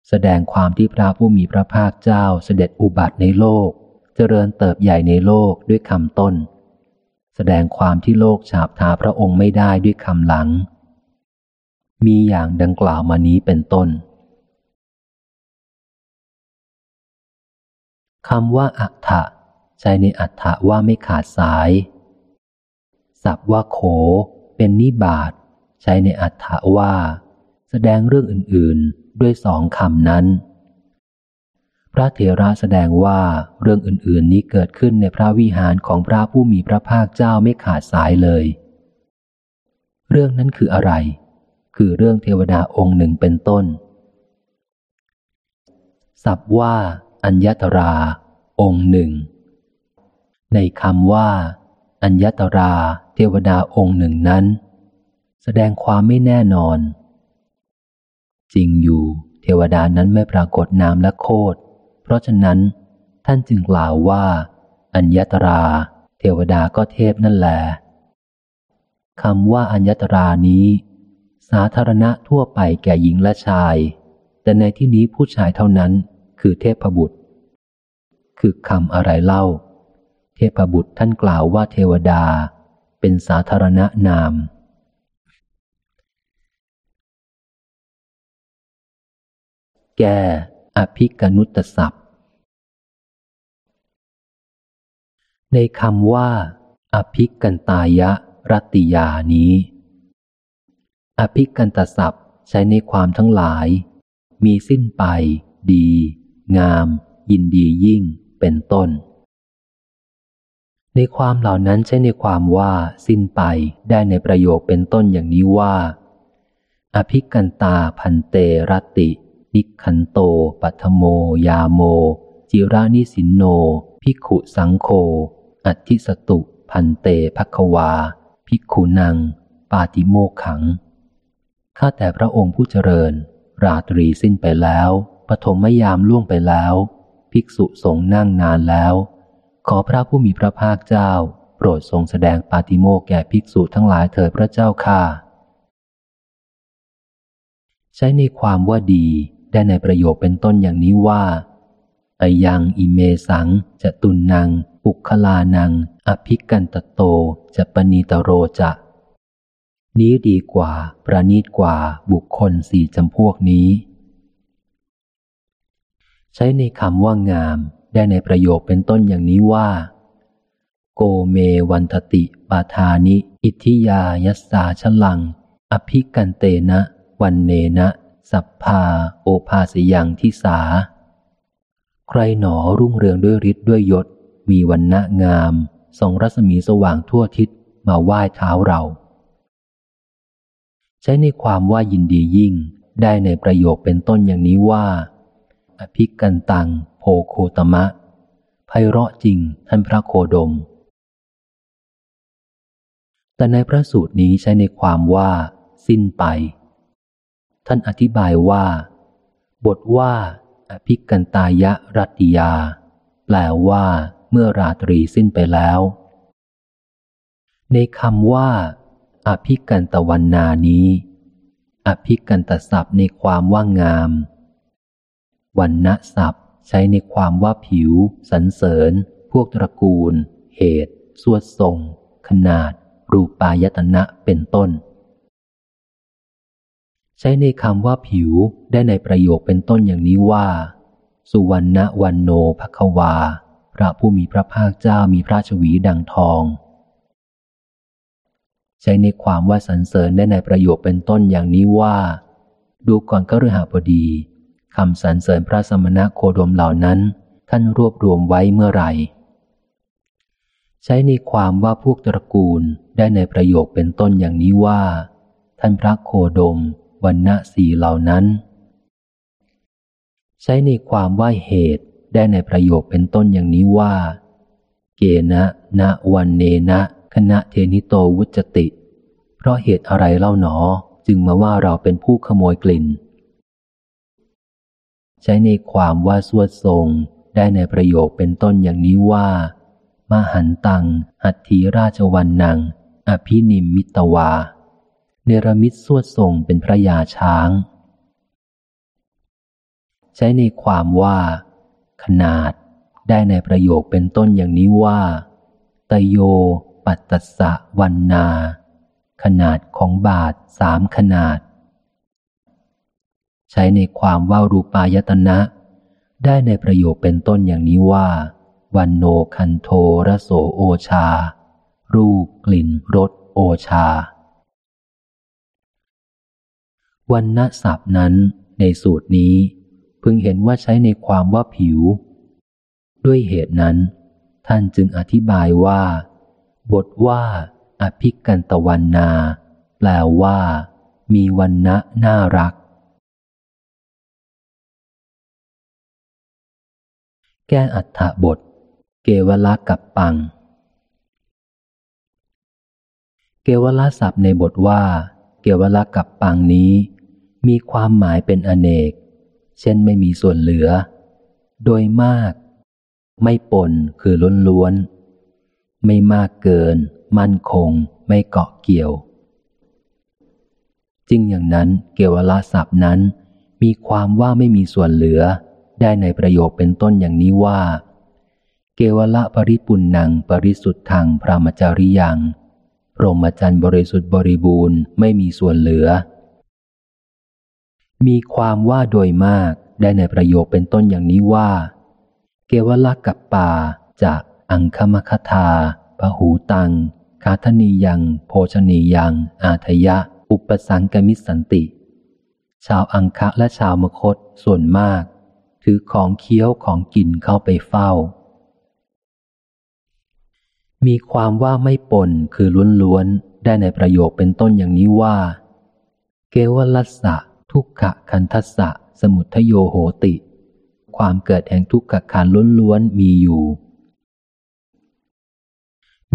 แสดงความที่พระผู้มีพระภาคเจ้าเสด็จอุบัติในโลก เจริญเติบใหญ่ในโลกด้วยคำต้น แสดงความที่โลกฉาบทาพระองค์ไม่ได้ด้วยคำหลัง มีอย่างดังกล่าวมานี้เป็นต้นคำว่าอัฏฐะใช้ในอัฏฐะว่าไม่ขาดสาย ศัพท์ว่าโข เป็นนิบาตใช้ในอัฏฐะว่า แสดงเรื่องอื่น ๆ ด้วยสองคำนั้น พระเถระแสดงว่าเรื่องอื่น ๆ นี้เกิดขึ้นในพระวิหารของพระผู้มีพระภาคเจ้าไม่ขาดสายเลย เรื่องนั้นคืออะไร คือเรื่องเทวดาองค์หนึ่งเป็นต้น ศัพท์ว่า อัญญตรา องค์หนึ่งในคำว่า อัญญตรา เทวดาองค์หนึ่งนั้น แสดงความไม่แน่นอน จริงอยู่เทวดานั้นไม่ปรากฏนามและโคดเพราะฉะนั้น ท่านจึงกล่าวว่า อัญญตรา เทวดาก็เทพนั่นแหละคำว่าอัญญตรานี้ สาธารณะทั่วไปแก่หญิงและชาย แต่ในที่นี้ผู้ชายเท่านั้นคือเทพบุตร คือคำอะไรเล่า เทพบุตรท่านกล่าวว่าเทวดา เป็นสาธารณนาม แก่อภิกนุตศัพท์ ในคำว่า อภิกันตายะรัติยานี้ อภิกันตศัพท์ใช้ในความทั้งหลาย มีสิ้นไป ดี งาม ยินดียิ่ง เป็นต้น ในความเหล่านั้นใช้ในความว่าสิ้นไปได้ในประโยคเป็นต้นอย่างนี้ว่า อภิกันตาพันเตรติ นิคันโต ปัทโม ยาโม จิรานิสินโน พิกขุสังโฆอัติสตุ พันเตภควา พิกขุนัง ปาติโมขัง ข้าแต่พระองค์ผู้เจริญ ราตรีสิ้นไปแล้ว ปฐมยามล่วงไปแล้ว ภิกษุสงฆ์นั่งนานแล้ว ขอพระผู้มีพระภาคเจ้า โปรดทรงแสดงปาติโมกแก่ภิกษุทั้งหลายเถิดพระเจ้าค่ะ ใช้ในความว่าดีได้ในประโยคเป็นต้นอย่างนี้ว่าอยังอิเมสังจะตุนนางปุคลานังอภิกันตโตจะปณีตโรจะ นี้ดีกว่า ประนีตกว่าบุคคลสี่จำพวกนี้ ใช้ในคำว่างาม ได้ในประโยคเป็นต้นอย่างนี้ว่า โกเมวันทติปาทานิ อิทิยายัสสาชลัง อภิกันเตนะ วันเนนะ สัพพา โอภาสยังทิสา ใครหนอรุ่งเรืองด้วยฤทธิ์ด้วยยศ มีวันณะงามส่องรัศมีสว่างทั่วทิศมาไหว้เท้าเรา ใช้ในความว่ายินดียิ่งได้ในประโยคเป็นต้นอย่างนี้ว่า อภิกันตัง โพโคตมะ ไพเราะจริงท่านพระโคดม แต่ในพระสูตรนี้ใช้ในความว่า สิ้นไป ท่านอธิบายว่า บทว่า อภิกันตายะรัตยา แปลว่า เมื่อราตรีสิ้นไปแล้ว ในคำว่า อภิกันตวันนานี้อภิกันตศัพท์ในความว่างามวันณะศัพท์ ใช้ในความว่าผิว สันเสริญ พวกตระกูล เหตุ สวดทรง ขนาด รูปายตนะเป็นต้น ใช้ในคำว่าผิวได้ในประโยคเป็นต้นอย่างนี้ว่า สุวรรณวันโนภควา พระผู้มีพระภาคเจ้ามีพระชวีดังทอง ใช้ในความว่าสรรเสริญได้ในประโยคเป็นต้นอย่างนี้ว่า ดูก่อนก็ฤหาบดี คำสรรเสริญพระสมณะโคดมเหล่านั้น ท่านรวบรวมไว้เมื่อไหร่ ใช้ในความว่าพวกตระกูลได้ในประโยคเป็นต้นอย่างนี้ว่า ท่านพระโคดมวันณะสีเหล่านั้น ใช้ในความว่าเหตุได้ในประโยคเป็นต้นอย่างนี้ว่า เกณะณวันเนนะคณะเทนิโตวุจติ เพราะเหตุอะไรเล่าหนอจึงมาว่าเราเป็นผู้ขโมยกลิ่น ใช้ในความว่าสวดทรงได้ในประโยคเป็นต้นอย่างนี้ว่า มหันตัง หัตถีราชวันนัง อภินิมมิตวา เนรมิตสวดทรงเป็นพระยาช้าง ใช้ในความว่า ขนาด ได้ในประโยคเป็นต้นอย่างนี้ว่า ตโย ปัตตสะวันนา ขนาดของบาทสามขนาด ใช้ในความว่ารูปายตนะ ได้ในประโยคเป็นต้นอย่างนี้ว่า วันโนคันโทระโสโอชา รูปกลิ่นรสโอชา วันณศัพท์นั้น ในสูตรนี้ พึงเห็นว่าใช้ในความว่าผิว ด้วยเหตุนั้น ท่านจึงอธิบายว่า บทว่า อภิกันตวันนา แปลว่า มีวันณะน่ารัก แก้อัฏฐบท เกวละกับปัง เกวละศัพท์ในบทว่า เกวละกับปังนี้ มีความหมายเป็นอเนก เช่นไม่มีส่วนเหลือ โดยมาก ไม่ปนคือล้นล้วน ไม่มากเกิน มั่นคง ไม่เกาะเกี่ยวจริงอย่างนั้นเกวละศัพท์นั้น มีความว่าไม่มีส่วนเหลือ ได้ในประโยคเป็นต้นอย่างนี้ว่า เกวละปริปุณนังปริสุทธังพระมจาริยังพรหมจรรย์บริสุทธิ์บริบูรณ์ไม่มีส่วนเหลือ มีความว่าโดยมากได้ในประโยคเป็นต้นอย่างนี้ว่า เกวละกับป่าจากอังคมคทาพหูตัง คาธนียัง โภชนียัง อาทยะ อุปสังกมิสันติ ชาวอังคะและชาวมคตส่วนมาก ถือของเคี้ยวของกินเข้าไปเฝ้า มีความว่าไม่ปนคือล้วนๆ ได้ในประโยคเป็นต้นอย่างนี้ว่า เกวลัสสะ ทุกขะคันทัสสะ สมุทโยโหติ ความเกิดแห่งทุกขคารล้วนๆ มีอยู่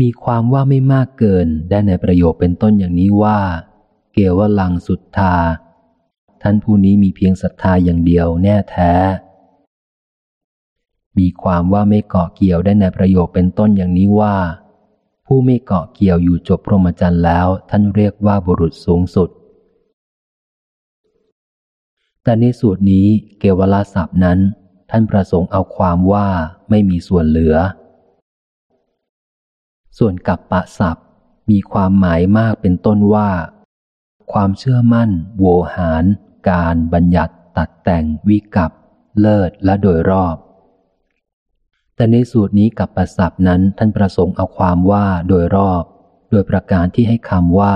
มีความว่าไม่มากเกินได้ในประโยคเป็นต้นอย่างนี้ว่า เกวลังสุทธาท่านผู้นี้มีเพียงศรัทธาอย่างเดียวแน่แท้ มีความว่าไม่เกาะเกี่ยวได้ในประโยคเป็นต้นอย่างนี้ว่า ผู้ไม่เกาะเกี่ยวอยู่จบพรหมจรรย์แล้วท่านเรียกว่าบุรุษสูงสุด แต่ในสูตรนี้เกวลาศัพท์นั้น ท่านประสงค์เอาความว่าไม่มีส่วนเหลือ ส่วนกับปะศัพท์มีความหมายมากเป็นต้นว่า ความเชื่อมั่น โวหาร การบัญญัติตัดแต่งวิกับ เลิศและโดยรอบ แต่ในสูตรนี้กับประศัพท์นั้นท่านประสงค์เอาความว่าโดยรอบ โดยประการที่ให้คำว่า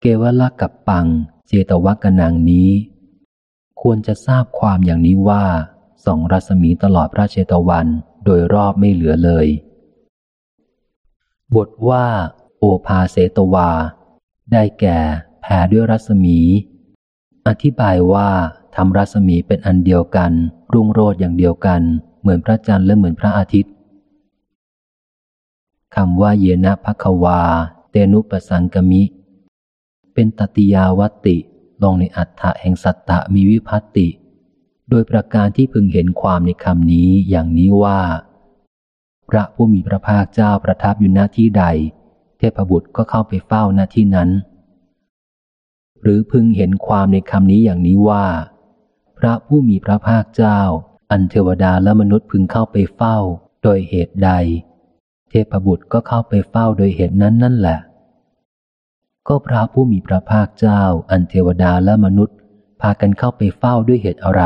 เกวละกับปัง เจตวักนังนี้ ควรจะทราบความอย่างนี้ว่าสองรัศมีตลอดพระเชตวันโดยรอบไม่เหลือเลย บทว่า โอภาเสตวา ได้แก่แผ่ด้วยรัศมี อธิบายว่าทำรัศมีเป็นอันเดียวกัน รุ่งโรจน์อย่างเดียวกัน เหมือนพระจันทร์และเหมือนพระอาทิตย์คำว่าเยนะภควา เตนุปสังกมิ เป็นตติยาวัติลงในอัฏฐะแห่งสัตตะมีวิพัตติ โดยประการที่พึงเห็นความในคำนี้อย่างนี้ว่า พระผู้มีพระภาคเจ้าประทับอยู่หน้าที่ใด เทพบุตรก็เข้าไปเฝ้าหน้าที่นั้น หรือพึงเห็นความในคำนี้อย่างนี้ว่า พระผู้มีพระภาคเจ้า อันเทวดาและมนุษย์พึงเข้าไปเฝ้า โดยเหตุใด เทพบุตรก็เข้าไปเฝ้าโดยเหตุนั้นนั่นแหละ ก็พระผู้มีพระภาคเจ้า อันเทวดาและมนุษย์ พากันเข้าไปเฝ้าด้วยเหตุอะไร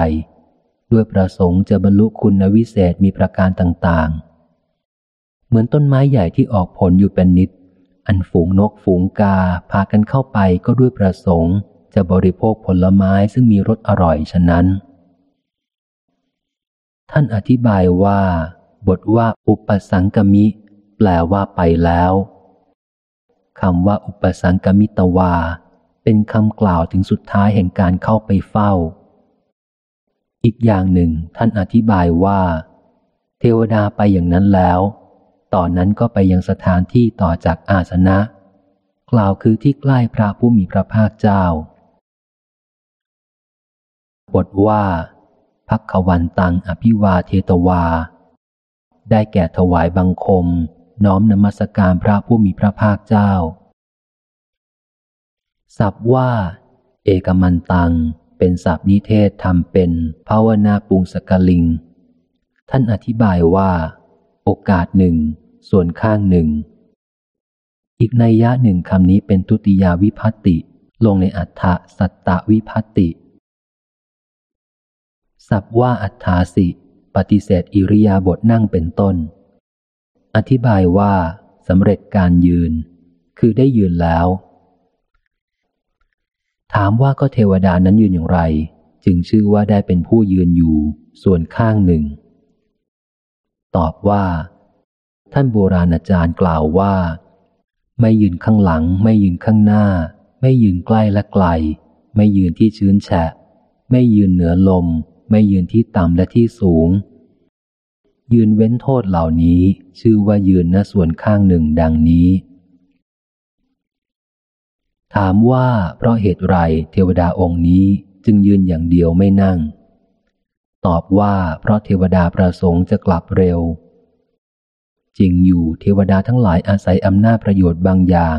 ด้วยประสงค์จะบรรลุคุณวิเศษมีประการต่างๆ เหมือนต้นไม้ใหญ่ที่ออกผลอยู่เป็นนิด อันฝูงนกฝูงกาพากันเข้าไปก็ด้วยประสงค์จะบริโภคผลไม้ซึ่งมีรสอร่อยฉะนั้น ท่านอธิบายว่า บทว่าอุปสังกมิ แปลว่าไปแล้วคำว่าอุปสังกมิตวา เป็นคำกล่าวถึงสุดท้ายแห่งการเข้าไปเฝ้า อีกอย่างหนึ่งท่านอธิบายว่า เทวดาไปอย่างนั้นแล้ว ต่อนนั้นก็ไปยังสถานที่ต่อจากอาสนะ กล่าวคือที่ใกล้พระผู้มีพระภาคเจ้า บทว่า พักขวันตังอภิวาเทตวา ได้แก่ถวายบังคม น้อมนมัสการพระผู้มีพระภาคเจ้าสับว่า เอกมันตัง เป็นสับนิเทศทำเป็นภาวนาปุงสกลิง ท่านอธิบายว่า โอกาสหนึ่ง ส่วนข้างหนึ่ง อีกในยะหนึ่งคำนี้เป็นทุติยาวิพัตติลงในอัฏฐสัตตวิพัตติ สับว่าอัฏฐาสิ ปฏิเสธอิริยาบถนั่งเป็นต้น อธิบายว่าสำเร็จการยืน คือได้ยืนแล้ว ถามว่าก็เทวดานั้นยืนอย่างไร จึงชื่อว่าได้เป็นผู้ยืนอยู่ส่วนข้างหนึ่ง ตอบว่า ท่านโบราณอาจารย์กล่าวว่า ไม่ยืนข้างหลัง ไม่ยืนข้างหน้า ไม่ยืนใกล้และไกล ไม่ยืนที่ชื้นแฉะ ไม่ยืนเหนือลม ไม่ยืนที่ต่ำและที่สูง ยืนเว้นโทษเหล่านี้ชื่อว่ายืนณส่วนข้างหนึ่งดังนี้ ถามว่าเพราะเหตุไรเทวดาองค์นี้จึงยืนอย่างเดียวไม่นั่ง ตอบว่าเพราะเทวดาประสงค์จะกลับเร็ว จริงอยู่เทวดาทั้งหลายอาศัยอำนาจประโยชน์บางอย่าง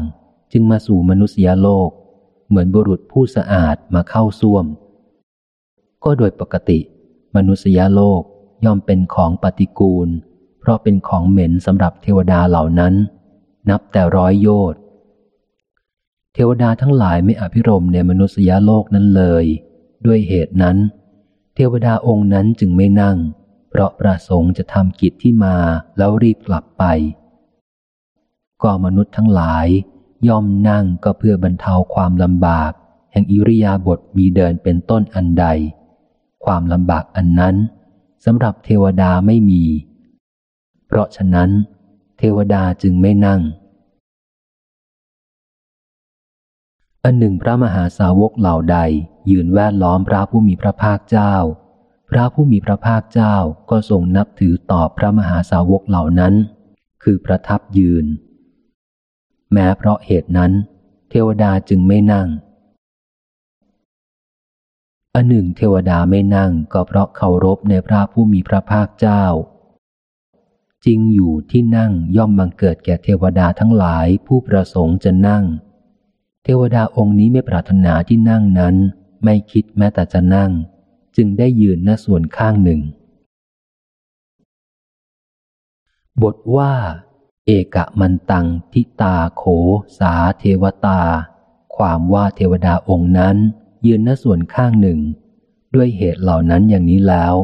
จึงมาสู่มนุษยโลก เหมือนบุรุษผู้สะอาดมาเข้าส้วม ก็โดยปกติ มนุษยโลกย่อมเป็นของปฏิกูล เพราะเป็นของเหม็นสำหรับเทวดาเหล่านั้น นับแต่ร้อยโยชน์เทวดาทั้งหลายไม่อภิรมในมนุษยโลกนั้นเลย ด้วยเหตุนั้น เทวดาองค์นั้นจึงไม่นั่ง เพราะประสงค์จะทำกิจที่มาแล้วรีบกลับไป ก็มนุษย์ทั้งหลาย ย่อมนั่งก็เพื่อบรรเทาความลำบาก แห่งอิริยาบถมีเดินเป็นต้นอันใด ความลำบากอันนั้นสำหรับเทวดาไม่มี เพราะฉะนั้น เทวดาจึงไม่นั่ง อันหนึ่งพระมหาสาวกเหล่าใด ยืนแวดล้อมพระผู้มีพระภาคเจ้า พระผู้มีพระภาคเจ้าก็ทรงนับถือต่อพระมหาสาวกเหล่านั้น คือประทับยืน แม้เพราะเหตุนั้น เทวดาจึงไม่นั่ง อันหนึ่งเทวดาไม่นั่งก็เพราะเคารพในพระผู้มีพระภาคเจ้า จริงอยู่ที่นั่งย่อมบังเกิดแก่เทวดาทั้งหลายผู้ประสงค์จะนั่ง เทวดาองค์นี้ไม่ปรารถนาที่นั่งนั้น ไม่คิดแม้แต่จะนั่ง จึงได้ยืนณส่วนข้างหนึ่ง บทว่า เอกะมันตังทิตาโขสาเทวตา ความว่าเทวดาองค์นั้น ยืนณส่วนข้างหนึ่ง ด้วยเหตุเหล่านั้นอย่างนี้แล้ว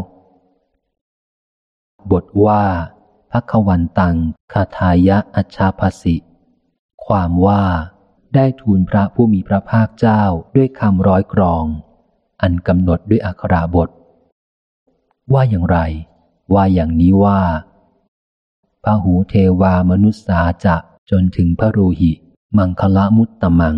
บทว่าพักวันตังคาทายะอัชชาภสิ ความว่าได้ทูลพระผู้มีพระภาคเจ้าด้วยคำร้อยกรอง อันกำหนดด้วยอักขราบท ว่าอย่างไร ว่าอย่างนี้ว่าพระหูเทวามนุษสาจะจนถึงพระรูหิ มังคละมุตตมัง